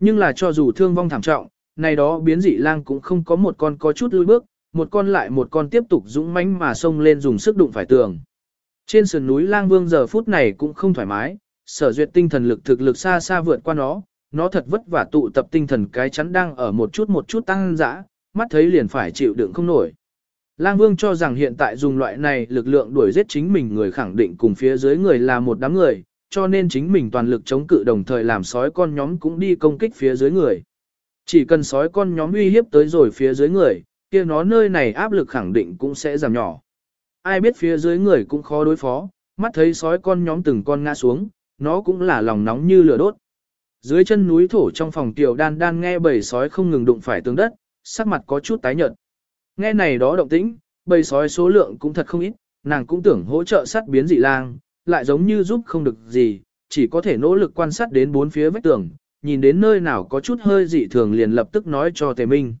[SPEAKER 1] Nhưng là cho dù thương vong thảm trọng, này đó biến dị lang cũng không có một con có chút lùi bước, một con lại một con tiếp tục dũng mãnh mà xông lên dùng sức đụng phải tường. Trên sườn núi lang vương giờ phút này cũng không thoải mái, sở duyệt tinh thần lực thực lực xa xa vượt qua nó, nó thật vất vả tụ tập tinh thần cái chắn đang ở một chút một chút tăng dã, mắt thấy liền phải chịu đựng không nổi. Lang Vương cho rằng hiện tại dùng loại này lực lượng đuổi giết chính mình người khẳng định cùng phía dưới người là một đám người, cho nên chính mình toàn lực chống cự đồng thời làm sói con nhóm cũng đi công kích phía dưới người. Chỉ cần sói con nhóm uy hiếp tới rồi phía dưới người, kia nó nơi này áp lực khẳng định cũng sẽ giảm nhỏ. Ai biết phía dưới người cũng khó đối phó, mắt thấy sói con nhóm từng con ngã xuống, nó cũng là lòng nóng như lửa đốt. Dưới chân núi thổ trong phòng tiểu đan đan nghe bầy sói không ngừng đụng phải tường đất, sắc mặt có chút tái nhợt. Nghe này đó động tĩnh, bầy sói số lượng cũng thật không ít, nàng cũng tưởng hỗ trợ sát biến dị lang, lại giống như giúp không được gì, chỉ có thể nỗ lực quan sát đến bốn phía vách tường, nhìn đến nơi nào có chút hơi dị thường liền lập tức nói cho Tề Minh.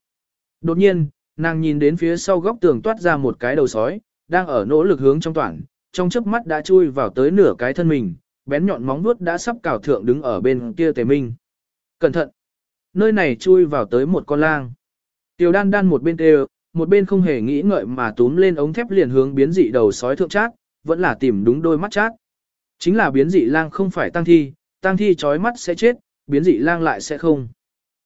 [SPEAKER 1] Đột nhiên, nàng nhìn đến phía sau góc tường toát ra một cái đầu sói, đang ở nỗ lực hướng trong toàn, trong chớp mắt đã chui vào tới nửa cái thân mình, bén nhọn móng vuốt đã sắp cào thượng đứng ở bên kia Tề Minh. Cẩn thận! Nơi này chui vào tới một con lang. Tiểu đan đan một bên tê, một bên không hề nghĩ ngợi mà túm lên ống thép liền hướng biến dị đầu sói thượng chát, vẫn là tìm đúng đôi mắt chát. Chính là biến dị lang không phải tăng thi, tăng thi chói mắt sẽ chết, biến dị lang lại sẽ không.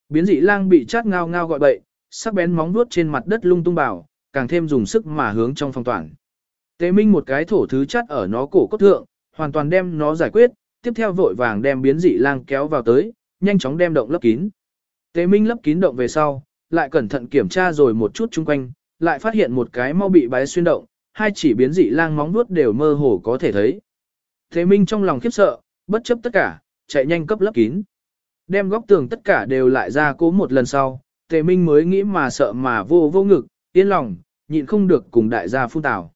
[SPEAKER 1] Biến dị lang bị chát ngao ngao gọi bậy, sắc bén móng vuốt trên mặt đất lung tung bảo, càng thêm dùng sức mà hướng trong phòng toàn. Tế Minh một cái thổ thứ chát ở nó cổ cốt thượng, hoàn toàn đem nó giải quyết, tiếp theo vội vàng đem biến dị lang kéo vào tới, nhanh chóng đem động lấp kín. Tế Minh lấp kín động về sau, lại cẩn thận kiểm tra rồi một chút chung quanh, lại phát hiện một cái mau bị bái xuyên động, hai chỉ biến dị lang móng vuốt đều mơ hồ có thể thấy. Tế Minh trong lòng khiếp sợ, bất chấp tất cả, chạy nhanh cấp lấp kín. Đem góc tường tất cả đều lại ra cố một lần sau, Tề Minh mới nghĩ mà sợ mà vô vô ngực, yên lòng, nhịn không được cùng đại gia phun tảo.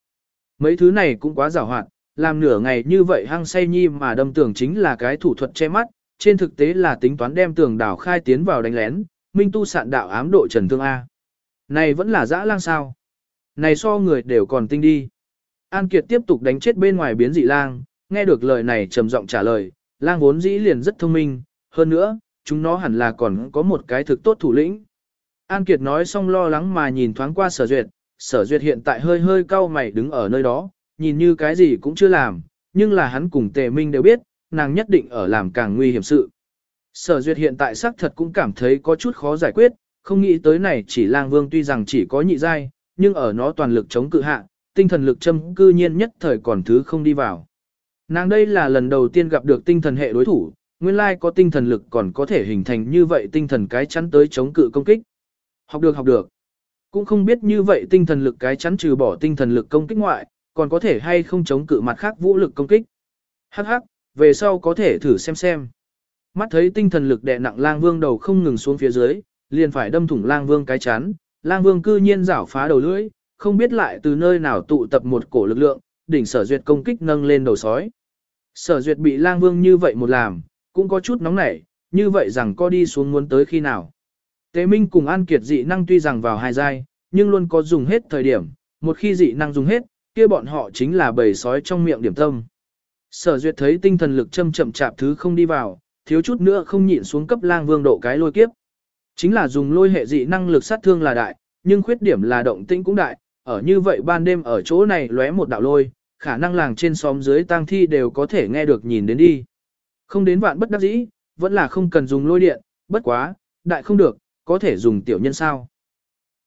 [SPEAKER 1] Mấy thứ này cũng quá giàu hoạt, làm nửa ngày như vậy hăng say nhi mà đâm tường chính là cái thủ thuật che mắt, trên thực tế là tính toán đem tường đảo khai tiến vào đánh lén, minh tu sạn đạo ám độ trần thương A. Này vẫn là dã lang sao? Này so người đều còn tinh đi. An Kiệt tiếp tục đánh chết bên ngoài biến dị lang, nghe được lời này trầm giọng trả lời, lang vốn dĩ liền rất thông minh, hơn nữa, chúng nó hẳn là còn có một cái thực tốt thủ lĩnh. An Kiệt nói xong lo lắng mà nhìn thoáng qua sở duyệt, sở duyệt hiện tại hơi hơi cau mày đứng ở nơi đó, nhìn như cái gì cũng chưa làm, nhưng là hắn cùng tề minh đều biết, nàng nhất định ở làm càng nguy hiểm sự. Sở duyệt hiện tại xác thật cũng cảm thấy có chút khó giải quyết, không nghĩ tới này chỉ lang vương tuy rằng chỉ có nhị giai, nhưng ở nó toàn lực chống cự hạ, tinh thần lực châm cư nhiên nhất thời còn thứ không đi vào. Nàng đây là lần đầu tiên gặp được tinh thần hệ đối thủ, nguyên lai có tinh thần lực còn có thể hình thành như vậy tinh thần cái chắn tới chống cự công kích. Học được học được. Cũng không biết như vậy tinh thần lực cái chắn trừ bỏ tinh thần lực công kích ngoại, còn có thể hay không chống cự mặt khác vũ lực công kích. Hắc hắc, về sau có thể thử xem xem. Mắt thấy tinh thần lực đè nặng lang vương đầu không ngừng xuống phía dưới, liền phải đâm thủng lang vương cái chắn, lang vương cư nhiên rảo phá đầu lưỡi, không biết lại từ nơi nào tụ tập một cổ lực lượng, đỉnh sở duyệt công kích nâng lên đầu sói. Sở duyệt bị lang vương như vậy một làm, cũng có chút nóng nảy, như vậy rằng có đi xuống muốn tới khi nào. Tế Minh cùng An Kiệt dị năng tuy rằng vào hai giai, nhưng luôn có dùng hết thời điểm, một khi dị năng dùng hết, kia bọn họ chính là bầy sói trong miệng điểm tâm. Sở duyệt thấy tinh thần lực châm chậm chạp thứ không đi vào, thiếu chút nữa không nhịn xuống cấp lang vương độ cái lôi kiếp. Chính là dùng lôi hệ dị năng lực sát thương là đại, nhưng khuyết điểm là động tĩnh cũng đại, ở như vậy ban đêm ở chỗ này lóe một đạo lôi, khả năng làng trên xóm dưới tang thi đều có thể nghe được nhìn đến đi. Không đến vạn bất đắc dĩ, vẫn là không cần dùng lôi điện, bất quá, đại không được, có thể dùng tiểu nhân sao.